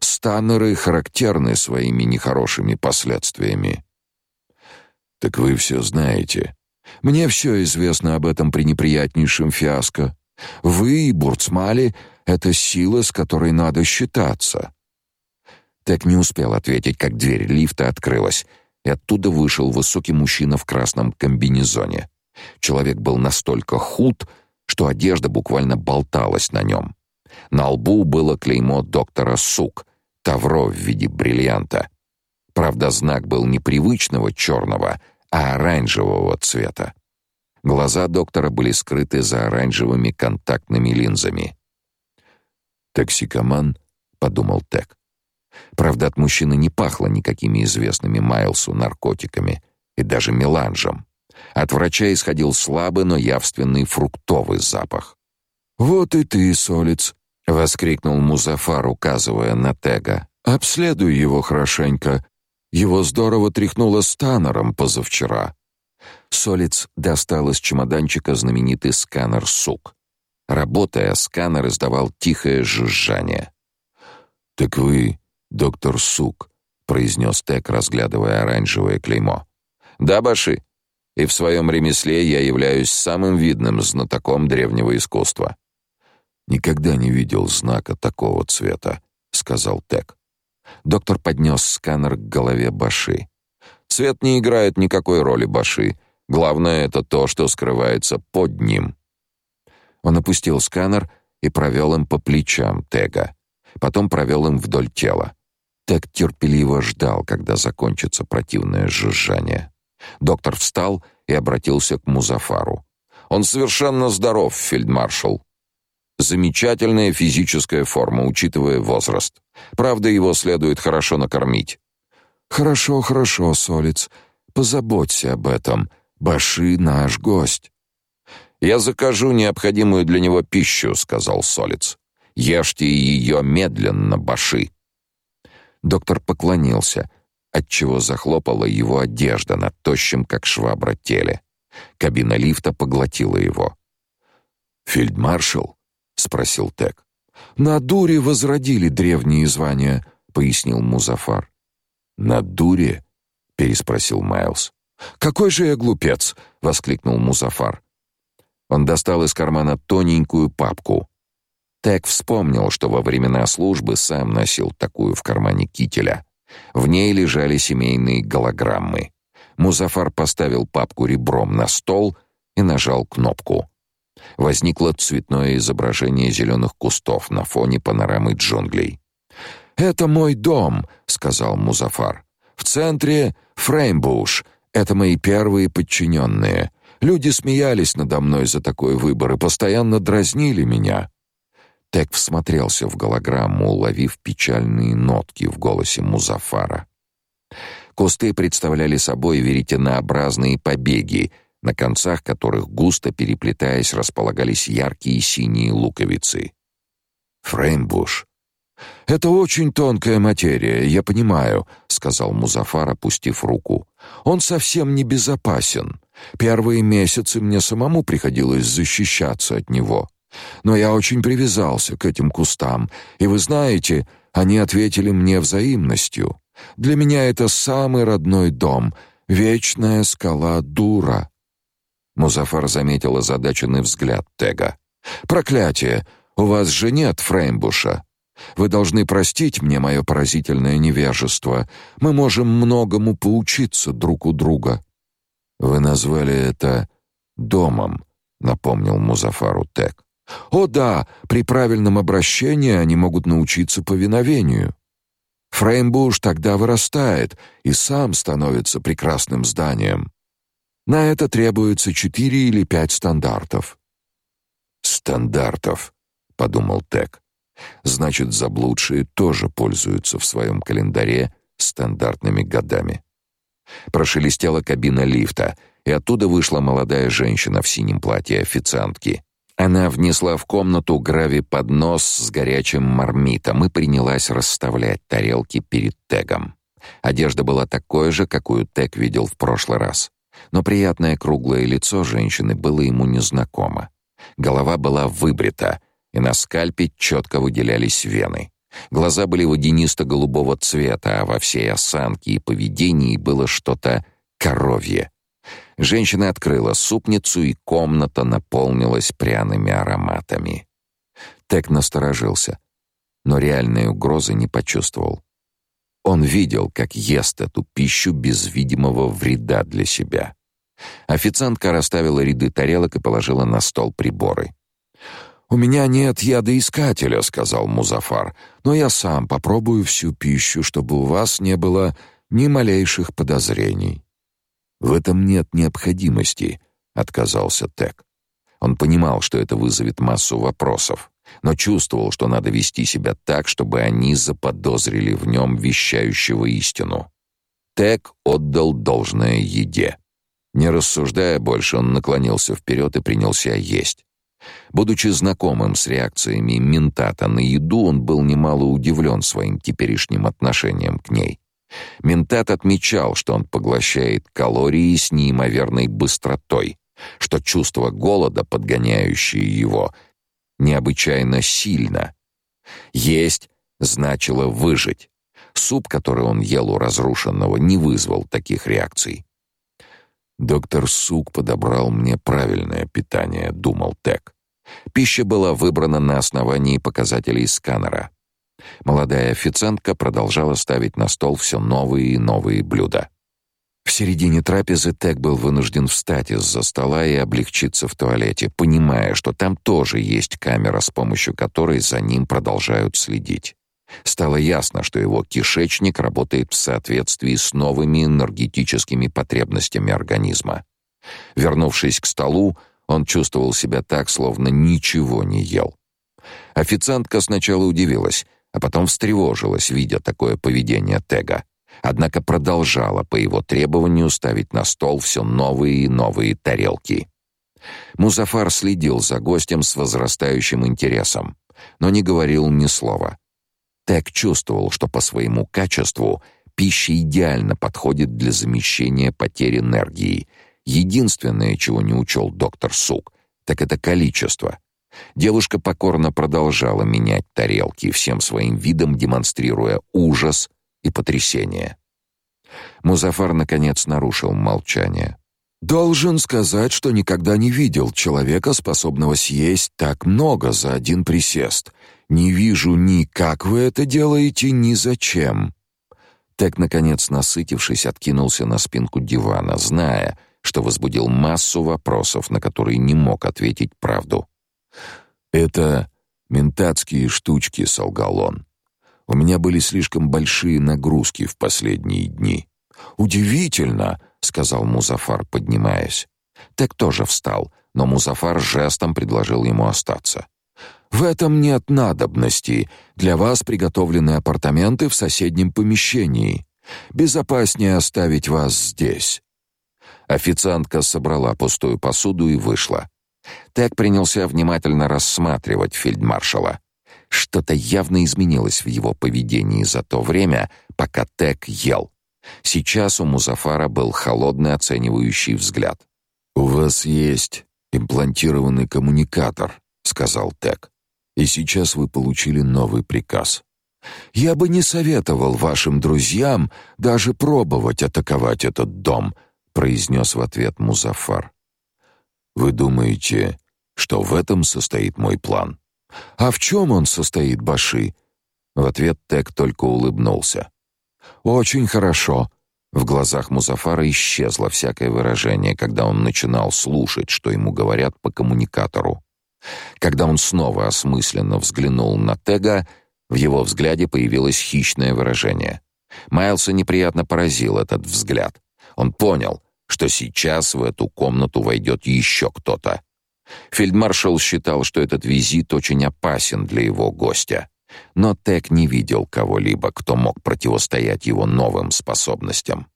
Станнеры характерны своими нехорошими последствиями. Так вы все знаете. Мне все известно об этом пренеприятнейшем фиаско. Вы и Бурцмали — это сила, с которой надо считаться». Так не успел ответить, как дверь лифта открылась, и оттуда вышел высокий мужчина в красном комбинезоне. Человек был настолько худ, что одежда буквально болталась на нем. На лбу было клеймо доктора Сук, тавро в виде бриллианта. Правда, знак был непривычного черного, а оранжевого цвета. Глаза доктора были скрыты за оранжевыми контактными линзами. «Токсикоман?» — подумал Тек. Правда, от мужчины не пахло никакими известными Майлсу наркотиками и даже меланжем. От врача исходил слабый, но явственный фруктовый запах. «Вот и ты, Солец!» — воскликнул Музафар, указывая на Тега. «Обследуй его хорошенько. Его здорово тряхнуло станером позавчера. Солиц достал из чемоданчика знаменитый сканер СУК. Работая, сканер издавал тихое жужжание. «Так вы доктор Сук», — произнес Тек, разглядывая оранжевое клеймо. «Да, Баши. И в своем ремесле я являюсь самым видным знатоком древнего искусства». «Никогда не видел знака такого цвета», — сказал Тек. Доктор поднес сканер к голове Баши. Цвет не играет никакой роли Баши. Главное это то, что скрывается под ним. Он опустил сканер и провел им по плечам Тега. Потом провел им вдоль тела. Тег терпеливо ждал, когда закончится противное жужжание. Доктор встал и обратился к Музафару. Он совершенно здоров, фельдмаршал. Замечательная физическая форма, учитывая возраст. Правда, его следует хорошо накормить. Хорошо, хорошо, Солец. Позаботься об этом. Баши наш гость. Я закажу необходимую для него пищу, сказал Солец. Ешьте ее медленно, Баши. Доктор поклонился, отчего захлопала его одежда на тощем, как швабра, теле. Кабина лифта поглотила его. Фельдмаршал спросил Тек. На дуре возродили древние звания, пояснил Музафар. «На дуре?» — переспросил Майлз. «Какой же я глупец!» — воскликнул Музафар. Он достал из кармана тоненькую папку. Тек вспомнил, что во времена службы сам носил такую в кармане кителя. В ней лежали семейные голограммы. Музафар поставил папку ребром на стол и нажал кнопку. Возникло цветное изображение зеленых кустов на фоне панорамы джунглей. «Это мой дом», — сказал Музафар. «В центре Фреймбуш. Это мои первые подчиненные. Люди смеялись надо мной за такой выбор и постоянно дразнили меня». Тек всмотрелся в голограмму, уловив печальные нотки в голосе Музафара. Кусты представляли собой веретенообразные побеги, на концах которых густо переплетаясь располагались яркие синие луковицы. Фреймбуш. Это очень тонкая материя, я понимаю, сказал Музафар, опустив руку. Он совсем не безопасен. Первые месяцы мне самому приходилось защищаться от него. Но я очень привязался к этим кустам, и вы знаете, они ответили мне взаимностью. Для меня это самый родной дом, вечная скала Дура. Музафар заметил озадаченный взгляд Тега. Проклятие, у вас же нет Фреймбуша. Вы должны простить мне мое поразительное невежество. Мы можем многому поучиться друг у друга. Вы назвали это домом, напомнил Музафару Тек. О да, при правильном обращении они могут научиться повиновению. Фреймбуш тогда вырастает и сам становится прекрасным зданием. На это требуется четыре или пять стандартов. Стандартов, подумал Тек. Значит, заблудшие тоже пользуются в своем календаре стандартными годами. Прошелестела кабина лифта, и оттуда вышла молодая женщина в синем платье официантки. Она внесла в комнату грави-поднос с горячим мармитом и принялась расставлять тарелки перед Тегом. Одежда была такой же, какую Тег видел в прошлый раз. Но приятное круглое лицо женщины было ему незнакомо. Голова была выбрита, и на скальпе четко выделялись вены. Глаза были водянисто-голубого цвета, а во всей осанке и поведении было что-то коровье. Женщина открыла супницу, и комната наполнилась пряными ароматами. Тек насторожился, но реальной угрозы не почувствовал. Он видел, как ест эту пищу без видимого вреда для себя. Официантка расставила ряды тарелок и положила на стол приборы. «У меня нет ядоискателя», — сказал Музафар, «но я сам попробую всю пищу, чтобы у вас не было ни малейших подозрений». «В этом нет необходимости», — отказался Тек. Он понимал, что это вызовет массу вопросов, но чувствовал, что надо вести себя так, чтобы они заподозрили в нем вещающего истину. Тек отдал должное еде. Не рассуждая больше, он наклонился вперед и принялся есть. Будучи знакомым с реакциями ментата на еду, он был немало удивлен своим теперешним отношением к ней. Ментат отмечал, что он поглощает калории с неимоверной быстротой, что чувство голода, подгоняющее его, необычайно сильно. Есть значило выжить. Суп, который он ел у разрушенного, не вызвал таких реакций. Доктор Сук подобрал мне правильное питание, думал Тек. Пища была выбрана на основании показателей сканера. Молодая официантка продолжала ставить на стол все новые и новые блюда. В середине трапезы Тек был вынужден встать из-за стола и облегчиться в туалете, понимая, что там тоже есть камера, с помощью которой за ним продолжают следить. Стало ясно, что его кишечник работает в соответствии с новыми энергетическими потребностями организма. Вернувшись к столу, он чувствовал себя так, словно ничего не ел. Официантка сначала удивилась, а потом встревожилась, видя такое поведение Тега. Однако продолжала по его требованию ставить на стол все новые и новые тарелки. Музафар следил за гостем с возрастающим интересом, но не говорил ни слова. Тег чувствовал, что по своему качеству пища идеально подходит для замещения потерь энергии. Единственное, чего не учел доктор Сук, так это количество. Девушка покорно продолжала менять тарелки, всем своим видом демонстрируя ужас и потрясение. Музафар наконец нарушил молчание. Должен сказать, что никогда не видел человека, способного съесть так много за один присест. Не вижу ни как вы это делаете, ни зачем. Так наконец, насытившись, откинулся на спинку дивана, зная, что возбудил массу вопросов, на которые не мог ответить правду. Это ментатские штучки, солгал он. У меня были слишком большие нагрузки в последние дни. Удивительно, сказал Музафар, поднимаясь. Так тоже встал, но Музафар жестом предложил ему остаться. В этом нет надобности. Для вас приготовлены апартаменты в соседнем помещении. Безопаснее оставить вас здесь. Официантка собрала пустую посуду и вышла. Так принялся внимательно рассматривать фельдмаршала. Что-то явно изменилось в его поведении за то время, пока Тек ел. Сейчас у Музафара был холодный оценивающий взгляд. «У вас есть имплантированный коммуникатор», — сказал Тек. «И сейчас вы получили новый приказ. Я бы не советовал вашим друзьям даже пробовать атаковать этот дом», — произнес в ответ Музафар. «Вы думаете, что в этом состоит мой план?» «А в чем он состоит, Баши?» В ответ Тек только улыбнулся. Очень хорошо. В глазах Музафара исчезло всякое выражение, когда он начинал слушать, что ему говорят по коммуникатору. Когда он снова осмысленно взглянул на Тега, в его взгляде появилось хищное выражение. Майлса неприятно поразил этот взгляд. Он понял, что сейчас в эту комнату войдет еще кто-то. Фельдмаршал считал, что этот визит очень опасен для его гостя. Но Тек не видел кого-либо, кто мог противостоять его новым способностям.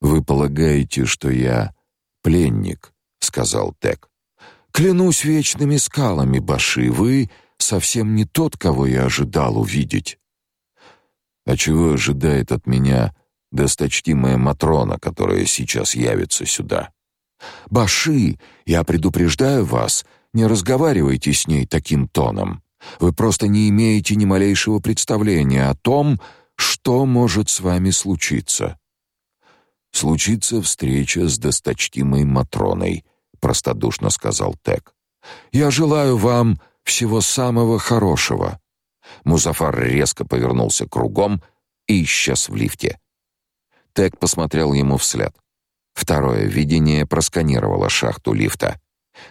«Вы полагаете, что я пленник?» — сказал Тек. «Клянусь вечными скалами, Баши, вы совсем не тот, кого я ожидал увидеть». «А чего ожидает от меня досточтимая Матрона, которая сейчас явится сюда?» «Баши, я предупреждаю вас, не разговаривайте с ней таким тоном. Вы просто не имеете ни малейшего представления о том, что может с вами случиться. Случится встреча с досточтимой Матроной, простодушно сказал Тек. Я желаю вам всего самого хорошего. Музафар резко повернулся кругом и исчез в лифте. Тек посмотрел ему вслед. Второе видение просканировало шахту лифта.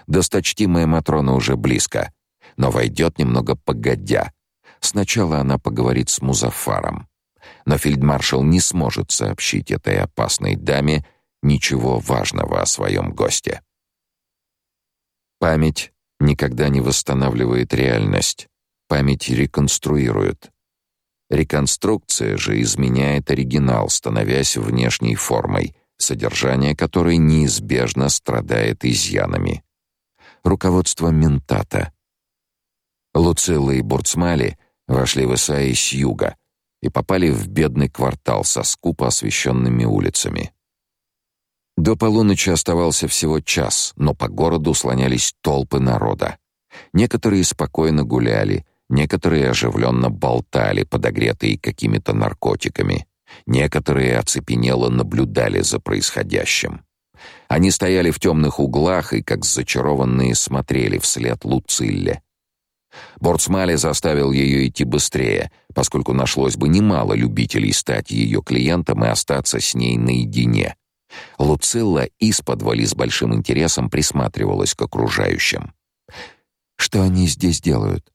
Досточтимая Матрона уже близко но войдет немного погодя. Сначала она поговорит с Музафаром. Но фельдмаршал не сможет сообщить этой опасной даме ничего важного о своем госте. Память никогда не восстанавливает реальность. Память реконструирует. Реконструкция же изменяет оригинал, становясь внешней формой, содержание которой неизбежно страдает изъянами. Руководство ментата. Луцилла и Бурцмали вошли в Исаи с юга и попали в бедный квартал со скупо освещенными улицами. До полуночи оставался всего час, но по городу слонялись толпы народа. Некоторые спокойно гуляли, некоторые оживленно болтали, подогретые какими-то наркотиками. Некоторые оцепенело наблюдали за происходящим. Они стояли в темных углах и, как зачарованные, смотрели вслед Луцилле. Борцмали заставил ее идти быстрее, поскольку нашлось бы немало любителей стать ее клиентом и остаться с ней наедине. Луцилла исподволь с большим интересом присматривалась к окружающим. Что они здесь делают?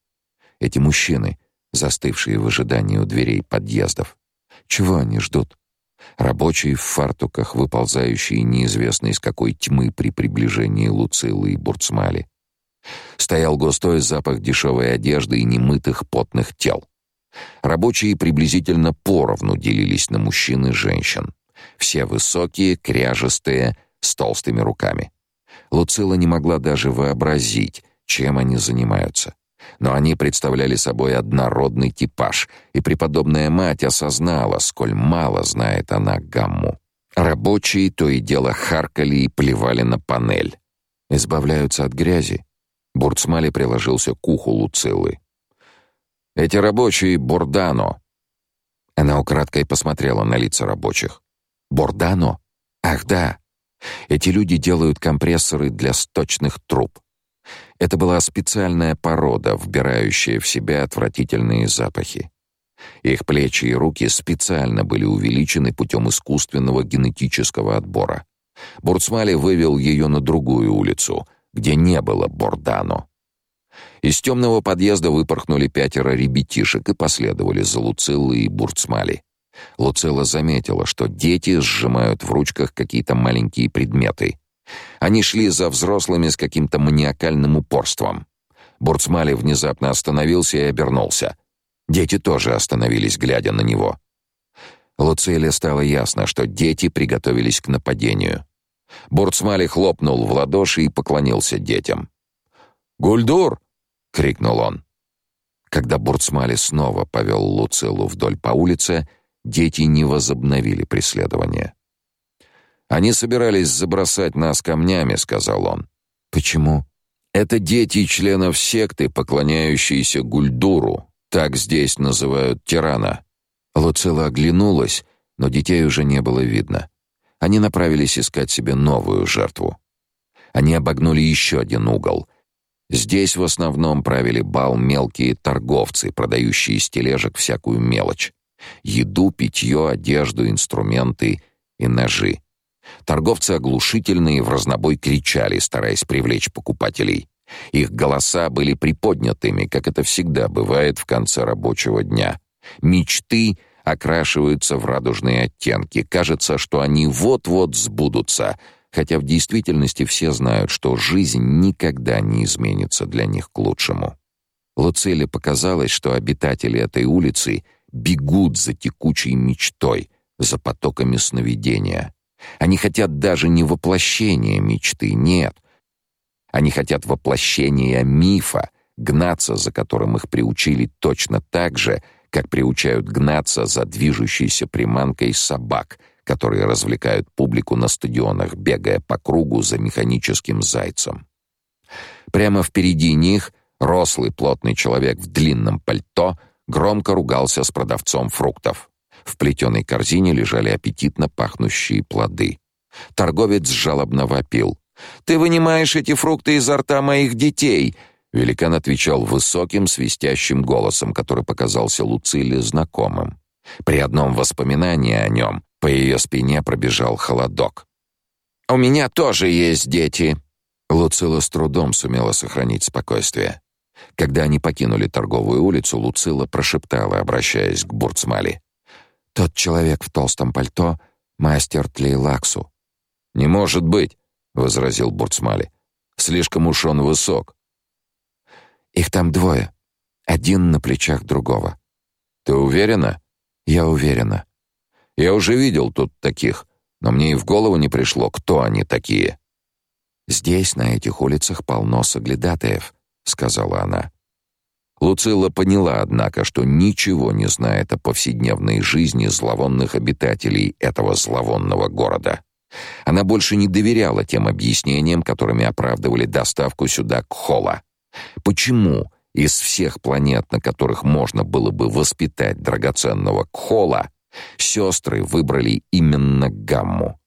Эти мужчины, застывшие в ожидании у дверей подъездов. Чего они ждут? Рабочие в фартуках, выползающие неизвестно из какой тьмы при приближении Луциллы и Бурцмали. Стоял густой запах дешевой одежды и немытых потных тел. Рабочие приблизительно поровну делились на мужчин и женщин. Все высокие, кряжестые, с толстыми руками. Луцила не могла даже вообразить, чем они занимаются. Но они представляли собой однородный типаж, и преподобная мать осознала, сколь мало знает она гамму. Рабочие то и дело харкали и плевали на панель. Избавляются от грязи, Бурцмали приложился к уху Луцилы. «Эти рабочие — Бурдано». Она украдкой посмотрела на лица рабочих. «Бурдано? Ах, да. Эти люди делают компрессоры для сточных труб. Это была специальная порода, вбирающая в себя отвратительные запахи. Их плечи и руки специально были увеличены путем искусственного генетического отбора. Бурцмали вывел ее на другую улицу, где не было Бордано. Из темного подъезда выпорхнули пятеро ребятишек и последовали за Луциллой и Бурцмали. Луцилла заметила, что дети сжимают в ручках какие-то маленькие предметы. Они шли за взрослыми с каким-то маниакальным упорством. Бурцмали внезапно остановился и обернулся. Дети тоже остановились, глядя на него. Луциле стало ясно, что дети приготовились к нападению. Бурцмали хлопнул в ладоши и поклонился детям. «Гульдур!» — крикнул он. Когда Бурцмали снова повел Луцилу вдоль по улице, дети не возобновили преследование. «Они собирались забросать нас камнями», — сказал он. «Почему?» «Это дети членов секты, поклоняющиеся Гульдуру. Так здесь называют тирана». Луцила оглянулась, но детей уже не было видно. Они направились искать себе новую жертву. Они обогнули еще один угол. Здесь в основном правили бал мелкие торговцы, продающие из тележек всякую мелочь: еду, питье, одежду, инструменты и ножи. Торговцы оглушительные в разнобой кричали, стараясь привлечь покупателей. Их голоса были приподнятыми, как это всегда бывает в конце рабочего дня. Мечты окрашиваются в радужные оттенки. Кажется, что они вот-вот сбудутся, хотя в действительности все знают, что жизнь никогда не изменится для них к лучшему. Луциле показалось, что обитатели этой улицы бегут за текучей мечтой, за потоками сновидения. Они хотят даже не воплощения мечты, нет. Они хотят воплощения мифа, гнаться за которым их приучили точно так же, как приучают гнаться за движущейся приманкой собак, которые развлекают публику на стадионах, бегая по кругу за механическим зайцем. Прямо впереди них рослый плотный человек в длинном пальто громко ругался с продавцом фруктов. В плетеной корзине лежали аппетитно пахнущие плоды. Торговец жалобно вопил: "Ты вынимаешь эти фрукты изо рта моих детей!" Великан отвечал высоким свистящим голосом, который показался Луциле знакомым. При одном воспоминании о нем по ее спине пробежал холодок. «У меня тоже есть дети!» Луцила с трудом сумела сохранить спокойствие. Когда они покинули торговую улицу, Луцила прошептала, обращаясь к Бурцмали. «Тот человек в толстом пальто — мастер Тлейлаксу». «Не может быть!» — возразил Бурцмали. «Слишком уж он высок. Их там двое. Один на плечах другого. Ты уверена? Я уверена. Я уже видел тут таких, но мне и в голову не пришло, кто они такие. Здесь, на этих улицах, полно соглядатаев, сказала она. Луцилла поняла, однако, что ничего не знает о повседневной жизни зловонных обитателей этого зловонного города. Она больше не доверяла тем объяснениям, которыми оправдывали доставку сюда Кхола. Почему из всех планет, на которых можно было бы воспитать драгоценного Кхола, сестры выбрали именно Гамму?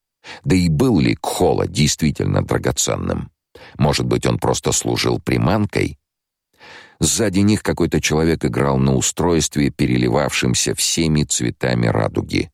Да и был ли Кхола действительно драгоценным? Может быть, он просто служил приманкой? Сзади них какой-то человек играл на устройстве, переливавшемся всеми цветами радуги.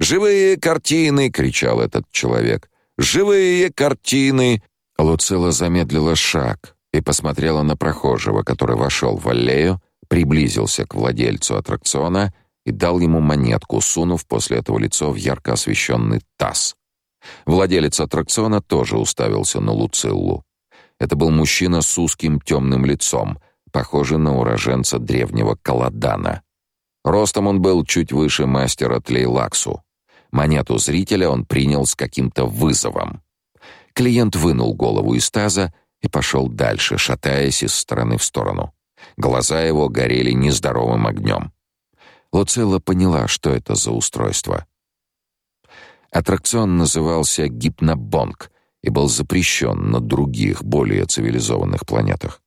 «Живые картины!» — кричал этот человек. «Живые картины!» Луцила замедлила шаг, и посмотрела на прохожего, который вошел в аллею, приблизился к владельцу аттракциона и дал ему монетку, сунув после этого лицо в ярко освещенный таз. Владелец аттракциона тоже уставился на Луциллу. Это был мужчина с узким темным лицом, похожий на уроженца древнего Каладана. Ростом он был чуть выше мастера Тлейлаксу. Монету зрителя он принял с каким-то вызовом. Клиент вынул голову из таза и пошел дальше, шатаясь из стороны в сторону. Глаза его горели нездоровым огнем. Луцилла поняла, что это за устройство. Аттракцион назывался «Гипнобонг» и был запрещен на других, более цивилизованных планетах.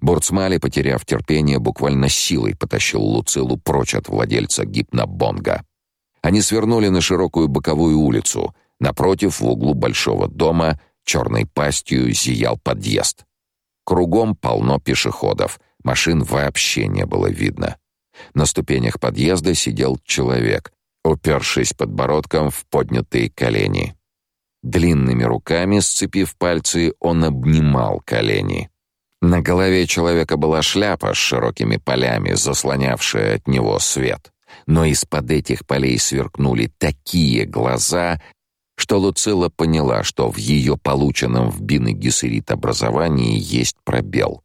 Борцмали, потеряв терпение, буквально силой потащил Луцилу прочь от владельца гипнобонга. Они свернули на широкую боковую улицу. Напротив, в углу большого дома, черной пастью зиял подъезд. Кругом полно пешеходов, машин вообще не было видно. На ступенях подъезда сидел человек, упершись подбородком в поднятые колени. Длинными руками, сцепив пальцы, он обнимал колени. На голове человека была шляпа с широкими полями, заслонявшая от него свет. Но из-под этих полей сверкнули такие глаза, что Луцила поняла, что в ее полученном в Бины-Гессерит образовании есть пробел.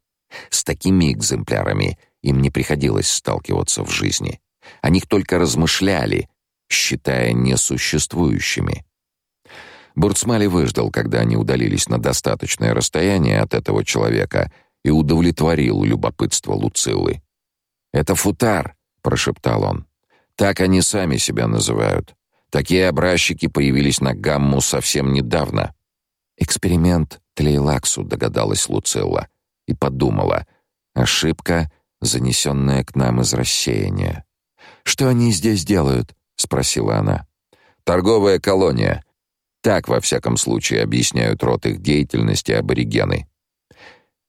С такими экземплярами им не приходилось сталкиваться в жизни. О них только размышляли, считая несуществующими. Бурцмали выждал, когда они удалились на достаточное расстояние от этого человека, и удовлетворил любопытство Луцилы. «Это футар», — прошептал он. «Так они сами себя называют. Такие образчики появились на гамму совсем недавно». «Эксперимент Тлейлаксу», — догадалась Луцилла и подумала. «Ошибка, занесенная к нам из рассеяния». «Что они здесь делают?» — спросила она. «Торговая колония», так, во всяком случае, объясняют род их деятельности аборигены.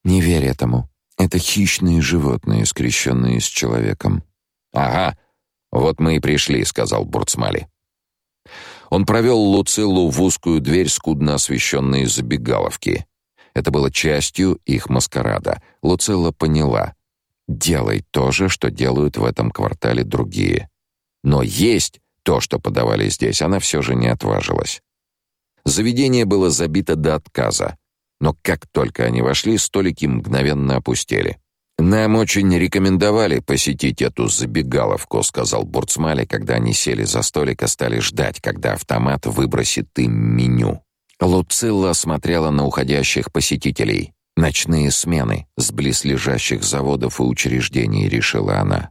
Не верь этому. Это хищные животные, скрещенные с человеком. Ага. Вот мы и пришли, сказал Бурцмали. Он провел Луцилу в узкую дверь скудно освещенной забегаловки. Это было частью их маскарада. Луцилла поняла: делай то же, что делают в этом квартале другие. Но есть то, что подавали здесь, она все же не отважилась. Заведение было забито до отказа, но как только они вошли, столики мгновенно опустели. Нам очень рекомендовали посетить эту забегаловку, сказал Бурцмали, когда они сели за столик и стали ждать, когда автомат выбросит им меню. Луцилла смотрела на уходящих посетителей. Ночные смены с близлежащих заводов и учреждений, решила она.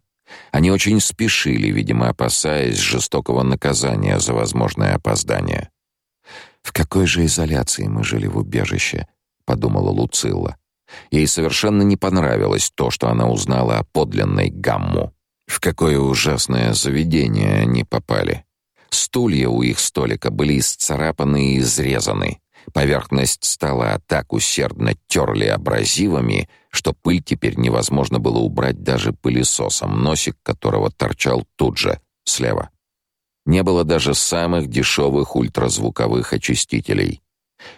Они очень спешили, видимо, опасаясь жестокого наказания за возможное опоздание. В какой же изоляции мы жили в убежище, подумала Луцилла. Ей совершенно не понравилось то, что она узнала о подлинной гамму. В какое ужасное заведение они попали. Стулья у их столика были исцарапаны и изрезаны. Поверхность стола так усердно терли абразивами, что пыль теперь невозможно было убрать даже пылесосом, носик которого торчал тут же, слева. Не было даже самых дешевых ультразвуковых очистителей.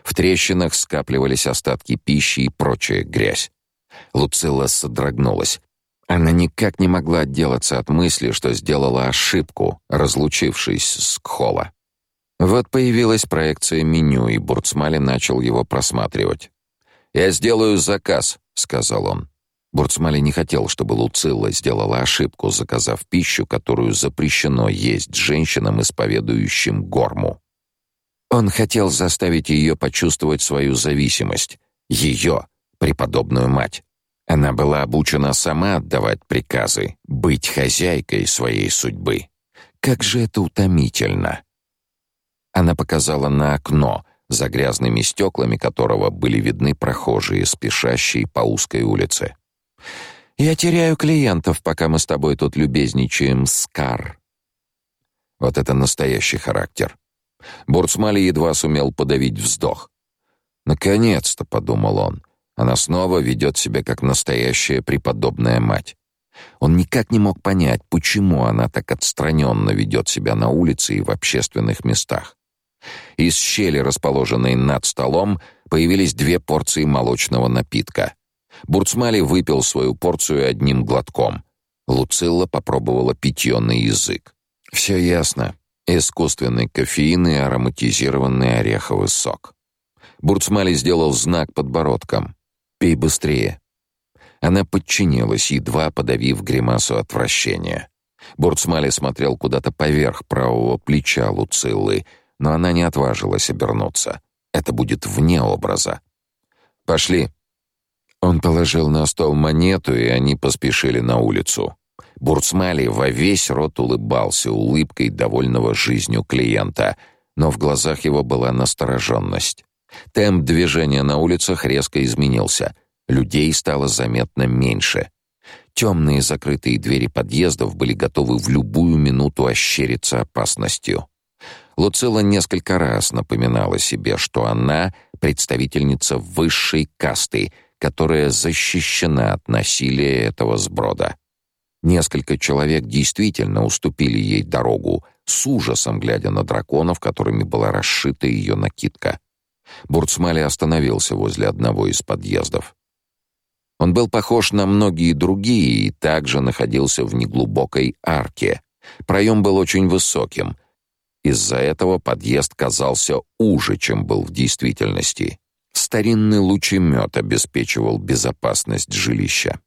В трещинах скапливались остатки пищи и прочая грязь. Луцилла содрогнулась. Она никак не могла отделаться от мысли, что сделала ошибку, разлучившись с Кхола. Вот появилась проекция меню, и Бурцмали начал его просматривать. «Я сделаю заказ», — сказал он. Бурцмали не хотел, чтобы Луцилла сделала ошибку, заказав пищу, которую запрещено есть женщинам, исповедующим горму. Он хотел заставить ее почувствовать свою зависимость, ее, преподобную мать. Она была обучена сама отдавать приказы, быть хозяйкой своей судьбы. Как же это утомительно. Она показала на окно, за грязными стеклами которого были видны прохожие, спешащие по узкой улице. Я теряю клиентов, пока мы с тобой тут любезничаем, Скар. Вот это настоящий характер. Бурцмали едва сумел подавить вздох. Наконец-то, подумал он, она снова ведет себя как настоящая преподобная мать. Он никак не мог понять, почему она так отстраненно ведет себя на улице и в общественных местах. Из щели, расположенной над столом, появились две порции молочного напитка. Бурцмали выпил свою порцию одним глотком. Луцилла попробовала питье на язык. Все ясно. Искусственный кофеин и ароматизированный ореховый сок. Бурцмали сделал знак подбородком. «Пей быстрее». Она подчинилась, едва подавив гримасу отвращения. Бурцмали смотрел куда-то поверх правого плеча Луциллы, но она не отважилась обернуться. Это будет вне образа. «Пошли», он положил на стол монету, и они поспешили на улицу. Бурцмали во весь рот улыбался улыбкой довольного жизнью клиента, но в глазах его была настороженность. Темп движения на улицах резко изменился. Людей стало заметно меньше. Темные закрытые двери подъездов были готовы в любую минуту ощериться опасностью. Луцила несколько раз напоминала себе, что она представительница высшей касты, которая защищена от насилия этого сброда. Несколько человек действительно уступили ей дорогу, с ужасом глядя на драконов, которыми была расшита ее накидка. Бурцмали остановился возле одного из подъездов. Он был похож на многие другие и также находился в неглубокой арке. Проем был очень высоким. Из-за этого подъезд казался уже, чем был в действительности. Старинный лучемет обеспечивал безопасность жилища.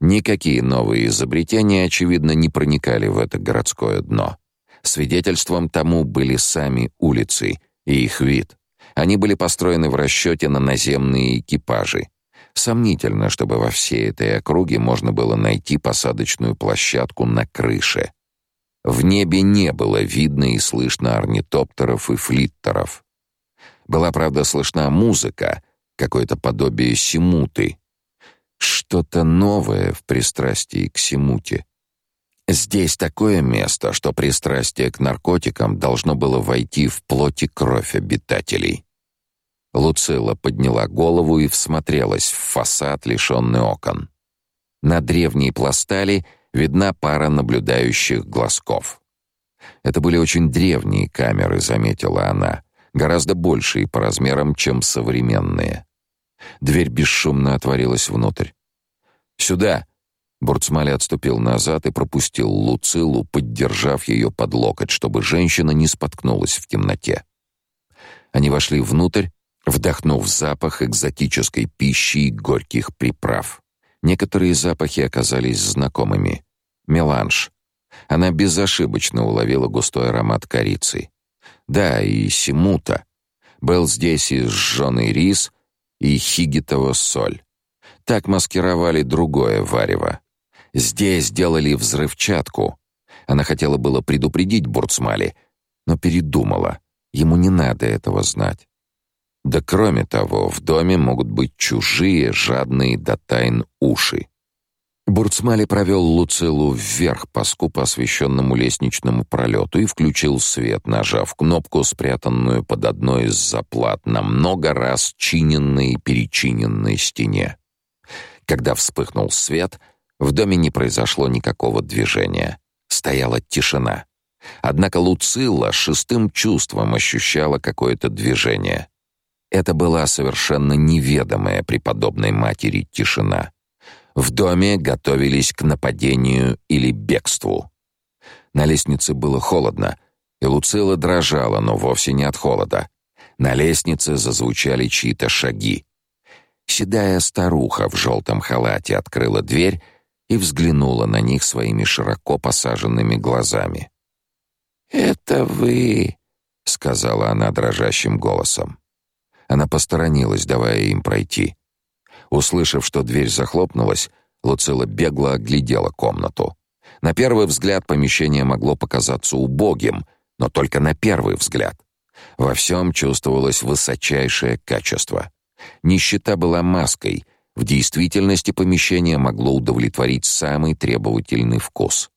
Никакие новые изобретения, очевидно, не проникали в это городское дно. Свидетельством тому были сами улицы и их вид. Они были построены в расчете на наземные экипажи. Сомнительно, чтобы во всей этой округе можно было найти посадочную площадку на крыше. В небе не было видно и слышно орнитоптеров и флиттеров. Была, правда, слышна музыка, какое-то подобие симуты. Что-то новое в пристрастии к симуте. Здесь такое место, что пристрастие к наркотикам должно было войти в плоть и кровь обитателей. Луцила подняла голову и всмотрелась в фасад, лишенный окон. На древней пластали видна пара наблюдающих глазков. Это были очень древние камеры, заметила она, гораздо большие по размерам, чем современные. Дверь бесшумно отворилась внутрь. «Сюда!» Бурцмали отступил назад и пропустил Луцилу, поддержав ее под локоть, чтобы женщина не споткнулась в темноте. Они вошли внутрь вдохнув запах экзотической пищи и горьких приправ. Некоторые запахи оказались знакомыми. Меланж. Она безошибочно уловила густой аромат корицы. Да, и симута. Был здесь и сжёный рис, и хигитова соль. Так маскировали другое варево. Здесь делали взрывчатку. Она хотела было предупредить Бурцмали, но передумала. Ему не надо этого знать. Да кроме того, в доме могут быть чужие, жадные до тайн уши. Бурцмали провел Луцилу вверх по скупо освещенному лестничному пролету и включил свет, нажав кнопку, спрятанную под одной из заплат на много раз чиненной и перечиненной стене. Когда вспыхнул свет, в доме не произошло никакого движения. Стояла тишина. Однако Луцилла шестым чувством ощущала какое-то движение. Это была совершенно неведомая преподобной матери тишина. В доме готовились к нападению или бегству. На лестнице было холодно, и Луцила дрожала, но вовсе не от холода. На лестнице зазвучали чьи-то шаги. Седая старуха в желтом халате открыла дверь и взглянула на них своими широко посаженными глазами. «Это вы», — сказала она дрожащим голосом. Она посторонилась, давая им пройти. Услышав, что дверь захлопнулась, Луцила бегло оглядела комнату. На первый взгляд помещение могло показаться убогим, но только на первый взгляд. Во всем чувствовалось высочайшее качество. Нищета была маской, в действительности помещение могло удовлетворить самый требовательный вкус.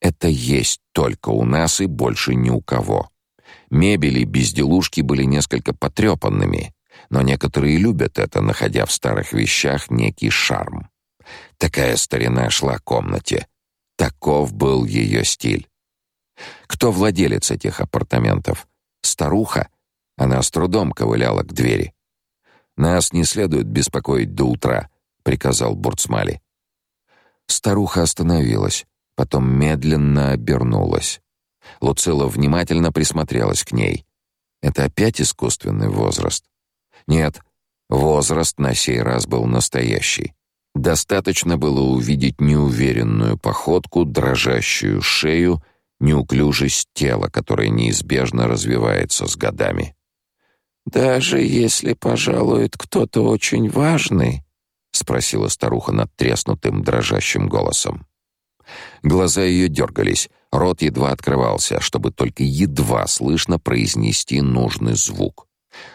Это есть только у нас и больше ни у кого. Мебель и безделушки были несколько потрепанными, но некоторые любят это, находя в старых вещах некий шарм. Такая старина шла комнате. Таков был ее стиль. Кто владелец этих апартаментов? Старуха? Она с трудом ковыляла к двери. Нас не следует беспокоить до утра, приказал Бурцмали. Старуха остановилась, потом медленно обернулась. Луцила внимательно присмотрелась к ней. Это опять искусственный возраст? Нет, возраст на сей раз был настоящий. Достаточно было увидеть неуверенную походку, дрожащую шею, неуклюжесть тела, которое неизбежно развивается с годами. Даже если пожалует кто-то очень важный, спросила старуха надтреснутым дрожащим голосом. Глаза ее дергались, рот едва открывался, чтобы только едва слышно произнести нужный звук.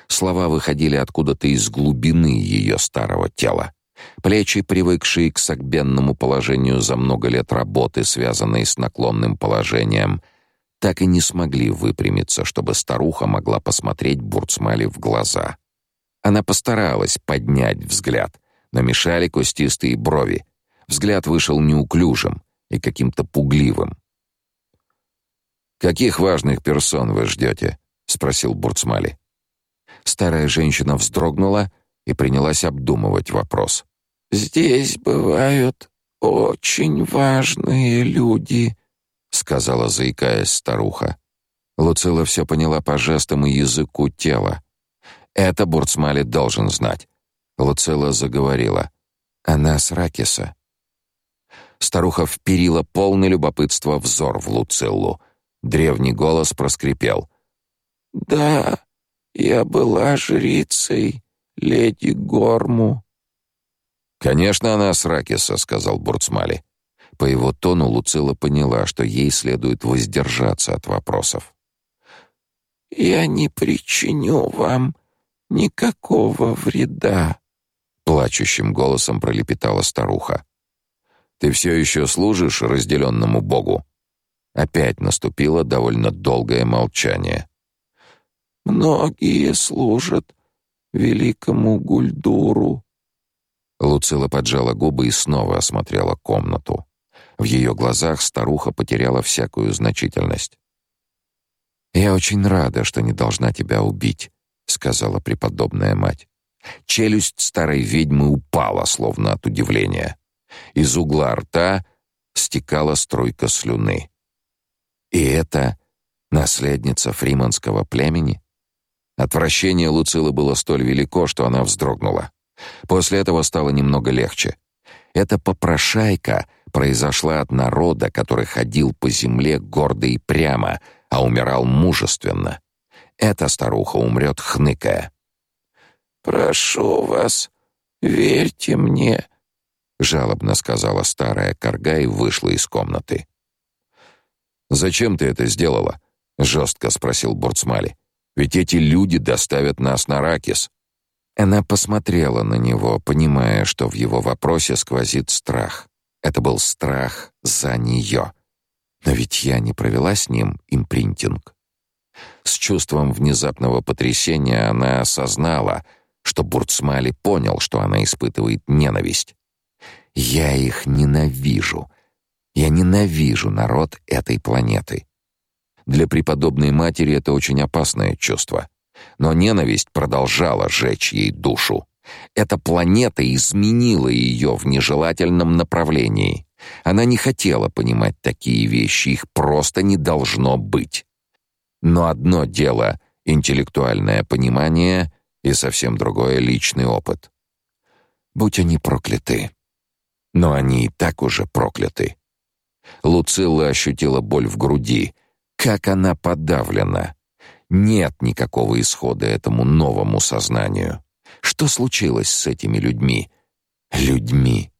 Слова выходили откуда-то из глубины ее старого тела. Плечи, привыкшие к согбенному положению за много лет работы, связанной с наклонным положением, так и не смогли выпрямиться, чтобы старуха могла посмотреть Бурцмали в глаза. Она постаралась поднять взгляд, но мешали кустистые брови. Взгляд вышел неуклюжим и каким-то пугливым. «Каких важных персон вы ждете?» — спросил Бурцмали. Старая женщина вздрогнула и принялась обдумывать вопрос. «Здесь бывают очень важные люди», — сказала, заикаясь старуха. Луцила все поняла по жестам и языку тела. Это Бурцмали должен знать. Луцила заговорила. «Она с Ракиса». Старуха вперила полный любопытства взор в Луциллу. Древний голос проскрипел. «Да, я была жрицей, леди Горму». «Конечно, она с Ракиса», — сказал Бурцмали. По его тону Луцила поняла, что ей следует воздержаться от вопросов. «Я не причиню вам никакого вреда», — плачущим голосом пролепетала старуха. «Ты все еще служишь разделенному Богу?» Опять наступило довольно долгое молчание. «Многие служат великому Гульдуру», Луцила поджала губы и снова осмотрела комнату. В ее глазах старуха потеряла всякую значительность. «Я очень рада, что не должна тебя убить», — сказала преподобная мать. Челюсть старой ведьмы упала, словно от удивления. Из угла рта стекала струйка слюны. И это наследница фриманского племени? Отвращение Луцилы было столь велико, что она вздрогнула. После этого стало немного легче. Эта попрошайка произошла от народа, который ходил по земле гордо и прямо, а умирал мужественно. Эта старуха умрет хныкая. «Прошу вас, верьте мне», — жалобно сказала старая корга и вышла из комнаты. «Зачем ты это сделала?» — жестко спросил Бурцмали. «Ведь эти люди доставят нас на Ракис». Она посмотрела на него, понимая, что в его вопросе сквозит страх. Это был страх за нее. Но ведь я не провела с ним импринтинг. С чувством внезапного потрясения она осознала, что Бурцмали понял, что она испытывает ненависть. Я их ненавижу. Я ненавижу народ этой планеты. Для преподобной матери это очень опасное чувство. Но ненависть продолжала жечь ей душу. Эта планета изменила ее в нежелательном направлении. Она не хотела понимать такие вещи, их просто не должно быть. Но одно дело — интеллектуальное понимание и совсем другое — личный опыт. Будь они прокляты. Но они и так уже прокляты. Луцилла ощутила боль в груди. Как она подавлена. Нет никакого исхода этому новому сознанию. Что случилось с этими людьми? Людьми.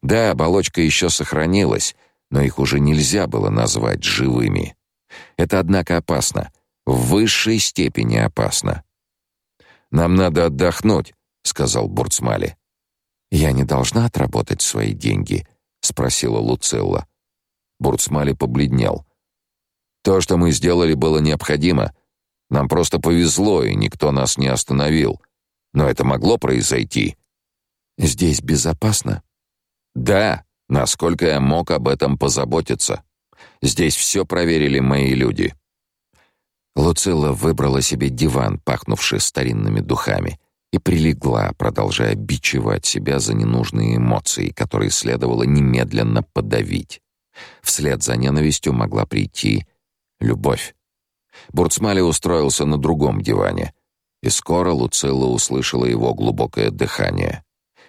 Да, оболочка еще сохранилась, но их уже нельзя было назвать живыми. Это однако опасно, в высшей степени опасно. Нам надо отдохнуть, сказал Бурцмали. Я не должна отработать свои деньги, спросила Луцилла. Бурцмали побледнел. То, что мы сделали, было необходимо. Нам просто повезло, и никто нас не остановил. Но это могло произойти. Здесь безопасно? Да, насколько я мог об этом позаботиться. Здесь все проверили мои люди. Луцилла выбрала себе диван, пахнувший старинными духами, и прилегла, продолжая бичевать себя за ненужные эмоции, которые следовало немедленно подавить. Вслед за ненавистью могла прийти любовь. Бурцмали устроился на другом диване, и скоро Луцилла услышала его глубокое дыхание.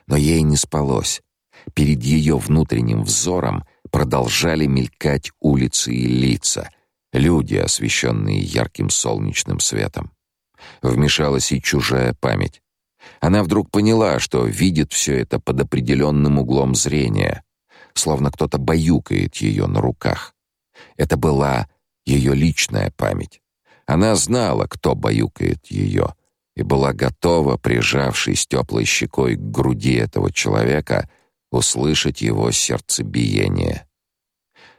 Но ей не спалось. Перед ее внутренним взором продолжали мелькать улицы и лица, люди, освещенные ярким солнечным светом. Вмешалась и чужая память. Она вдруг поняла, что видит все это под определенным углом зрения, словно кто-то баюкает ее на руках. Это была ее личная память. Она знала, кто баюкает ее. и была готова, прижавшись теплой щекой к груди этого человека, услышать его сердцебиение.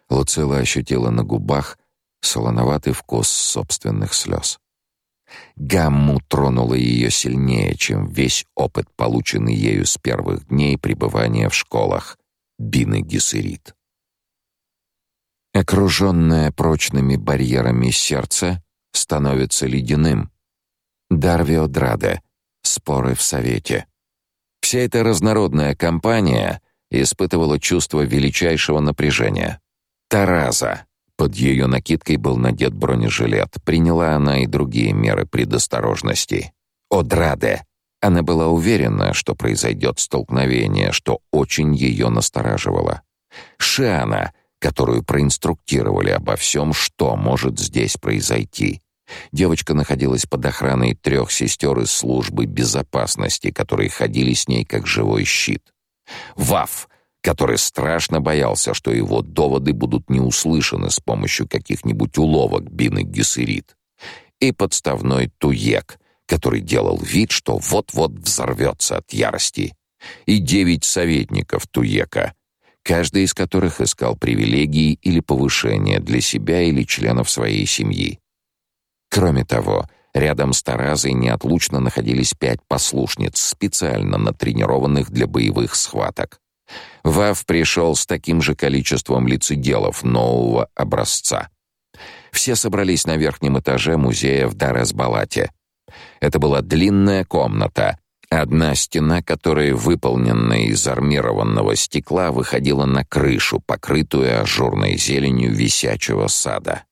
Луцила ощутила на губах солоноватый вкус собственных слез. Гамму тронуло ее сильнее, чем весь опыт, полученный ею с первых дней пребывания в школах Бины Гессерит. Окруженное прочными барьерами сердце становится ледяным. Дарвио Драде. Споры в Совете. Вся эта разнородная компания испытывала чувство величайшего напряжения. Тараза. Под ее накидкой был надет бронежилет. Приняла она и другие меры предосторожности. Одраде. Она была уверена, что произойдет столкновение, что очень ее настораживало. Шиана — которую проинструктировали обо всем, что может здесь произойти. Девочка находилась под охраной трех сестер из службы безопасности, которые ходили с ней как живой щит. Ваф, который страшно боялся, что его доводы будут не услышаны с помощью каких-нибудь уловок Бины Гессерит. И подставной Туек, который делал вид, что вот-вот взорвется от ярости. И девять советников Туека, каждый из которых искал привилегии или повышения для себя или членов своей семьи. Кроме того, рядом с Таразой неотлучно находились пять послушниц, специально натренированных для боевых схваток. Вав пришел с таким же количеством лицеделов нового образца. Все собрались на верхнем этаже музея в Дарасбалате. Это была длинная комната, Одна стена, которая выполненная из армированного стекла, выходила на крышу, покрытую ажурной зеленью висячего сада.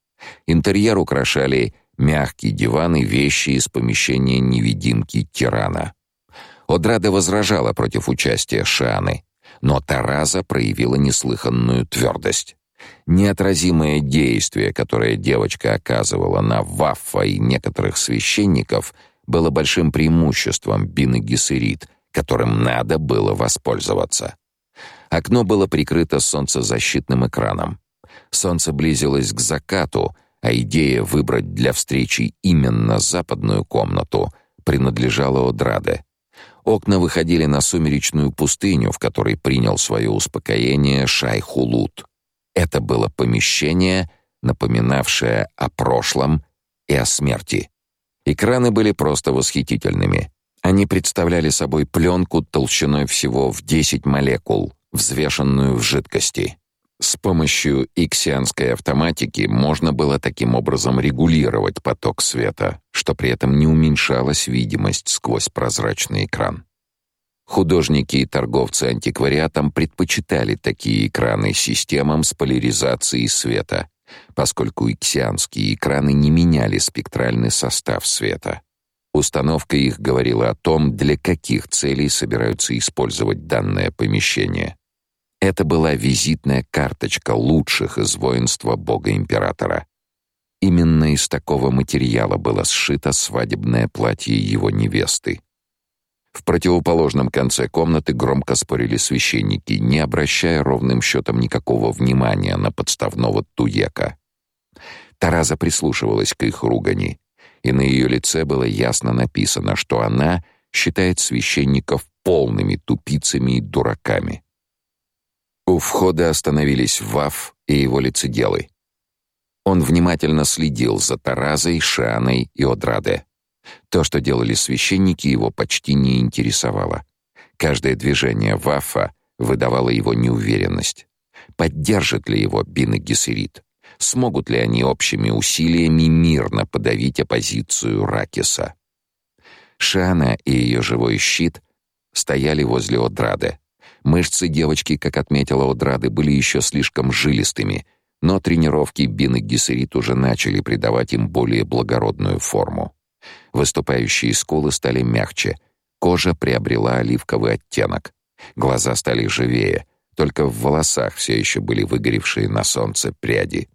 Интерьер украшали мягкие диваны, вещи из помещения невидимки тирана. Одрада возражала против участия Шаны, но Тараза проявила неслыханную твердость. Неотразимое действие, которое девочка оказывала на Ваффа и некоторых священников — было большим преимуществом Бины Гессерит, которым надо было воспользоваться. Окно было прикрыто солнцезащитным экраном. Солнце близилось к закату, а идея выбрать для встречи именно западную комнату принадлежала Одраде. Окна выходили на сумеречную пустыню, в которой принял свое успокоение Шайхулут. Это было помещение, напоминавшее о прошлом и о смерти. Экраны были просто восхитительными. Они представляли собой пленку толщиной всего в 10 молекул, взвешенную в жидкости. С помощью иксианской автоматики можно было таким образом регулировать поток света, что при этом не уменьшалась видимость сквозь прозрачный экран. Художники и торговцы антиквариатом предпочитали такие экраны системам с поляризацией света, поскольку иксианские экраны не меняли спектральный состав света. Установка их говорила о том, для каких целей собираются использовать данное помещение. Это была визитная карточка лучших из воинства бога-императора. Именно из такого материала было сшито свадебное платье его невесты. В противоположном конце комнаты громко спорили священники, не обращая ровным счетом никакого внимания на подставного туека. Тараза прислушивалась к их ругани, и на ее лице было ясно написано, что она считает священников полными тупицами и дураками. У входа остановились Ваф и его лицеделы. Он внимательно следил за Таразой, Шаной и Одраде. То, что делали священники, его почти не интересовало. Каждое движение Вафа выдавало его неуверенность. Поддержит ли его Бин и Гессерит? Смогут ли они общими усилиями мирно подавить оппозицию Ракиса? Шана и ее живой щит стояли возле Одрады. Мышцы девочки, как отметила Одрады, были еще слишком жилистыми, но тренировки Бин и Гессерит уже начали придавать им более благородную форму. Выступающие скулы стали мягче, кожа приобрела оливковый оттенок, глаза стали живее, только в волосах все еще были выгоревшие на солнце пряди.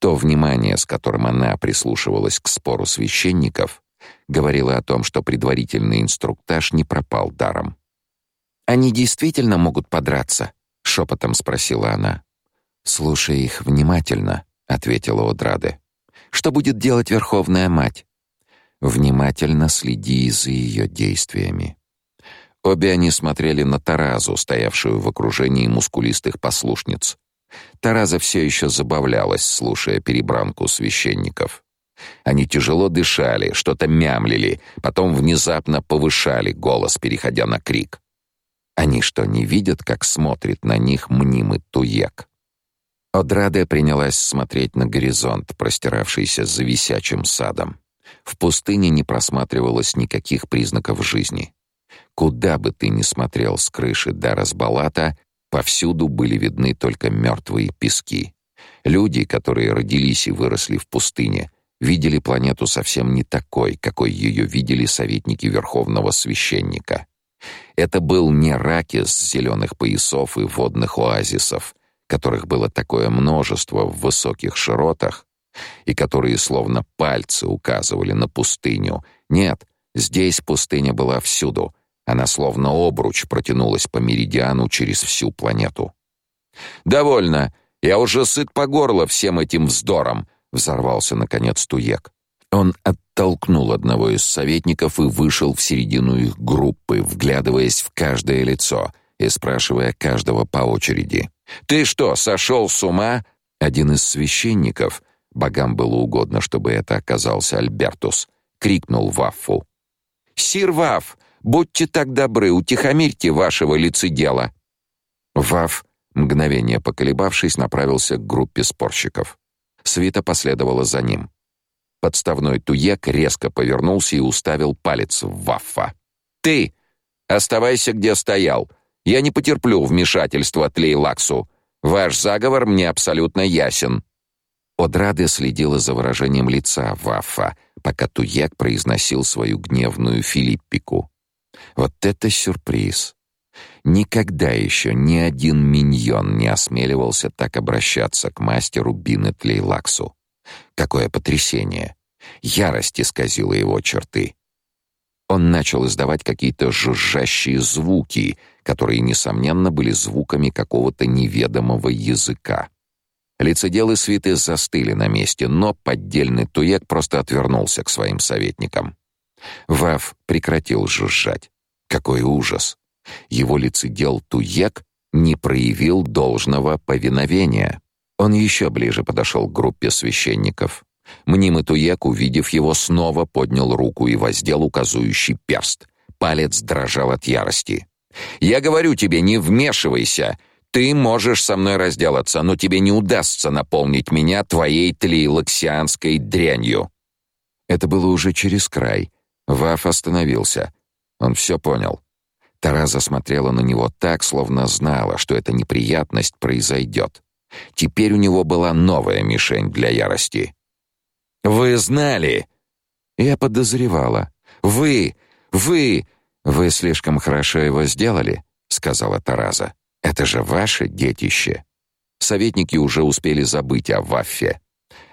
То внимание, с которым она прислушивалась к спору священников, говорило о том, что предварительный инструктаж не пропал даром. «Они действительно могут подраться?» — шепотом спросила она. «Слушай их внимательно», — ответила Одраде. «Что будет делать Верховная Мать? Внимательно следи за ее действиями. Обе они смотрели на Таразу, стоявшую в окружении мускулистых послушниц. Тараза все еще забавлялась, слушая перебранку священников. Они тяжело дышали, что-то мямлили, потом внезапно повышали голос, переходя на крик. Они что, не видят, как смотрит на них мнимый туек? Одраде принялась смотреть на горизонт, простиравшийся за висячим садом. В пустыне не просматривалось никаких признаков жизни. Куда бы ты ни смотрел с крыши до Разбалата, повсюду были видны только мертвые пески. Люди, которые родились и выросли в пустыне, видели планету совсем не такой, какой ее видели советники верховного священника. Это был не Ракис зеленых поясов и водных оазисов, которых было такое множество в высоких широтах, и которые словно пальцы указывали на пустыню. Нет, здесь пустыня была всюду. Она словно обруч протянулась по меридиану через всю планету. «Довольно. Я уже сыт по горло всем этим вздором», — взорвался, наконец, Туек. Он оттолкнул одного из советников и вышел в середину их группы, вглядываясь в каждое лицо и спрашивая каждого по очереди. «Ты что, сошел с ума?» Один из священников, богам было угодно, чтобы это оказался Альбертус, крикнул Ваффу. «Сир Ваф, будьте так добры, утихомирьте вашего лицедела!» Ваф, мгновение поколебавшись, направился к группе спорщиков. Свита последовала за ним. Подставной туек резко повернулся и уставил палец в Ваффа. «Ты! Оставайся, где стоял. Я не потерплю вмешательства Тлейлаксу. Ваш заговор мне абсолютно ясен». Одрады следила за выражением лица Ваффа, пока Туек произносил свою гневную филиппику. Вот это сюрприз! Никогда еще ни один миньон не осмеливался так обращаться к мастеру Бины Тлейлаксу. Какое потрясение! Ярость исказила его черты. Он начал издавать какие-то жужжащие звуки, которые, несомненно, были звуками какого-то неведомого языка. Лицеделы свиты застыли на месте, но поддельный туек просто отвернулся к своим советникам. Вав прекратил жужжать. Какой ужас! Его лицедел туек не проявил должного повиновения. Он еще ближе подошел к группе священников. Мнимый Туек, увидев его, снова поднял руку и воздел указующий перст. Палец дрожал от ярости. «Я говорю тебе, не вмешивайся! Ты можешь со мной разделаться, но тебе не удастся наполнить меня твоей тлейлоксианской дрянью!» Это было уже через край. Ваф остановился. Он все понял. Тараза смотрела на него так, словно знала, что эта неприятность произойдет. Теперь у него была новая мишень для ярости. «Вы знали!» «Я подозревала. Вы! Вы! Вы слишком хорошо его сделали», — сказала Тараза. «Это же ваше детище». Советники уже успели забыть о Ваффе.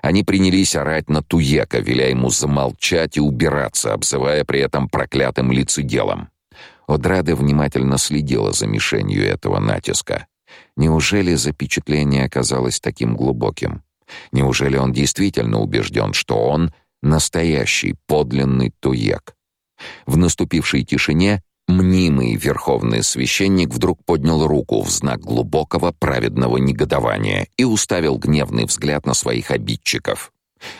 Они принялись орать на Туека, веля ему замолчать и убираться, обзывая при этом проклятым лицеделом. Одраде внимательно следила за мишенью этого натиска. Неужели запечатление оказалось таким глубоким? Неужели он действительно убежден, что он настоящий подлинный туек? В наступившей тишине мнимый верховный священник вдруг поднял руку в знак глубокого праведного негодования и уставил гневный взгляд на своих обидчиков.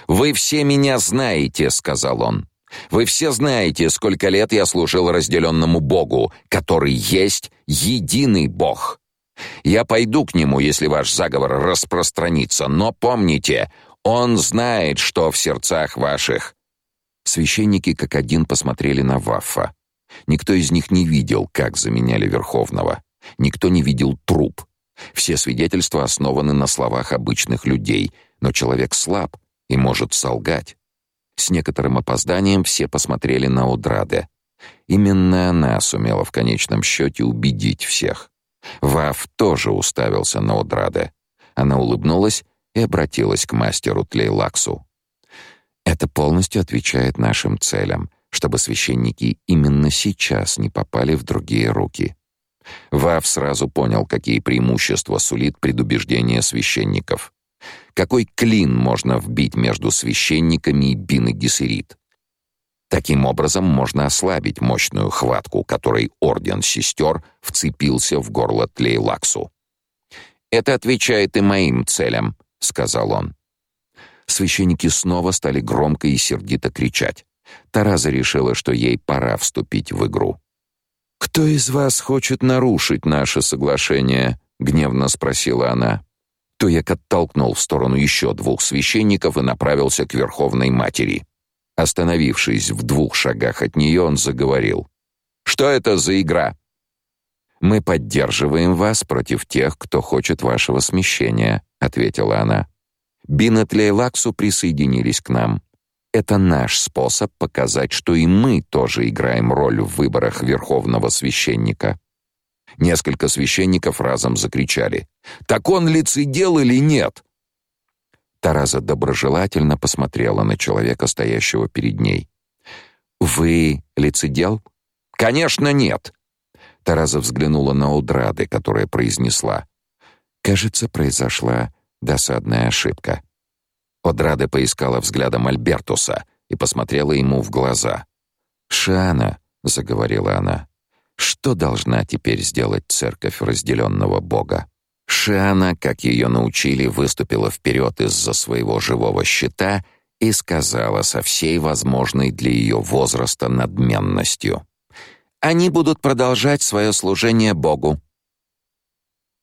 «Вы все меня знаете», — сказал он. «Вы все знаете, сколько лет я служил разделенному Богу, который есть единый Бог. Я пойду к нему, если ваш заговор распространится, но помните, он знает, что в сердцах ваших. Священники как один посмотрели на Ваффа. Никто из них не видел, как заменяли верховного. Никто не видел труп. Все свидетельства основаны на словах обычных людей, но человек слаб и может солгать. С некоторым опозданием все посмотрели на Удраде. Именно она сумела в конечном счете убедить всех. Вав тоже уставился на Одраде. Она улыбнулась и обратилась к мастеру Тлейлаксу. Это полностью отвечает нашим целям, чтобы священники именно сейчас не попали в другие руки. Вав сразу понял, какие преимущества сулит предубеждение священников. Какой клин можно вбить между священниками и Бин Таким образом можно ослабить мощную хватку, которой орден сестер вцепился в горло Тлейлаксу. «Это отвечает и моим целям», — сказал он. Священники снова стали громко и сердито кричать. Тараза решила, что ей пора вступить в игру. «Кто из вас хочет нарушить наше соглашение?» — гневно спросила она. Туек оттолкнул в сторону еще двух священников и направился к Верховной Матери. Остановившись в двух шагах от нее, он заговорил. «Что это за игра?» «Мы поддерживаем вас против тех, кто хочет вашего смещения», — ответила она. Бинет Лейлаксу присоединились к нам. Это наш способ показать, что и мы тоже играем роль в выборах верховного священника. Несколько священников разом закричали: "Так он лицедел или нет?" Тараза доброжелательно посмотрела на человека, стоящего перед ней. Вы лицедел? Конечно, нет. Тараза взглянула на Удрады, которая произнесла: "Кажется, произошла досадная ошибка". Одрада поискала взглядом Альбертуса и посмотрела ему в глаза. "Шана", заговорила она. "Что должна теперь сделать церковь разделенного Бога?" Шана, как ее научили, выступила вперед из-за своего живого щита и сказала со всей возможной для ее возраста надменностью: "Они будут продолжать свое служение Богу.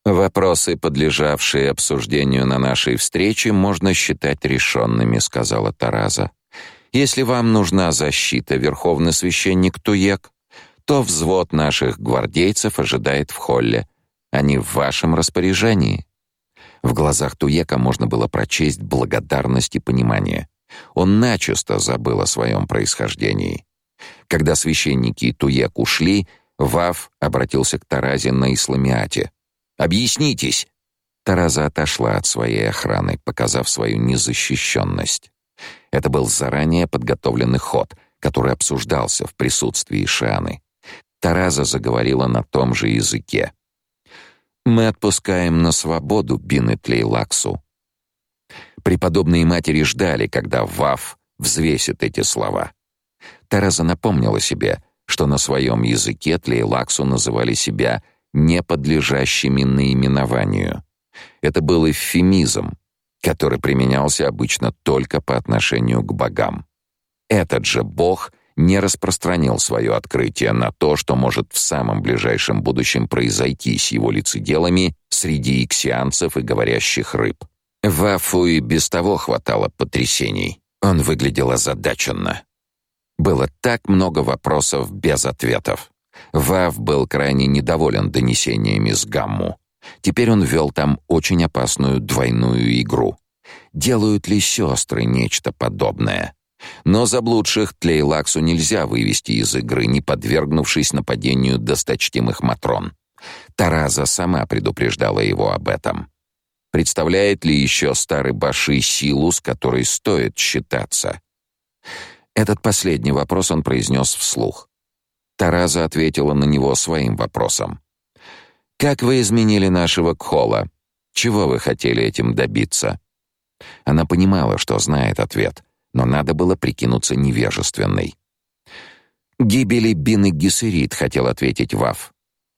Вопросы, подлежавшие обсуждению на нашей встрече, можно считать решенными», — сказала Тараза. Если вам нужна защита, верховный священник Туек, то взвод наших гвардейцев ожидает в холле. Они в вашем распоряжении. В глазах Туека можно было прочесть благодарность и понимание. Он начисто забыл о своем происхождении. Когда священники и Туек ушли, Вав обратился к Таразе на исламиате. Объяснитесь. Тараза отошла от своей охраны, показав свою незащищенность. Это был заранее подготовленный ход, который обсуждался в присутствии Шаны. Тараза заговорила на том же языке. Мы отпускаем на свободу Бинетли Лаксу. Преподобные матери ждали, когда Вав взвесит эти слова. Тараза напомнила себе, что на своем языке Тлейлаксу называли себя не подлежащими наименованию. Это был эвфемизм, который применялся обычно только по отношению к богам. Этот же бог не распространил свое открытие на то, что может в самом ближайшем будущем произойти с его лицеделами среди иксианцев и говорящих рыб. Вафу и без того хватало потрясений. Он выглядел озадаченно. Было так много вопросов без ответов. Вав был крайне недоволен донесениями с Гамму. Теперь он вел там очень опасную двойную игру. Делают ли сестры нечто подобное? Но заблудших Тлейлаксу нельзя вывести из игры, не подвергнувшись нападению досточтимых матрон. Тараза сама предупреждала его об этом. Представляет ли еще старый Баши силу, с которой стоит считаться? Этот последний вопрос он произнес вслух. Тараза ответила на него своим вопросом. Как вы изменили нашего Кхола? Чего вы хотели этим добиться? Она понимала, что знает ответ, но надо было прикинуться невежественной. Гибели Бин и Гессерит хотел ответить Вав.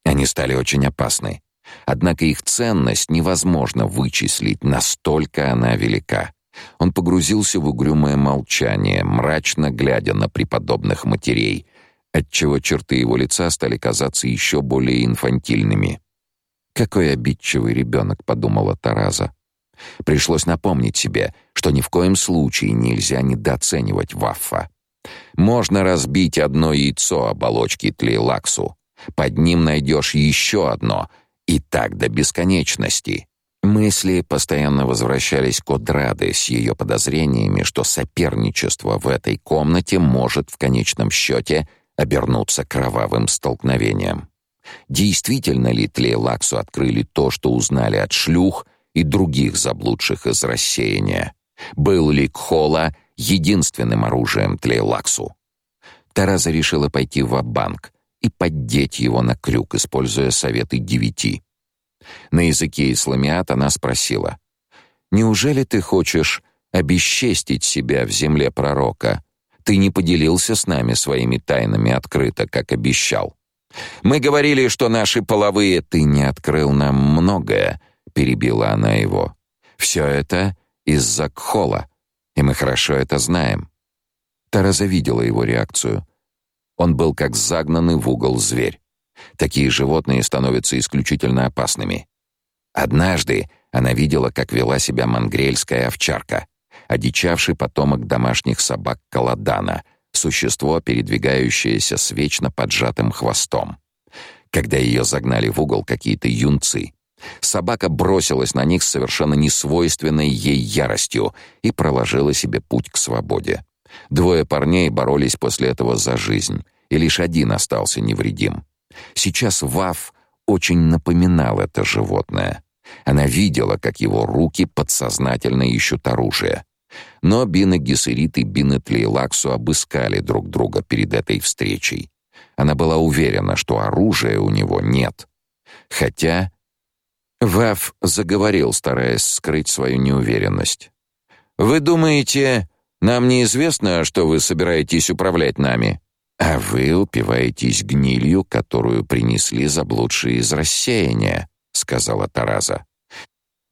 Они стали очень опасны. Однако их ценность невозможно вычислить, настолько она велика. Он погрузился в угрюмое молчание, мрачно глядя на преподобных матерей, отчего черты его лица стали казаться еще более инфантильными. Какой обидчивый ребенок, подумала Тараза. Пришлось напомнить себе, что ни в коем случае нельзя недооценивать Ваффа. Можно разбить одно яйцо оболочки Тлейлаксу, под ним найдешь еще одно, и так до бесконечности. Мысли постоянно возвращались к Одраде с ее подозрениями, что соперничество в этой комнате может в конечном счете обернуться кровавым столкновением. Действительно ли Тлейлаксу открыли то, что узнали от шлюх и других заблудших из рассеяния? Был ли Кхола единственным оружием Тлейлаксу? Тараза решила пойти в банк и поддеть его на крюк, используя советы девяти. На языке исламиат она спросила: "Неужели ты хочешь обесчестить себя в земле пророка, Ты не поделился с нами своими тайнами открыто, как обещал. Мы говорили, что наши половые ты не открыл нам многое, перебила она его. Все это из-за Кхола, и мы хорошо это знаем. Тараза видела его реакцию. Он был как загнанный в угол зверь. Такие животные становятся исключительно опасными. Однажды она видела, как вела себя мангрельская овчарка, одичавший потомок домашних собак Каладана, существо, передвигающееся с вечно поджатым хвостом. Когда ее загнали в угол какие-то юнцы, собака бросилась на них с совершенно несвойственной ей яростью и проложила себе путь к свободе. Двое парней боролись после этого за жизнь, и лишь один остался невредим. Сейчас Вав очень напоминал это животное. Она видела, как его руки подсознательно ищут оружие. Но Бина Гессерит и Бина Тлейлаксу обыскали друг друга перед этой встречей. Она была уверена, что оружия у него нет. Хотя Вав заговорил, стараясь скрыть свою неуверенность. Вы думаете, нам неизвестно, что вы собираетесь управлять нами? А вы упиваетесь гнилью, которую принесли заблудшие из рассеяния, сказала Тараза.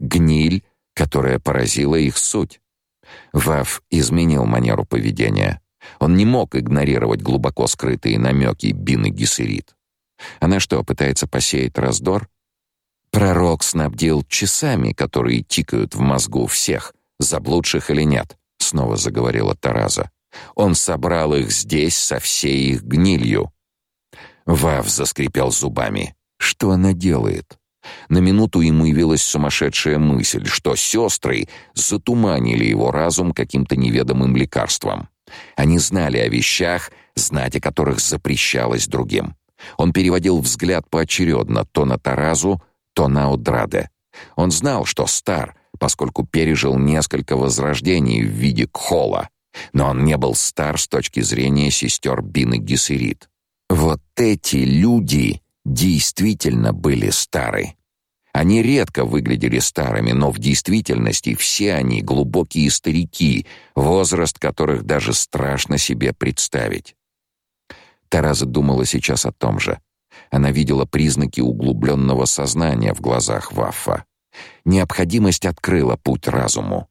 Гниль, которая поразила их суть. Вав изменил манеру поведения. Он не мог игнорировать глубоко скрытые намеки Бины Гессерит. Она что, пытается посеять раздор? Пророк снабдил часами, которые тикают в мозгу всех, заблудших или нет, снова заговорила Тараза. Он собрал их здесь со всей их гнилью. Вав заскрипел зубами. Что она делает? На минуту ему явилась сумасшедшая мысль, что сестры затуманили его разум каким-то неведомым лекарством. Они знали о вещах, знать о которых запрещалось другим. Он переводил взгляд поочередно то на Таразу, то на Удраде. Он знал, что стар, поскольку пережил несколько возрождений в виде Кхола, но он не был стар с точки зрения сестер Бины Гессерит. Вот эти люди действительно были стары. Они редко выглядели старыми, но в действительности все они глубокие старики, возраст которых даже страшно себе представить. Тараза думала сейчас о том же. Она видела признаки углубленного сознания в глазах Ваффа. Необходимость открыла путь разуму.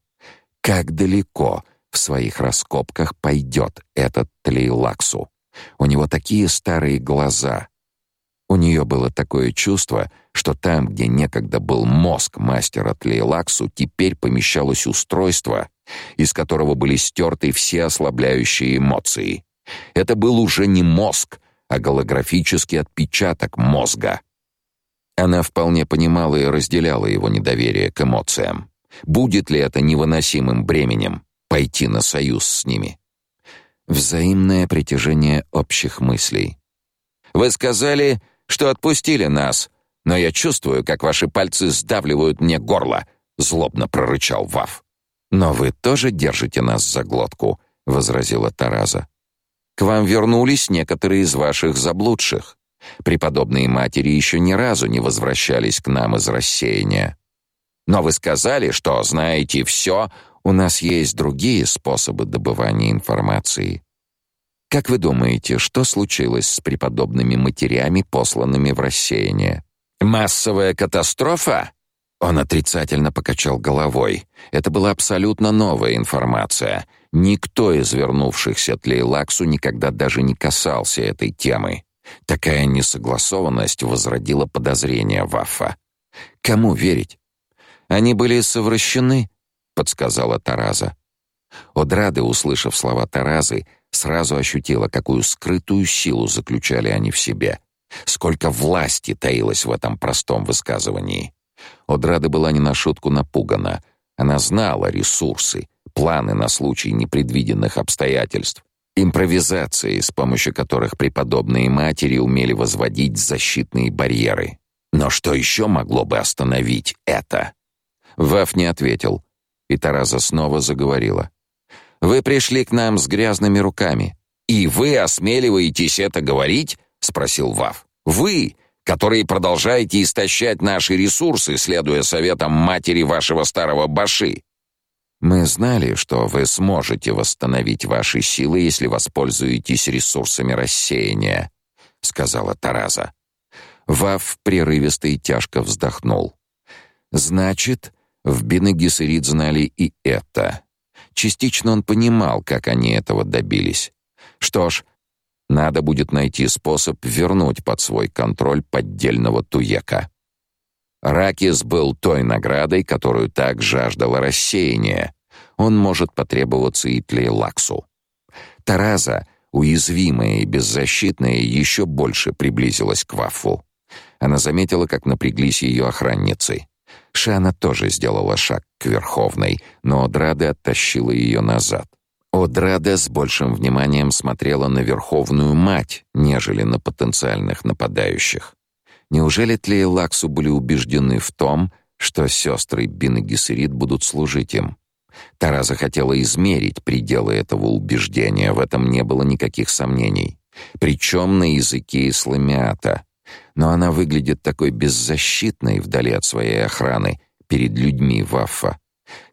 Как далеко в своих раскопках пойдет этот Тлейлаксу? У него такие старые глаза, у нее было такое чувство, что там, где некогда был мозг мастера Тлейлаксу, теперь помещалось устройство, из которого были стерты все ослабляющие эмоции. Это был уже не мозг, а голографический отпечаток мозга. Она вполне понимала и разделяла его недоверие к эмоциям. Будет ли это невыносимым бременем пойти на союз с ними? Взаимное притяжение общих мыслей. Вы сказали, что отпустили нас, но я чувствую, как ваши пальцы сдавливают мне горло, злобно прорычал Вав. Но вы тоже держите нас за глотку, возразила Тараза. К вам вернулись некоторые из ваших заблудших. Преподобные матери еще ни разу не возвращались к нам из рассеяния. Но вы сказали, что знаете все, у нас есть другие способы добывания информации. Как вы думаете, что случилось с преподобными матерями, посланными в рассеяние? Массовая катастрофа? Он отрицательно покачал головой. Это была абсолютно новая информация. Никто из вернувшихся Тлейлаксу никогда даже не касался этой темы. Такая несогласованность возродила подозрения Вафа. Кому верить? Они были совращены, подсказала Тараза. Одрады, услышав слова Таразы, сразу ощутила, какую скрытую силу заключали они в себе. Сколько власти таилось в этом простом высказывании. Одрада была не на шутку напугана. Она знала ресурсы, планы на случай непредвиденных обстоятельств, импровизации, с помощью которых преподобные матери умели возводить защитные барьеры. Но что еще могло бы остановить это? Ваф не ответил, и Тараза снова заговорила. Вы пришли к нам с грязными руками. И вы осмеливаетесь это говорить? спросил Вав. Вы, которые продолжаете истощать наши ресурсы, следуя советам матери вашего старого баши. Мы знали, что вы сможете восстановить ваши силы, если воспользуетесь ресурсами рассеяния, сказала Тараза. Вав прерывисто и тяжко вздохнул. Значит, в Бенегисерит знали и это. Частично он понимал, как они этого добились. Что ж, надо будет найти способ вернуть под свой контроль поддельного Туека. Ракис был той наградой, которую так жаждало рассеяние. Он может потребоваться и Тлейлаксу. Тараза, уязвимая и беззащитная, еще больше приблизилась к Вафу. Она заметила, как напряглись ее охранницы. Шана тоже сделала шаг к Верховной, но Одраде оттащила ее назад. Одраде с большим вниманием смотрела на Верховную Мать, нежели на потенциальных нападающих. Неужели Тлея Лаксу были убеждены в том, что сестры Бин и Гессерит будут служить им? Тараза хотела измерить пределы этого убеждения, в этом не было никаких сомнений. Причем на языке исламиата. Но она выглядит такой беззащитной вдали от своей охраны перед людьми Ваффа.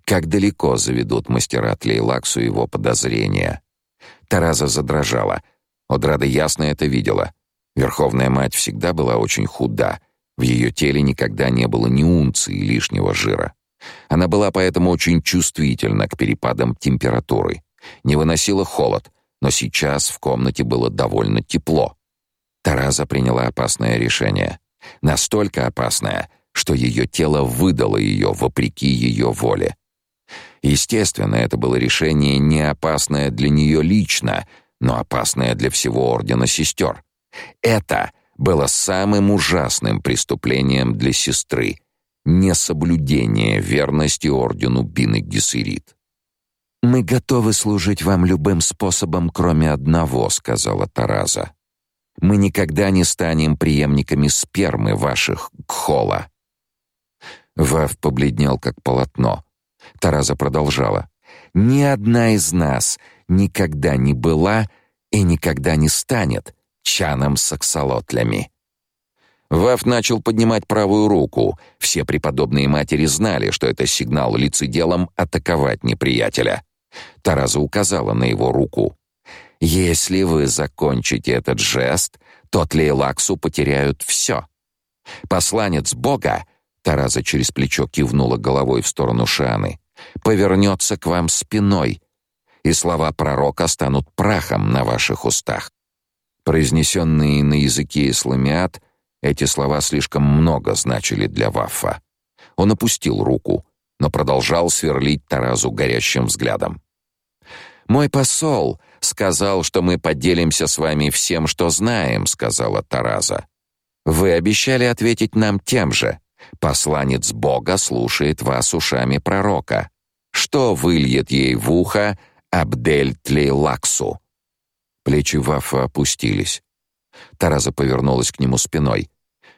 Как далеко заведут мастера Тлейлаксу его подозрения? Тараза задрожала. Одрада ясно это видела. Верховная мать всегда была очень худа. В ее теле никогда не было ни унции лишнего жира. Она была поэтому очень чувствительна к перепадам температуры. Не выносила холод, но сейчас в комнате было довольно тепло. Тараза приняла опасное решение. Настолько опасное, что ее тело выдало ее вопреки ее воле. Естественно, это было решение не опасное для нее лично, но опасное для всего ордена сестер. Это было самым ужасным преступлением для сестры — несоблюдение верности ордену Бины Гессерит. «Мы готовы служить вам любым способом, кроме одного», — сказала Тараза. «Мы никогда не станем преемниками спермы ваших Гхола». Вав побледнел, как полотно. Тараза продолжала. «Ни одна из нас никогда не была и никогда не станет чаном с аксолотлями». Вав начал поднимать правую руку. Все преподобные матери знали, что это сигнал лицеделам атаковать неприятеля. Тараза указала на его руку. «Если вы закончите этот жест, то Тлейлаксу потеряют все. Посланец Бога Тараза через плечо кивнула головой в сторону Шаны. Повернется к вам спиной, и слова пророка станут прахом на ваших устах. Произнесенные на языке исламиат, эти слова слишком много значили для Ваффа. Он опустил руку, но продолжал сверлить Таразу горящим взглядом. Мой посол сказал, что мы поделимся с вами всем, что знаем, сказала Тараза. Вы обещали ответить нам тем же. Посланец Бога слушает вас ушами пророка. Что выльет ей в ухо Абдель Тлейлаксу? Плечи Вафа опустились. Тараза повернулась к нему спиной.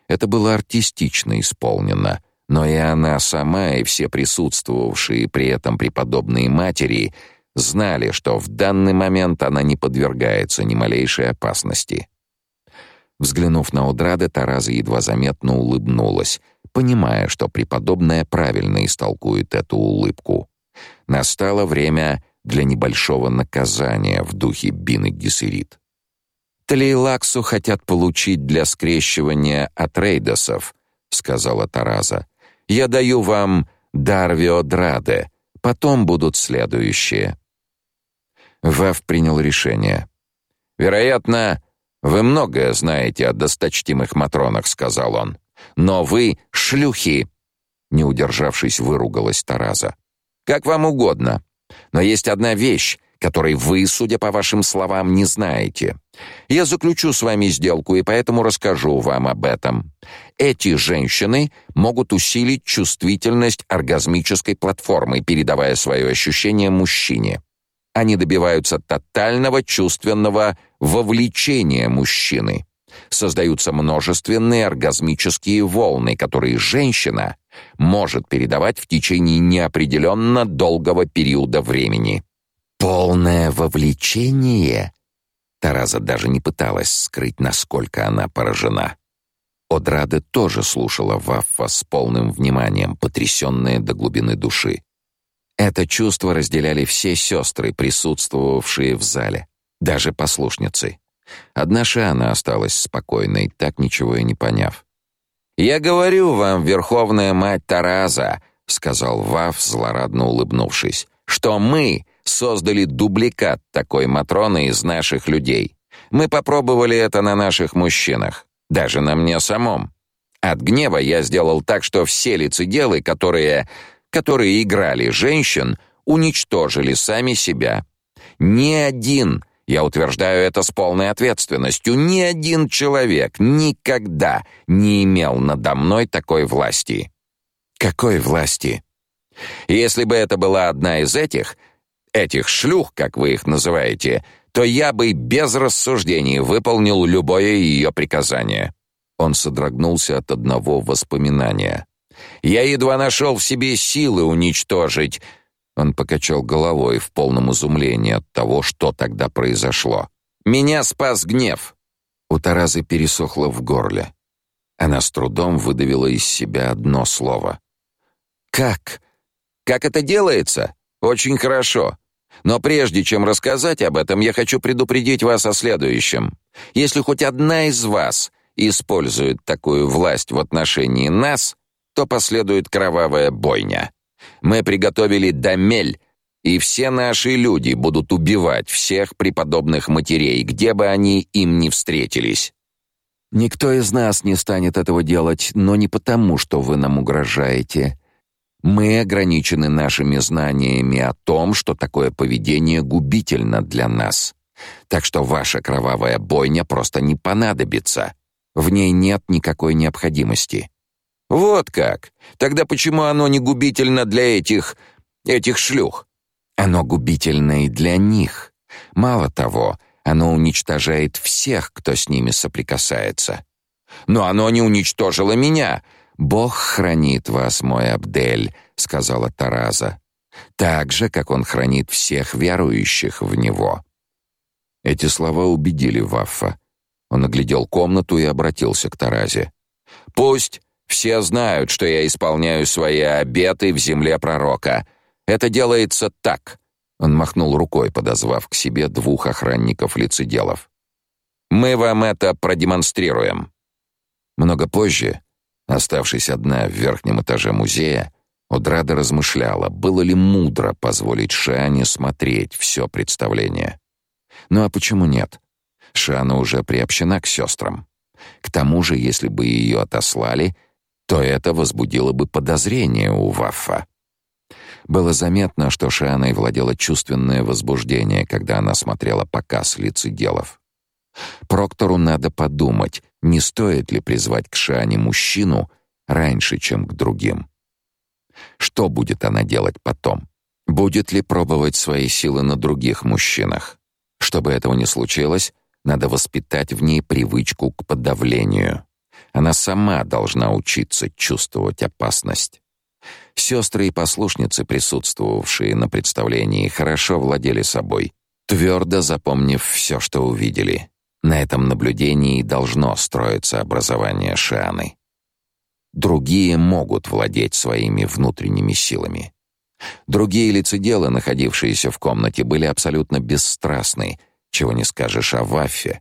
Это было артистично исполнено, но и она сама, и все присутствовавшие при этом преподобные матери знали, что в данный момент она не подвергается ни малейшей опасности. Взглянув на Удрада, Тараза едва заметно улыбнулась, понимая, что преподобная правильно истолкует эту улыбку. Настало время для небольшого наказания в духе Бины Гессерит. «Тлейлаксу хотят получить для скрещивания атрейдосов», — сказала Тараза. «Я даю вам Дарвиодраде, потом будут следующие». Вав принял решение. «Вероятно, вы многое знаете о досточтимых матронах», — сказал он. Но вы шлюхи!» Не удержавшись, выругалась Тараза. «Как вам угодно. Но есть одна вещь, которой вы, судя по вашим словам, не знаете. Я заключу с вами сделку и поэтому расскажу вам об этом. Эти женщины могут усилить чувствительность оргазмической платформы, передавая свое ощущение мужчине. Они добиваются тотального чувственного вовлечения мужчины создаются множественные оргазмические волны, которые женщина может передавать в течение неопределенно долгого периода времени. Полное вовлечение. Тараза даже не пыталась скрыть, насколько она поражена. Одрада тоже слушала Ваффа с полным вниманием, потрясённая до глубины души. Это чувство разделяли все сестры, присутствовавшие в зале, даже послушницы. Одна Шиана осталась спокойной, так ничего и не поняв. «Я говорю вам, Верховная Мать Тараза», — сказал Вав, злорадно улыбнувшись, «что мы создали дубликат такой Матроны из наших людей. Мы попробовали это на наших мужчинах, даже на мне самом. От гнева я сделал так, что все лицеделы, которые которые играли женщин, уничтожили сами себя. Ни один, я утверждаю это с полной ответственностью, ни один человек никогда не имел надо мной такой власти. Какой власти? Если бы это была одна из этих, этих шлюх, как вы их называете, то я бы без рассуждений выполнил любое ее приказание. Он содрогнулся от одного воспоминания. Я едва нашел в себе силы уничтожить. Он покачал головой в полном изумлении от того, что тогда произошло. Меня спас гнев. У Таразы пересохло в горле. Она с трудом выдавила из себя одно слово. Как? Как это делается? Очень хорошо. Но прежде чем рассказать об этом, я хочу предупредить вас о следующем. Если хоть одна из вас использует такую власть в отношении нас, то последует кровавая бойня. Мы приготовили домель, и все наши люди будут убивать всех преподобных матерей, где бы они им ни встретились. Никто из нас не станет этого делать, но не потому, что вы нам угрожаете. Мы ограничены нашими знаниями о том, что такое поведение губительно для нас. Так что ваша кровавая бойня просто не понадобится. В ней нет никакой необходимости. Вот как. Тогда почему оно не губительно для этих этих шлюх? Оно губительно и для них. Мало того, оно уничтожает всех, кто с ними соприкасается. Но оно не уничтожило меня. Бог хранит вас, мой Абдель, сказала Тараза. Так же, как он хранит всех верующих в него. Эти слова убедили Ваффа. Он оглядел комнату и обратился к Таразе. Пусть все знают, что я исполняю свои обеты в земле пророка. Это делается так. Он махнул рукой, подозвав к себе двух охранников лицеделов. Мы вам это продемонстрируем. Много позже, оставшись одна в верхнем этаже музея, Одрада размышляла, было ли мудро позволить Шане смотреть все представление. Ну а почему нет? Шана уже приобщена к сестрам. К тому же, если бы ее отослали, то это возбудило бы подозрение у Ваффа. Было заметно, что Шианой владело чувственное возбуждение, когда она смотрела показ лицеделов. Проктору надо подумать, не стоит ли призвать к Шиане мужчину раньше, чем к другим. Что будет она делать потом? Будет ли пробовать свои силы на других мужчинах? Чтобы этого не случилось, надо воспитать в ней привычку к подавлению. Она сама должна учиться чувствовать опасность. Сестры и послушницы, присутствовавшие на представлении, хорошо владели собой, твердо запомнив все, что увидели. На этом наблюдении должно строиться образование Шианы. Другие могут владеть своими внутренними силами. Другие лицеделы, находившиеся в комнате, были абсолютно бесстрастны, чего не скажешь о Ваффе.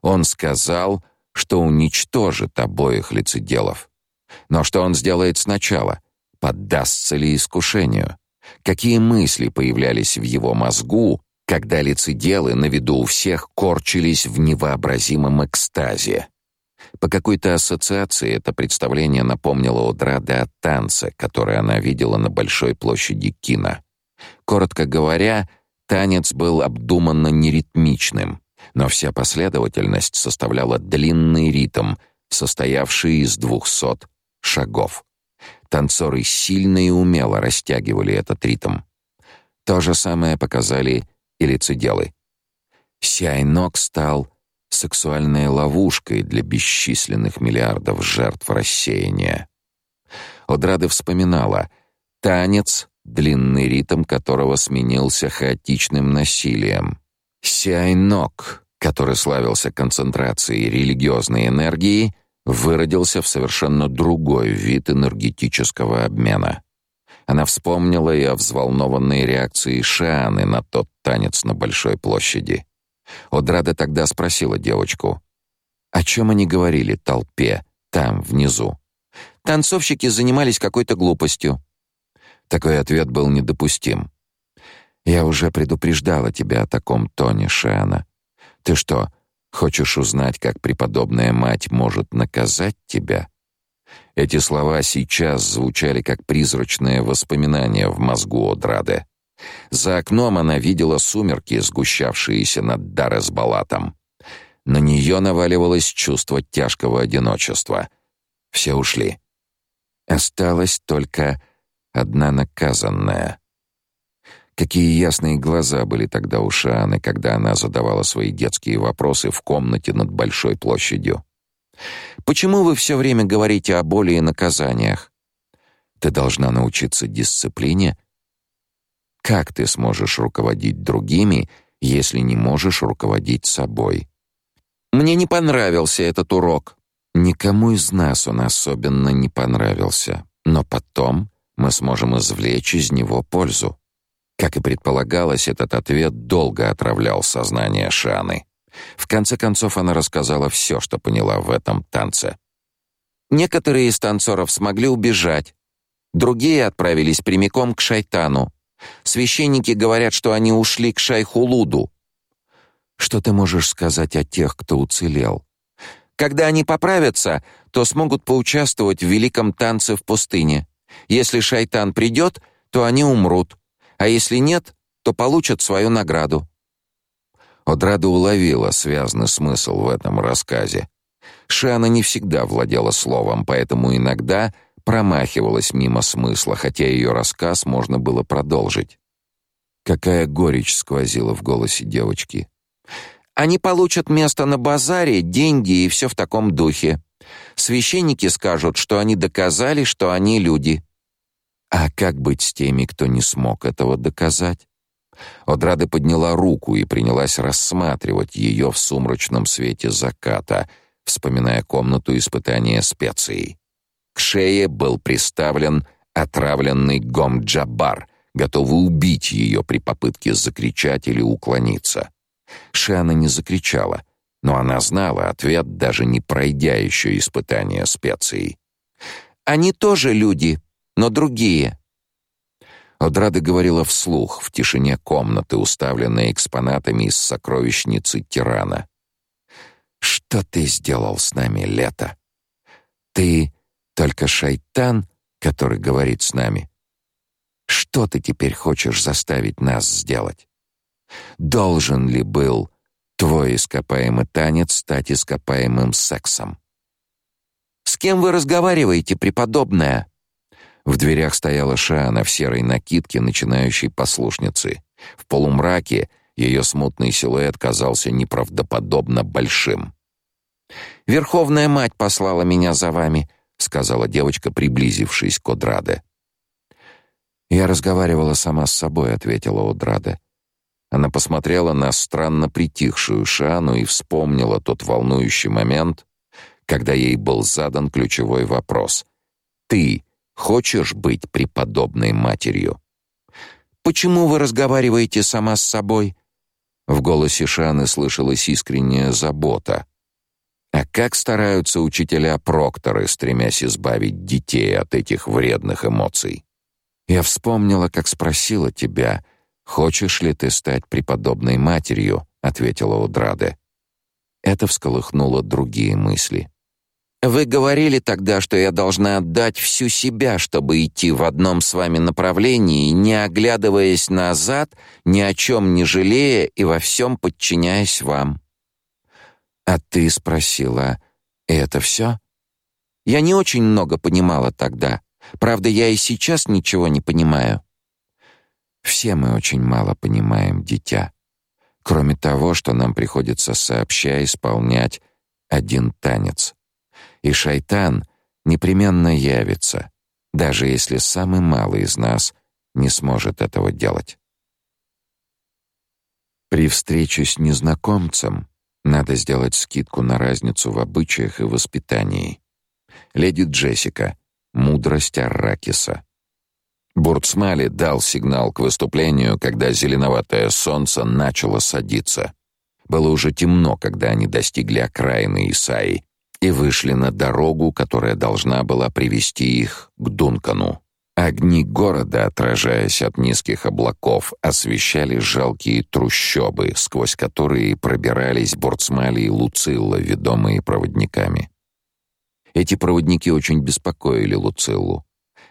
Он сказал, что уничтожит обоих лицеделов. Но что он сделает сначала? Поддастся ли искушению? Какие мысли появлялись в его мозгу, когда лицеделы на виду у всех корчились в невообразимом экстазе? По какой-то ассоциации это представление напомнило Одраде о танце, который она видела на большой площади Кина. Коротко говоря, танец был обдуманно неритмичным, но вся последовательность составляла длинный ритм, состоявший из двухсот шагов. Танцоры сильно и умело растягивали этот ритм. То же самое показали и лицеделы. Сяйнок стал сексуальной ловушкой для бесчисленных миллиардов жертв рассеяния. Одрада вспоминала танец, длинный ритм которого сменился хаотичным насилием. Сяйнок, который славился концентрацией религиозной энергии, выродился в совершенно другой вид энергетического обмена. Она вспомнила и о взволнованной реакции Шианы на тот танец на большой площади. Одрада тогда спросила девочку, о чем они говорили толпе там внизу. Танцовщики занимались какой-то глупостью. Такой ответ был недопустим. Я уже предупреждала тебя о таком тоне, Шиана. Ты что, хочешь узнать, как преподобная мать может наказать тебя? Эти слова сейчас звучали как призрачное воспоминание в мозгу Одрады. За окном она видела сумерки, сгущавшиеся над Даресбалатом. На нее наваливалось чувство тяжкого одиночества. Все ушли. Осталась только одна наказанная. Какие ясные глаза были тогда у Шаны, когда она задавала свои детские вопросы в комнате над большой площадью. Почему вы все время говорите о боли и наказаниях? Ты должна научиться дисциплине. Как ты сможешь руководить другими, если не можешь руководить собой? Мне не понравился этот урок. Никому из нас он особенно не понравился, но потом мы сможем извлечь из него пользу. Как и предполагалось, этот ответ долго отравлял сознание Шаны. В конце концов она рассказала все, что поняла в этом танце. Некоторые из танцоров смогли убежать, другие отправились прямиком к шайтану. Священники говорят, что они ушли к шайху Луду. Что ты можешь сказать о тех, кто уцелел? Когда они поправятся, то смогут поучаствовать в великом танце в пустыне. Если шайтан придет, то они умрут, а если нет, то получат свою награду. Одрада уловила связный смысл в этом рассказе. Шана не всегда владела словом, поэтому иногда промахивалась мимо смысла, хотя ее рассказ можно было продолжить. Какая горечь сквозила в голосе девочки. Они получат место на базаре, деньги и все в таком духе. Священники скажут, что они доказали, что они люди. А как быть с теми, кто не смог этого доказать? Одрада подняла руку и принялась рассматривать ее в сумрачном свете заката, вспоминая комнату испытания специей. К шее был приставлен отравленный Гом-Джабар, готовый убить ее при попытке закричать или уклониться. Шана не закричала, но она знала ответ, даже не пройдя еще испытание специей. «Они тоже люди, но другие», Одрада говорила вслух в тишине комнаты, уставленной экспонатами из сокровищницы тирана. «Что ты сделал с нами, Лето? Ты только шайтан, который говорит с нами? Что ты теперь хочешь заставить нас сделать? Должен ли был твой ископаемый танец стать ископаемым сексом?» «С кем вы разговариваете, преподобная?» В дверях стояла Шана в серой накидке начинающей послушницы. В полумраке ее смутный силуэт казался неправдоподобно большим. «Верховная мать послала меня за вами», — сказала девочка, приблизившись к Одраде. «Я разговаривала сама с собой», — ответила Одраде. Она посмотрела на странно притихшую Шану и вспомнила тот волнующий момент, когда ей был задан ключевой вопрос. «Ты Хочешь быть преподобной матерью? Почему вы разговариваете сама с собой? В голосе Шаны слышалась искренняя забота. А как стараются учителя-прокторы, стремясь избавить детей от этих вредных эмоций? Я вспомнила, как спросила тебя, хочешь ли ты стать преподобной матерью, ответила Удраде. Это всколыхнуло другие мысли. Вы говорили тогда, что я должна отдать всю себя, чтобы идти в одном с вами направлении, не оглядываясь назад, ни о чем не жалея и во всем подчиняясь вам. А ты спросила: "И это все?» Я не очень много понимала тогда. Правда, я и сейчас ничего не понимаю. Все мы очень мало понимаем, дитя. Кроме того, что нам приходится сообща исполнять один танец и шайтан непременно явится, даже если самый малый из нас не сможет этого делать. При встрече с незнакомцем надо сделать скидку на разницу в обычаях и воспитании. Леди Джессика, мудрость Арракиса. Бурцмали дал сигнал к выступлению, когда зеленоватое солнце начало садиться. Было уже темно, когда они достигли окраины Исаи и вышли на дорогу, которая должна была привести их к Дункану. Огни города, отражаясь от низких облаков, освещали жалкие трущобы, сквозь которые пробирались Бурцмали и Луцилла, ведомые проводниками. Эти проводники очень беспокоили Луциллу.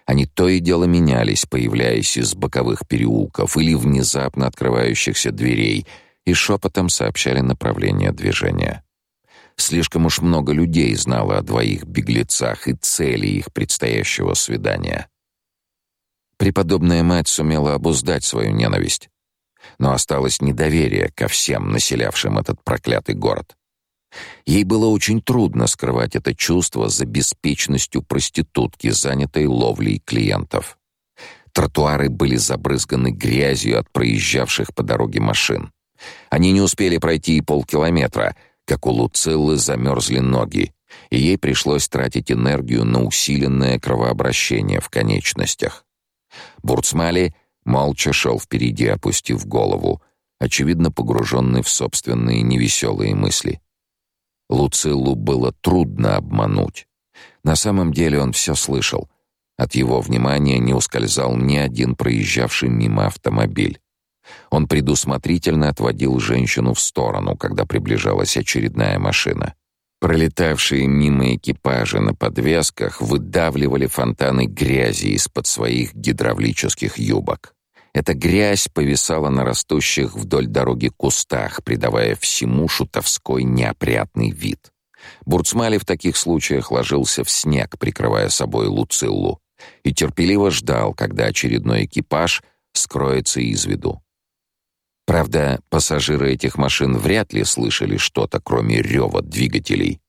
Они то и дело менялись, появляясь из боковых переулков или внезапно открывающихся дверей, и шепотом сообщали направление движения. Слишком уж много людей знало о двоих беглецах и цели их предстоящего свидания. Преподобная мать сумела обуздать свою ненависть, но осталось недоверие ко всем населявшим этот проклятый город. Ей было очень трудно скрывать это чувство за беспечностью проститутки, занятой ловлей клиентов. Тротуары были забрызганы грязью от проезжавших по дороге машин. Они не успели пройти и полкилометра, как у Луциллы замерзли ноги, и ей пришлось тратить энергию на усиленное кровообращение в конечностях. Бурцмали молча шел впереди, опустив голову, очевидно погруженный в собственные невеселые мысли. Луциллу было трудно обмануть. На самом деле он все слышал. От его внимания не ускользал ни один проезжавший мимо автомобиль. Он предусмотрительно отводил женщину в сторону, когда приближалась очередная машина. Пролетавшие мимо экипажи на подвесках выдавливали фонтаны грязи из-под своих гидравлических юбок. Эта грязь повисала на растущих вдоль дороги кустах, придавая всему шутовской неопрятный вид. Бурцмали в таких случаях ложился в снег, прикрывая собой Луциллу, и терпеливо ждал, когда очередной экипаж скроется из виду. Правда, пассажиры этих машин вряд ли слышали что-то, кроме рева двигателей.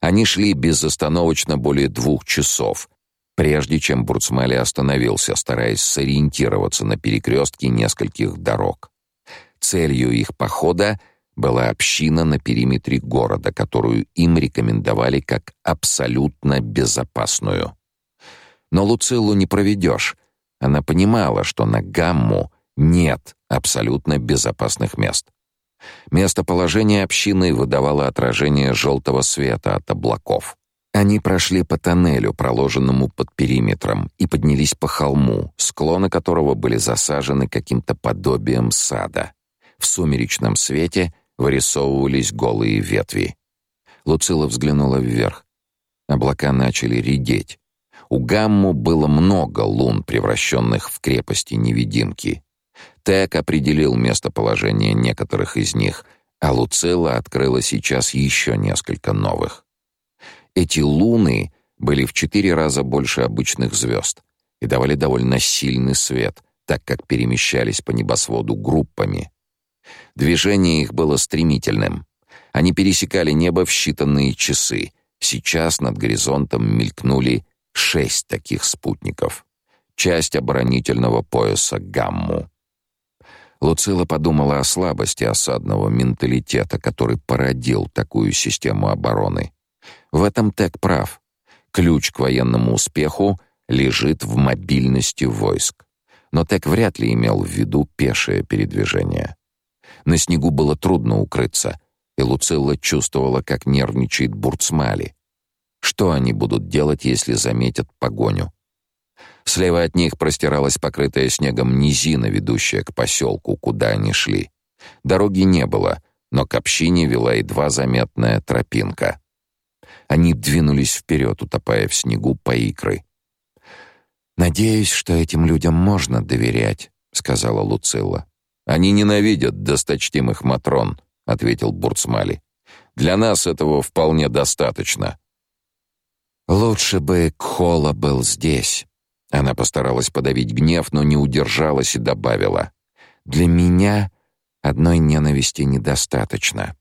Они шли безостановочно более двух часов, прежде чем Бурцмали остановился, стараясь сориентироваться на перекрестке нескольких дорог. Целью их похода была община на периметре города, которую им рекомендовали как абсолютно безопасную. Но Луциллу не проведешь. Она понимала, что на Гамму нет абсолютно безопасных мест. Местоположение общины выдавало отражение желтого света от облаков. Они прошли по тоннелю, проложенному под периметром, и поднялись по холму, склоны которого были засажены каким-то подобием сада. В сумеречном свете вырисовывались голые ветви. Луцила взглянула вверх. Облака начали редеть. У Гамму было много лун, превращенных в крепости-невидимки. Тек определил местоположение некоторых из них, а Луцилла открыла сейчас еще несколько новых. Эти луны были в четыре раза больше обычных звезд и давали довольно сильный свет, так как перемещались по небосводу группами. Движение их было стремительным. Они пересекали небо в считанные часы. Сейчас над горизонтом мелькнули шесть таких спутников. Часть оборонительного пояса Гамму. Луцила подумала о слабости осадного менталитета, который породил такую систему обороны. В этом Тек прав. Ключ к военному успеху лежит в мобильности войск. Но Тек вряд ли имел в виду пешее передвижение. На снегу было трудно укрыться, и Луцилла чувствовала, как нервничает Бурцмали. Что они будут делать, если заметят погоню? Слева от них простиралась покрытая снегом низина, ведущая к поселку, куда они шли. Дороги не было, но к общине вела едва заметная тропинка. Они двинулись вперед, утопая в снегу по икры. «Надеюсь, что этим людям можно доверять», — сказала Луцилла. «Они ненавидят досточтимых Матрон», — ответил Бурцмали. «Для нас этого вполне достаточно». «Лучше бы Кхола был здесь», она постаралась подавить гнев, но не удержалась и добавила: "Для меня одной ненависти недостаточно.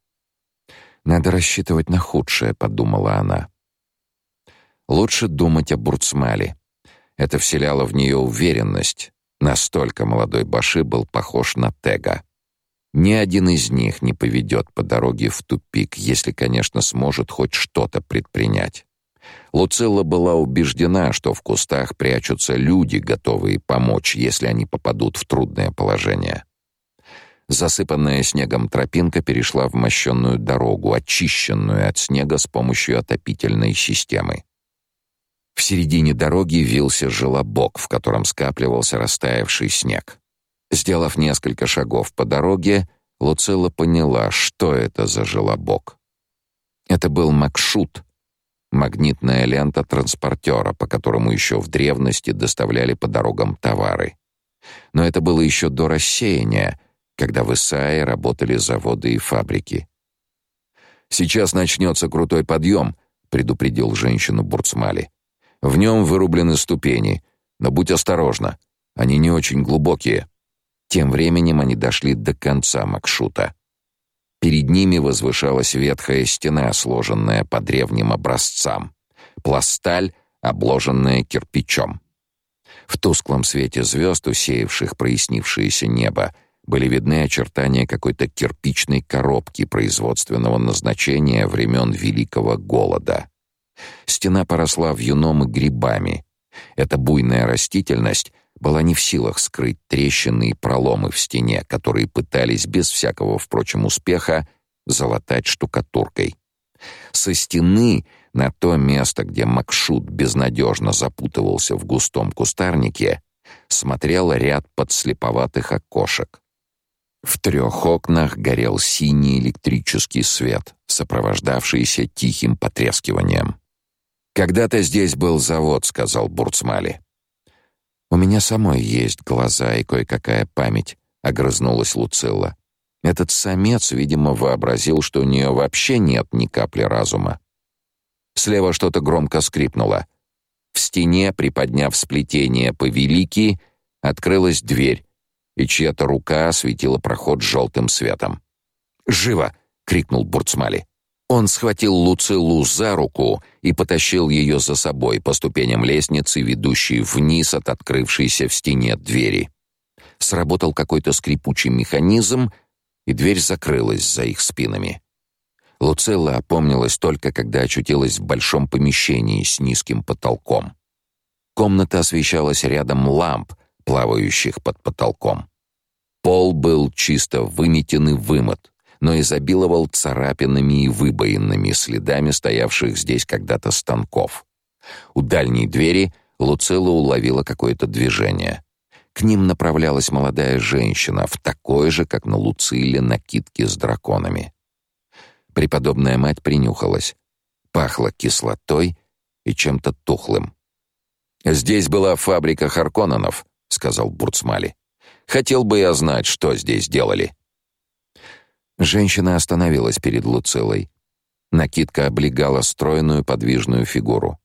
Надо рассчитывать на худшее", подумала она. Лучше думать о Бурцмале. Это вселяло в нее уверенность. Настолько молодой Баши был похож на Тега. Ни один из них не поведет по дороге в тупик, если, конечно, сможет хоть что-то предпринять. Луцилла была убеждена, что в кустах прячутся люди, готовые помочь, если они попадут в трудное положение. Засыпанная снегом тропинка перешла в мощенную дорогу, очищенную от снега с помощью отопительной системы. В середине дороги вился желобок, в котором скапливался растаявший снег. Сделав несколько шагов по дороге, Луцилла поняла, что это за желобок. Это был макшут, магнитная лента транспортера, по которому еще в древности доставляли по дорогам товары. Но это было еще до рассеяния, когда в Исаи работали заводы и фабрики. «Сейчас начнется крутой подъем», — предупредил женщину Бурцмали. «В нем вырублены ступени, но будь осторожна, они не очень глубокие». Тем временем они дошли до конца Макшута. Перед ними возвышалась ветхая стена, сложенная по древним образцам, пласталь, обложенная кирпичом. В тусклом свете звезд, усеявших прояснившееся небо, были видны очертания какой-то кирпичной коробки производственного назначения времен Великого Голода. Стена поросла вьюном и грибами. Эта буйная растительность была не в силах скрыть трещины и проломы в стене, которые пытались без всякого, впрочем, успеха залатать штукатуркой. Со стены на то место, где Макшут безнадежно запутывался в густом кустарнике, смотрел ряд подслеповатых окошек. В трех окнах горел синий электрический свет, сопровождавшийся тихим потрескиванием. «Когда-то здесь был завод», — сказал Бурцмали. «У меня самой есть глаза и кое-какая память», — огрызнулась Луцилла. Этот самец, видимо, вообразил, что у нее вообще нет ни капли разума. Слева что-то громко скрипнуло. В стене, приподняв сплетение повелики, открылась дверь, и чья-то рука осветила проход желтым светом. «Живо!» — крикнул Бурцмали. Он схватил Луцилу за руку и потащил ее за собой по ступеням лестницы, ведущей вниз от открывшейся в стене двери. Сработал какой-то скрипучий механизм, и дверь закрылась за их спинами. Луцилла опомнилась только, когда очутилась в большом помещении с низким потолком. Комната освещалась рядом ламп, плавающих под потолком. Пол был чисто выметен и вымыт, но изобиловал царапинами и выбоинами, следами стоявших здесь когда-то станков. У дальней двери Луцилла уловила какое-то движение. К ним направлялась молодая женщина в такой же, как на Луциле, накидке с драконами. Преподобная мать принюхалась. Пахло кислотой и чем-то тухлым. «Здесь была фабрика Харконненов», — сказал Бурцмали. «Хотел бы я знать, что здесь делали». Женщина остановилась перед Луцилой. Накидка облегала стройную подвижную фигуру.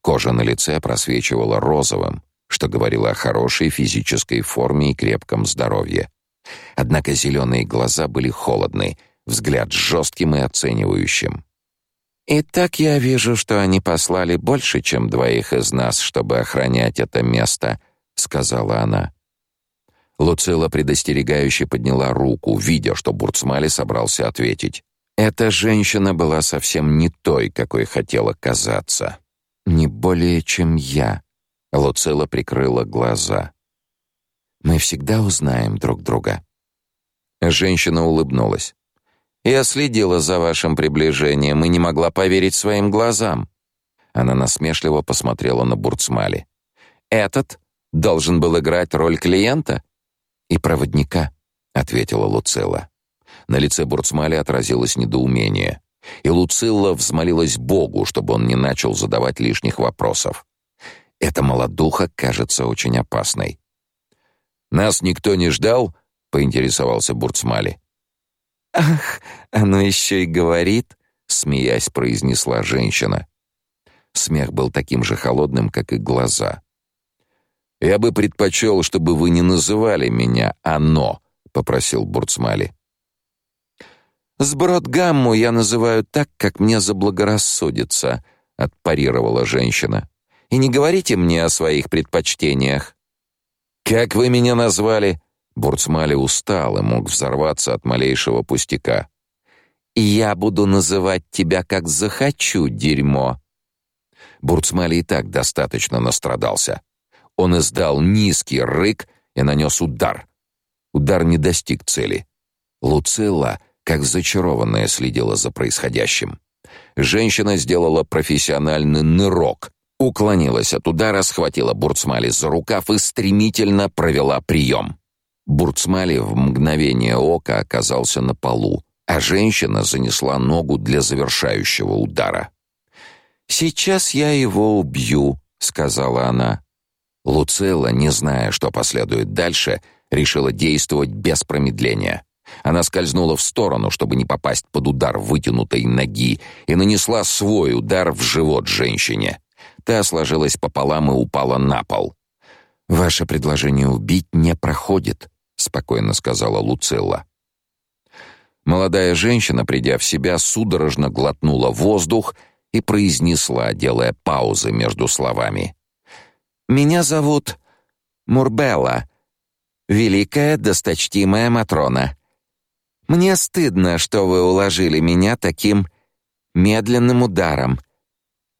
Кожа на лице просвечивала розовым, что говорило о хорошей физической форме и крепком здоровье. Однако зеленые глаза были холодны, взгляд жестким и оценивающим. «Итак я вижу, что они послали больше, чем двоих из нас, чтобы охранять это место», — сказала она. Луцила предостерегающе подняла руку, видя, что Бурцмали собрался ответить. Эта женщина была совсем не той, какой хотела казаться. Не более, чем я. Луцила прикрыла глаза. Мы всегда узнаем друг друга. Женщина улыбнулась. Я следила за вашим приближением и не могла поверить своим глазам. Она насмешливо посмотрела на Бурцмали. Этот должен был играть роль клиента? И проводника, ответила Луцилла. На лице Бурцмали отразилось недоумение, и Луцилла взмолилась Богу, чтобы он не начал задавать лишних вопросов. Эта молодуха кажется очень опасной. Нас никто не ждал, поинтересовался Бурцмали. Ах, оно еще и говорит, смеясь, произнесла женщина. Смех был таким же холодным, как и глаза. Я бы предпочел, чтобы вы не называли меня оно, попросил Бурцмали. Сброд гамму я называю так, как мне заблагорассудится, отпарировала женщина. И не говорите мне о своих предпочтениях. Как вы меня назвали? Бурцмали устал и мог взорваться от малейшего пустяка. И я буду называть тебя как захочу, дерьмо. Бурцмали и так достаточно настрадался. Он издал низкий рык и нанес удар. Удар не достиг цели. Луцилла, как зачарованная, следила за происходящим. Женщина сделала профессиональный нырок, уклонилась от удара, схватила Бурцмали за рукав и стремительно провела прием. Бурцмали в мгновение ока оказался на полу, а женщина занесла ногу для завершающего удара. «Сейчас я его убью», — сказала она. Луцилла, не зная, что последует дальше, решила действовать без промедления. Она скользнула в сторону, чтобы не попасть под удар вытянутой ноги, и нанесла свой удар в живот женщине. Та сложилась пополам и упала на пол. «Ваше предложение убить не проходит», — спокойно сказала Луцилла. Молодая женщина, придя в себя, судорожно глотнула воздух и произнесла, делая паузы между словами. «Меня зовут Мурбелла, великая досточтимая Матрона. Мне стыдно, что вы уложили меня таким медленным ударом.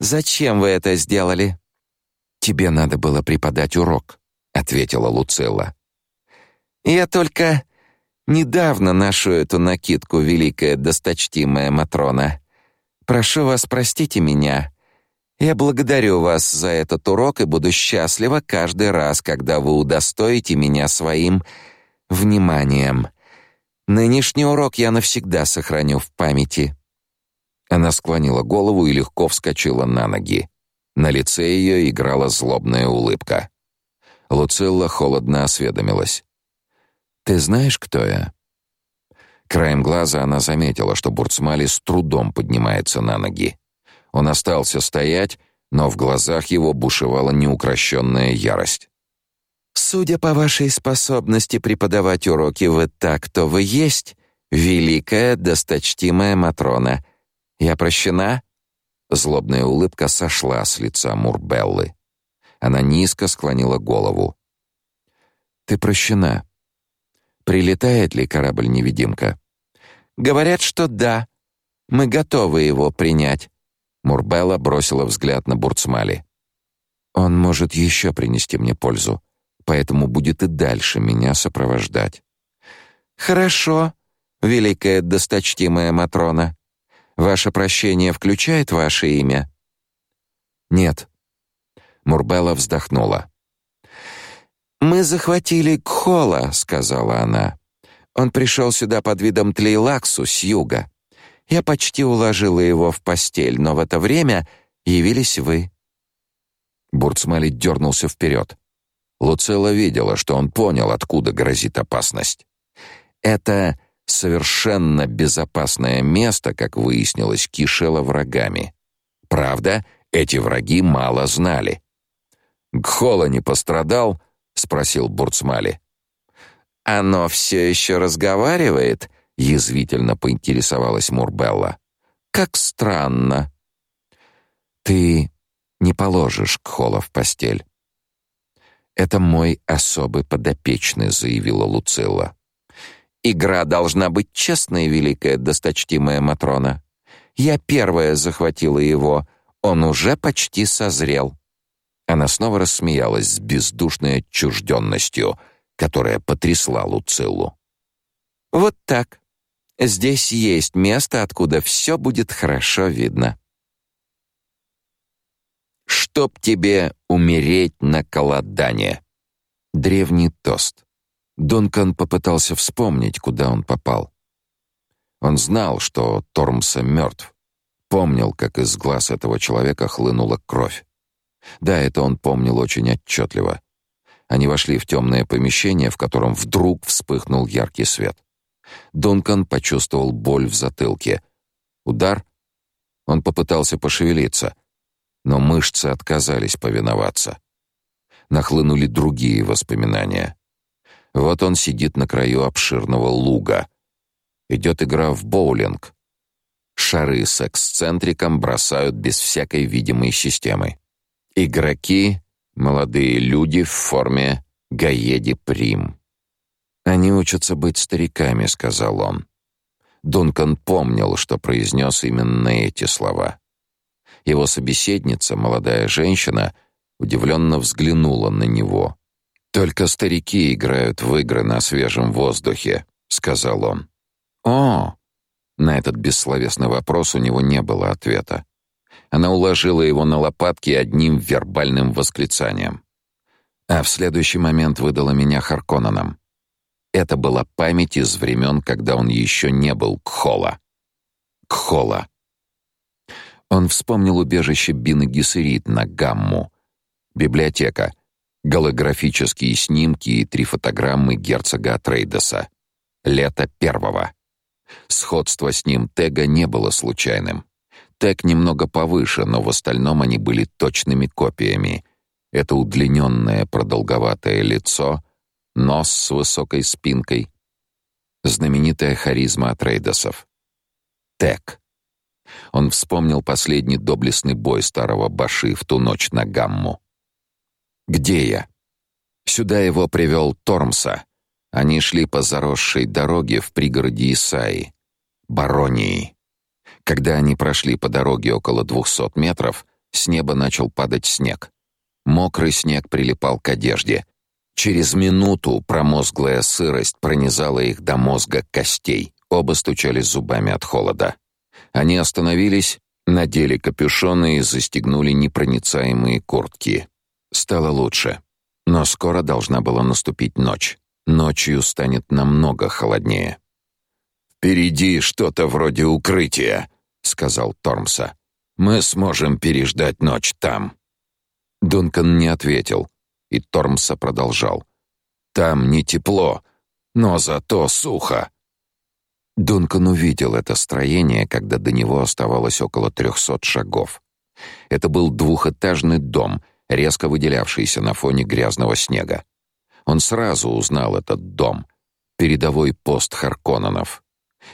Зачем вы это сделали? Тебе надо было преподать урок, ответила Луцилла. Я только недавно ношу эту накидку, великая досточтимая матрона. Прошу вас, простите меня. Я благодарю вас за этот урок и буду счастлива каждый раз, когда вы удостоите меня своим вниманием. Нынешний урок я навсегда сохраню в памяти. Она склонила голову и легко вскочила на ноги. На лице ее играла злобная улыбка. Луцилла холодно осведомилась: "Ты знаешь, кто я?" Краем глаза она заметила, что Бурцмали с трудом поднимается на ноги. Он остался стоять, но в глазах его бушевала неукрощенная ярость. Судя по вашей способности преподавать уроки, вы так, кто вы есть, великая досточтимая матрона. Я прощена? Злобная улыбка сошла с лица Мурбеллы. Она низко склонила голову. Ты прощена. Прилетает ли корабль-невидимка? Говорят, что да. Мы готовы его принять. Мурбелла бросила взгляд на Бурцмали. Он может еще принести мне пользу поэтому будет и дальше меня сопровождать. Хорошо, великая досточтимая матрона. Ваше прощение включает ваше имя? Нет. Мурбелла вздохнула. Мы захватили Кхола, сказала она. Он пришел сюда под видом Тлейлаксу с юга. Я почти уложила его в постель, но в это время явились вы. Бурцмали дернулся вперед. Луцелла видела, что он понял, откуда грозит опасность. Это совершенно безопасное место, как выяснилось, кишело врагами. Правда, эти враги мало знали. Гхола не пострадал, спросил Бурцмали. Оно все еще разговаривает, язвительно поинтересовалась Мурбелла. Как странно. Ты не положишь Гхола в постель. Это мой особый подопечный, заявила Луцилла. Игра должна быть честной, великая досточтимая матрона. Я первая захватила его, он уже почти созрел. Она снова рассмеялась с бездушной отчужденностью, которая потрясла Луциллу. Вот так. Здесь есть место, откуда все будет хорошо видно. «Чтоб тебе умереть на колодане!» Древний тост. Дункан попытался вспомнить, куда он попал. Он знал, что Тормса мертв. Помнил, как из глаз этого человека хлынула кровь. Да, это он помнил очень отчетливо. Они вошли в темное помещение, в котором вдруг вспыхнул яркий свет. Дункан почувствовал боль в затылке. Удар. Он попытался пошевелиться — но мышцы отказались повиноваться. Нахлынули другие воспоминания. Вот он сидит на краю обширного луга. Идет игра в боулинг. Шары с эксцентриком бросают без всякой видимой системы. Игроки — молодые люди в форме Гаеди Прим. «Они учатся быть стариками», — сказал он. Дункан помнил, что произнес именно эти слова. Его собеседница, молодая женщина, удивленно взглянула на него. «Только старики играют в игры на свежем воздухе», — сказал он. «О!» На этот бессловесный вопрос у него не было ответа. Она уложила его на лопатки одним вербальным восклицанием. А в следующий момент выдала меня Харконненом. Это была память из времен, когда он еще не был Кхола. Кхола. Он вспомнил убежище Бины Гессерит на Гамму. Библиотека. Голографические снимки и три фотограммы герцога Атрейдеса. Лето первого. Сходство с ним Тега не было случайным. Тег немного повыше, но в остальном они были точными копиями. Это удлиненное продолговатое лицо, нос с высокой спинкой, знаменитая харизма Атрейдесов. Тег. Он вспомнил последний доблестный бой старого Баши в ту ночь на Гамму. «Где я?» Сюда его привел Тормса. Они шли по заросшей дороге в пригороде Исаи, Баронии. Когда они прошли по дороге около двухсот метров, с неба начал падать снег. Мокрый снег прилипал к одежде. Через минуту промозглая сырость пронизала их до мозга костей. Оба стучали зубами от холода. Они остановились, надели капюшоны и застегнули непроницаемые куртки. Стало лучше, но скоро должна была наступить ночь. Ночью станет намного холоднее. Впереди что-то вроде укрытия, сказал Тормса. Мы сможем переждать ночь там. Дункан не ответил, и Тормса продолжал. Там не тепло, но зато сухо. Дункан увидел это строение, когда до него оставалось около трехсот шагов. Это был двухэтажный дом, резко выделявшийся на фоне грязного снега. Он сразу узнал этот дом, передовой пост Харконненов.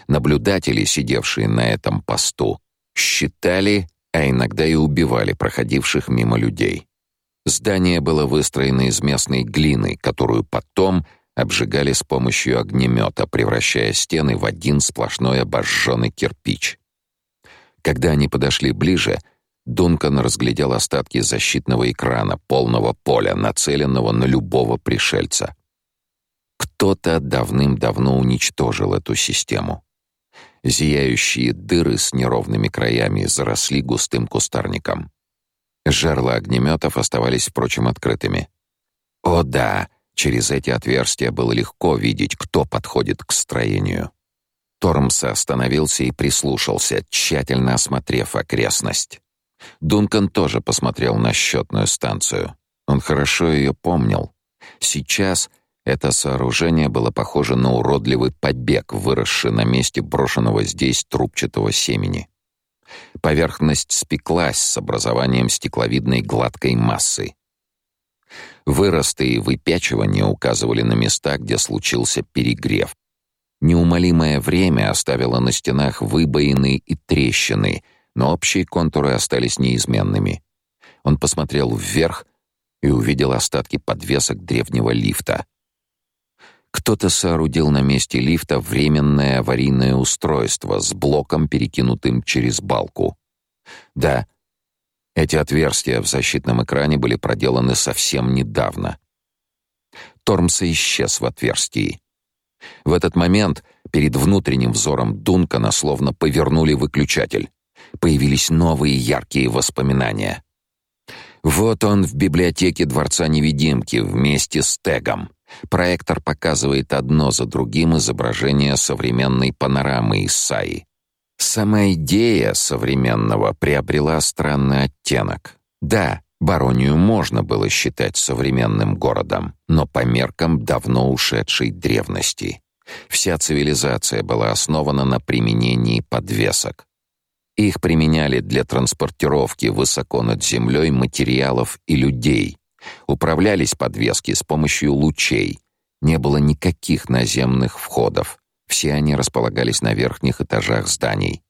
Наблюдатели, сидевшие на этом посту, считали, а иногда и убивали проходивших мимо людей. Здание было выстроено из местной глины, которую потом обжигали с помощью огнемета, превращая стены в один сплошной обожженный кирпич. Когда они подошли ближе, Дункан разглядел остатки защитного экрана полного поля, нацеленного на любого пришельца. Кто-то давным-давно уничтожил эту систему. Зияющие дыры с неровными краями заросли густым кустарником. Жерла огнеметов оставались, впрочем, открытыми. О да, через эти отверстия было легко видеть, кто подходит к строению. Тормс остановился и прислушался, тщательно осмотрев окрестность. Дункан тоже посмотрел на счетную станцию. Он хорошо ее помнил. Сейчас это сооружение было похоже на уродливый побег, выросший на месте брошенного здесь трубчатого семени. Поверхность спеклась с образованием стекловидной гладкой массы. Выросты и выпячивания указывали на места, где случился перегрев. Неумолимое время оставило на стенах выбоины и трещины, но общие контуры остались неизменными. Он посмотрел вверх и увидел остатки подвесок древнего лифта. Кто-то соорудил на месте лифта временное аварийное устройство с блоком, перекинутым через балку. Да, эти отверстия в защитном экране были проделаны совсем недавно. Тормса исчез в отверстии. В этот момент перед внутренним взором Дункана словно повернули выключатель. Появились новые яркие воспоминания. Вот он в библиотеке Дворца Невидимки вместе с Тегом. Проектор показывает одно за другим изображение современной панорамы Исаи. Сама идея современного приобрела странный оттенок. Да, Баронию можно было считать современным городом, но по меркам давно ушедшей древности. Вся цивилизация была основана на применении подвесок. Их применяли для транспортировки высоко над землей материалов и людей, Управлялись подвески с помощью лучей. Не было никаких наземных входов. Все они располагались на верхних этажах зданий.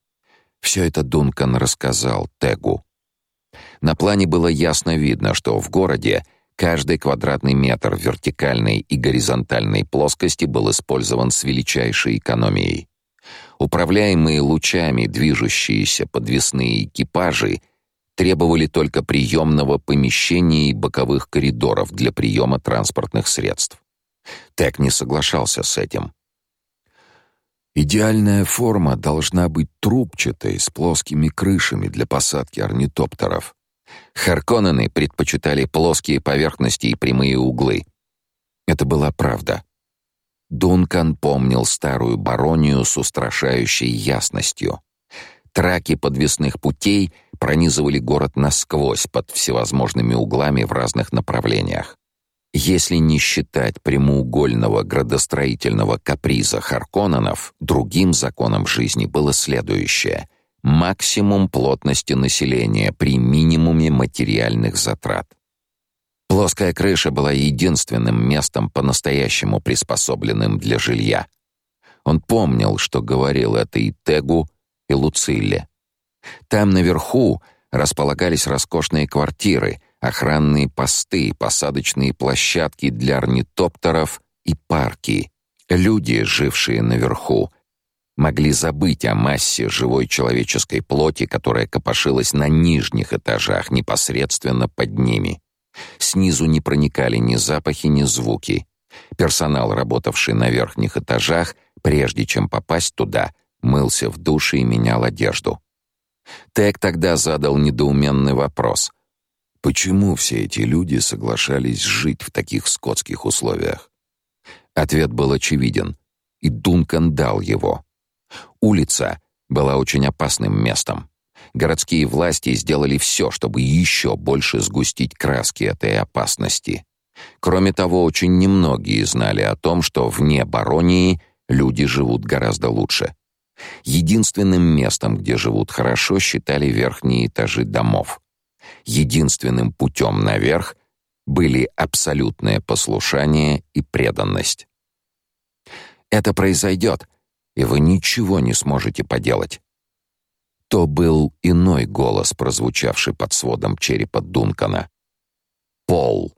Все это Дункан рассказал Тегу. На плане было ясно видно, что в городе каждый квадратный метр вертикальной и горизонтальной плоскости был использован с величайшей экономией. Управляемые лучами движущиеся подвесные экипажи — требовали только приемного помещения и боковых коридоров для приема транспортных средств. Тек не соглашался с этим. Идеальная форма должна быть трубчатой, с плоскими крышами для посадки орнитоптеров. Харконнены предпочитали плоские поверхности и прямые углы. Это была правда. Дункан помнил старую баронию с устрашающей ясностью. Траки подвесных путей пронизывали город насквозь под всевозможными углами в разных направлениях. Если не считать прямоугольного градостроительного каприза Харконненов, другим законом жизни было следующее: максимум плотности населения при минимуме материальных затрат. Плоская крыша была единственным местом по-настоящему приспособленным для жилья. Он помнил, что говорил это и Тегу, и Луцилле. Там наверху располагались роскошные квартиры, охранные посты, посадочные площадки для орнитоптеров и парки. Люди, жившие наверху, могли забыть о массе живой человеческой плоти, которая копошилась на нижних этажах непосредственно под ними. Снизу не проникали ни запахи, ни звуки. Персонал, работавший на верхних этажах, прежде чем попасть туда, мылся в душе и менял одежду. Тек тогда задал недоуменный вопрос. Почему все эти люди соглашались жить в таких скотских условиях? Ответ был очевиден, и Дункан дал его. Улица была очень опасным местом. Городские власти сделали все, чтобы еще больше сгустить краски этой опасности. Кроме того, очень немногие знали о том, что вне Баронии люди живут гораздо лучше. Единственным местом, где живут хорошо, считали верхние этажи домов. Единственным путем наверх были абсолютное послушание и преданность. Это произойдет, и вы ничего не сможете поделать. То был иной голос, прозвучавший под сводом черепа Дункана. Пол.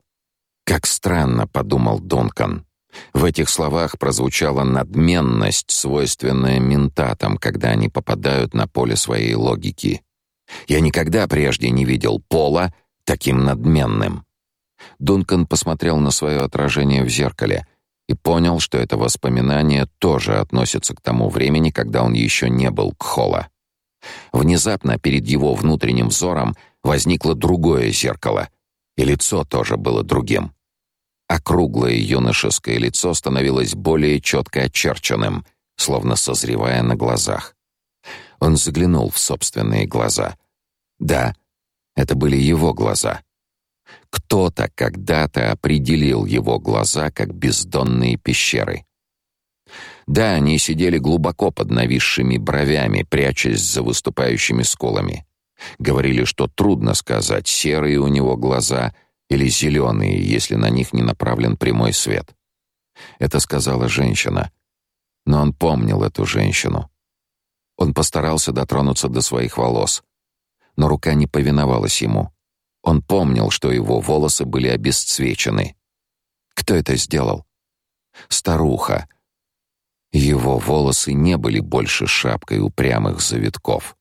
Как странно, подумал Дункан. В этих словах прозвучала надменность, свойственная ментатам, когда они попадают на поле своей логики. Я никогда прежде не видел Пола таким надменным. Дункан посмотрел на свое отражение в зеркале и понял, что это воспоминание тоже относится к тому времени, когда он еще не был Кхола. Внезапно перед его внутренним взором возникло другое зеркало, и лицо тоже было другим. Округлое юношеское лицо становилось более четко очерченным, словно созревая на глазах. Он заглянул в собственные глаза. Да, это были его глаза. Кто-то когда-то определил его глаза как бездонные пещеры. Да, они сидели глубоко под нависшими бровями, прячась за выступающими скулами. Говорили, что трудно сказать, серые у него глаза — или зеленые, если на них не направлен прямой свет. Это сказала женщина. Но он помнил эту женщину. Он постарался дотронуться до своих волос, но рука не повиновалась ему. Он помнил, что его волосы были обесцвечены. Кто это сделал? Старуха. Его волосы не были больше шапкой упрямых завитков.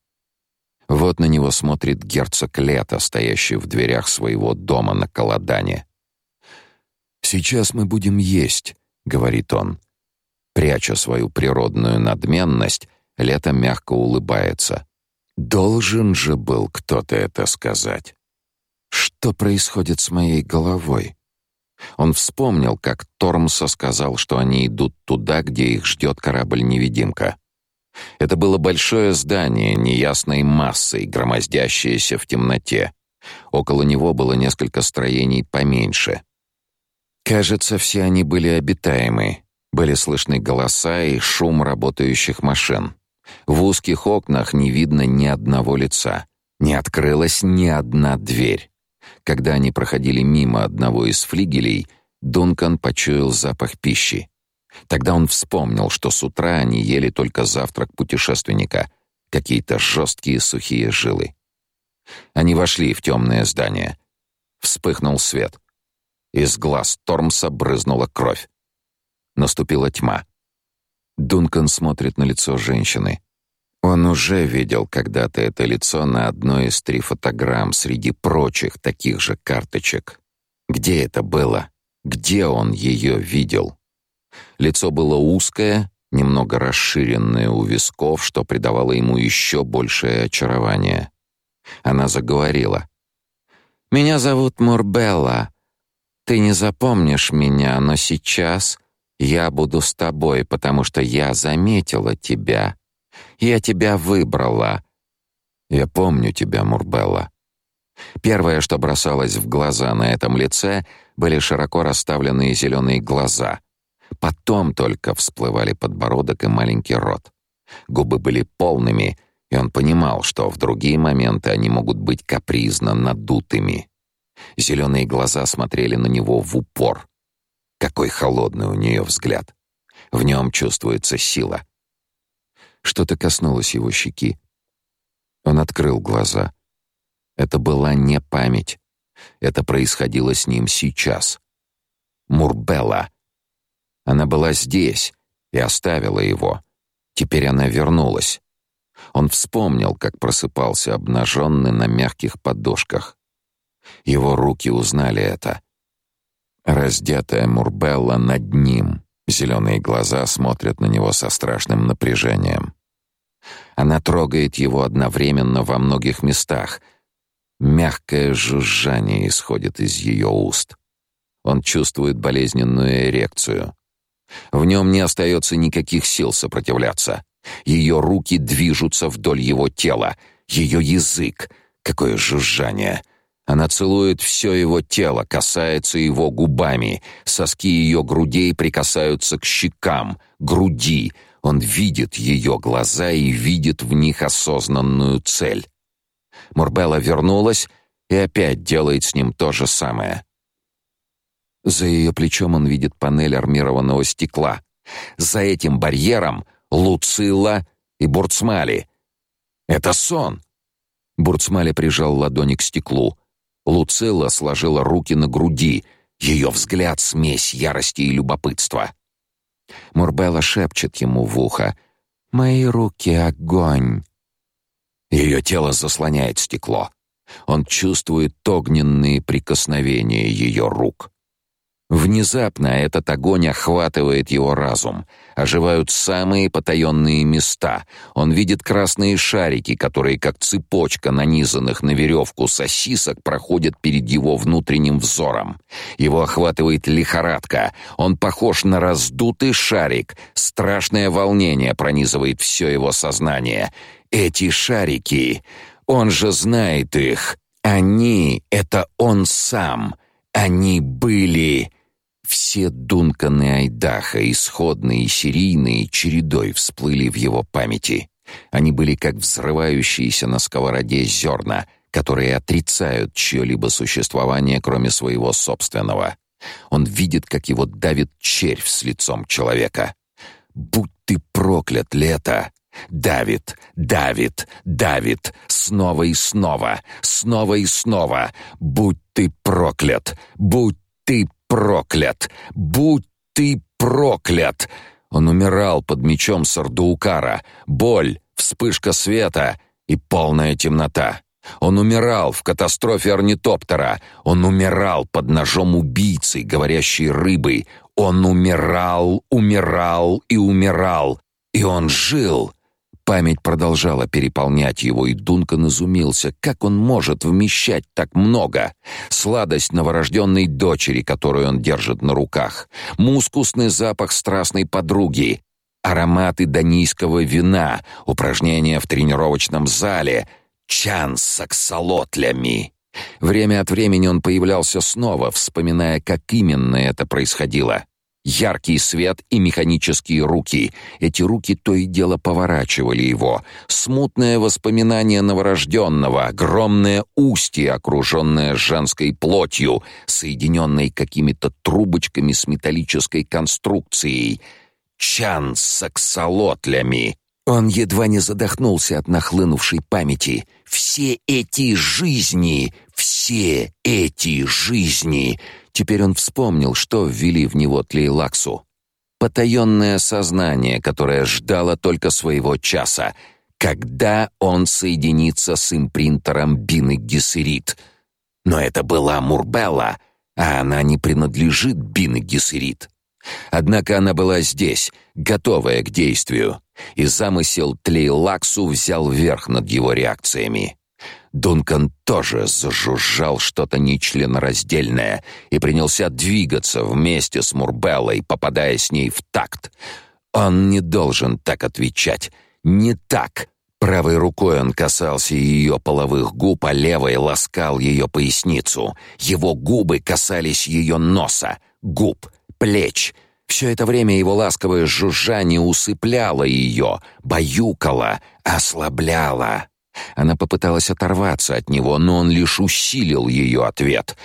Вот на него смотрит герцог Лето, стоящий в дверях своего дома на Колодане. «Сейчас мы будем есть», — говорит он. Пряча свою природную надменность, Лето мягко улыбается. «Должен же был кто-то это сказать. Что происходит с моей головой?» Он вспомнил, как Тормса сказал, что они идут туда, где их ждет корабль-невидимка. Это было большое здание неясной массой, громоздящееся в темноте. Около него было несколько строений поменьше. Кажется, все они были обитаемы. Были слышны голоса и шум работающих машин. В узких окнах не видно ни одного лица. Не открылась ни одна дверь. Когда они проходили мимо одного из флигелей, Дункан почуял запах пищи. Тогда он вспомнил, что с утра они ели только завтрак путешественника, какие-то жесткие сухие жилы. Они вошли в темное здание. Вспыхнул свет. Из глаз Тормса брызнула кровь. Наступила тьма. Дункан смотрит на лицо женщины. Он уже видел когда-то это лицо на одной из три фотограмм среди прочих таких же карточек. Где это было? Где он ее видел? Лицо было узкое, немного расширенное у висков, что придавало ему еще большее очарование. Она заговорила. «Меня зовут Мурбелла. Ты не запомнишь меня, но сейчас я буду с тобой, потому что я заметила тебя. Я тебя выбрала. Я помню тебя, Мурбелла. Первое, что бросалось в глаза на этом лице, были широко расставленные зеленые глаза. Потом только всплывали подбородок и маленький рот. Губы были полными, и он понимал, что в другие моменты они могут быть капризно надутыми. Зеленые глаза смотрели на него в упор. Какой холодный у нее взгляд. В нем чувствуется сила. Что-то коснулось его щеки. Он открыл глаза. Это была не память. Это происходило с ним сейчас. Мурбелла. Она была здесь и оставила его. Теперь она вернулась. Он вспомнил, как просыпался обнаженный на мягких подушках. Его руки узнали это. Раздетая Мурбелла над ним, зеленые глаза смотрят на него со страшным напряжением. Она трогает его одновременно во многих местах. Мягкое жужжание исходит из ее уст. Он чувствует болезненную эрекцию. В нем не остается никаких сил сопротивляться. Ее руки движутся вдоль его тела, ее язык. Какое жужжание! Она целует все его тело, касается его губами. Соски ее грудей прикасаются к щекам, груди. Он видит ее глаза и видит в них осознанную цель. Мурбелла вернулась и опять делает с ним то же самое. За ее плечом он видит панель армированного стекла. За этим барьером Луцилла и Бурцмали. Это сон. Бурцмали прижал ладони к стеклу. Луцилла сложила руки на груди. Ее взгляд смесь ярости и любопытства. Мурбелла шепчет ему в ухо: "Мои руки огонь". Ее тело заслоняет стекло. Он чувствует огненные прикосновения ее рук. Внезапно этот огонь охватывает его разум. Оживают самые потаенные места. Он видит красные шарики, которые, как цепочка нанизанных на веревку сосисок, проходят перед его внутренним взором. Его охватывает лихорадка. Он похож на раздутый шарик. Страшное волнение пронизывает все его сознание. Эти шарики... Он же знает их. Они — это он сам. Они были... Все Дунканы Айдаха, исходные и серийные, чередой всплыли в его памяти. Они были как взрывающиеся на сковороде зерна, которые отрицают чье-либо существование, кроме своего собственного. Он видит, как его давит червь с лицом человека. «Будь ты проклят, лето!» Давит, давит, давит, снова и снова, снова и снова. Будь ты проклят, будь ты проклят! Будь ты проклят!» Он умирал под мечом Сардаукара. Боль, вспышка света и полная темнота. Он умирал в катастрофе орнитоптера. Он умирал под ножом убийцы, говорящей рыбой. Он умирал, умирал и умирал. И он жил. Память продолжала переполнять его, и Дункан изумился, как он может вмещать так много. Сладость новорожденной дочери, которую он держит на руках, мускусный запах страстной подруги, ароматы данийского вина, упражнения в тренировочном зале, чан с аксолотлями. Время от времени он появлялся снова, вспоминая, как именно это происходило. Яркий свет и механические руки. Эти руки то и дело поворачивали его. Смутное воспоминание новорожденного, огромное устье, окруженное женской плотью, соединенной какими-то трубочками с металлической конструкцией. Чан с аксолотлями. Он едва не задохнулся от нахлынувшей памяти. Все эти жизни, все эти жизни Теперь он вспомнил, что ввели в него Тлейлаксу. Потаенное сознание, которое ждало только своего часа. Когда он соединится с импринтером Бины Гессерит? Но это была Мурбелла, а она не принадлежит Бины Гессерит. Однако она была здесь, готовая к действию, и замысел Тлейлаксу взял верх над его реакциями. Дункан тоже зажужжал что-то нечленораздельное и принялся двигаться вместе с Мурбеллой, попадая с ней в такт. Он не должен так отвечать. Не так. Правой рукой он касался ее половых губ, а левой ласкал ее поясницу. Его губы касались ее носа, губ, плеч. Все это время его ласковое жужжание усыпляло ее, баюкало, ослабляло. Она попыталась оторваться от него, но он лишь усилил ее ответ.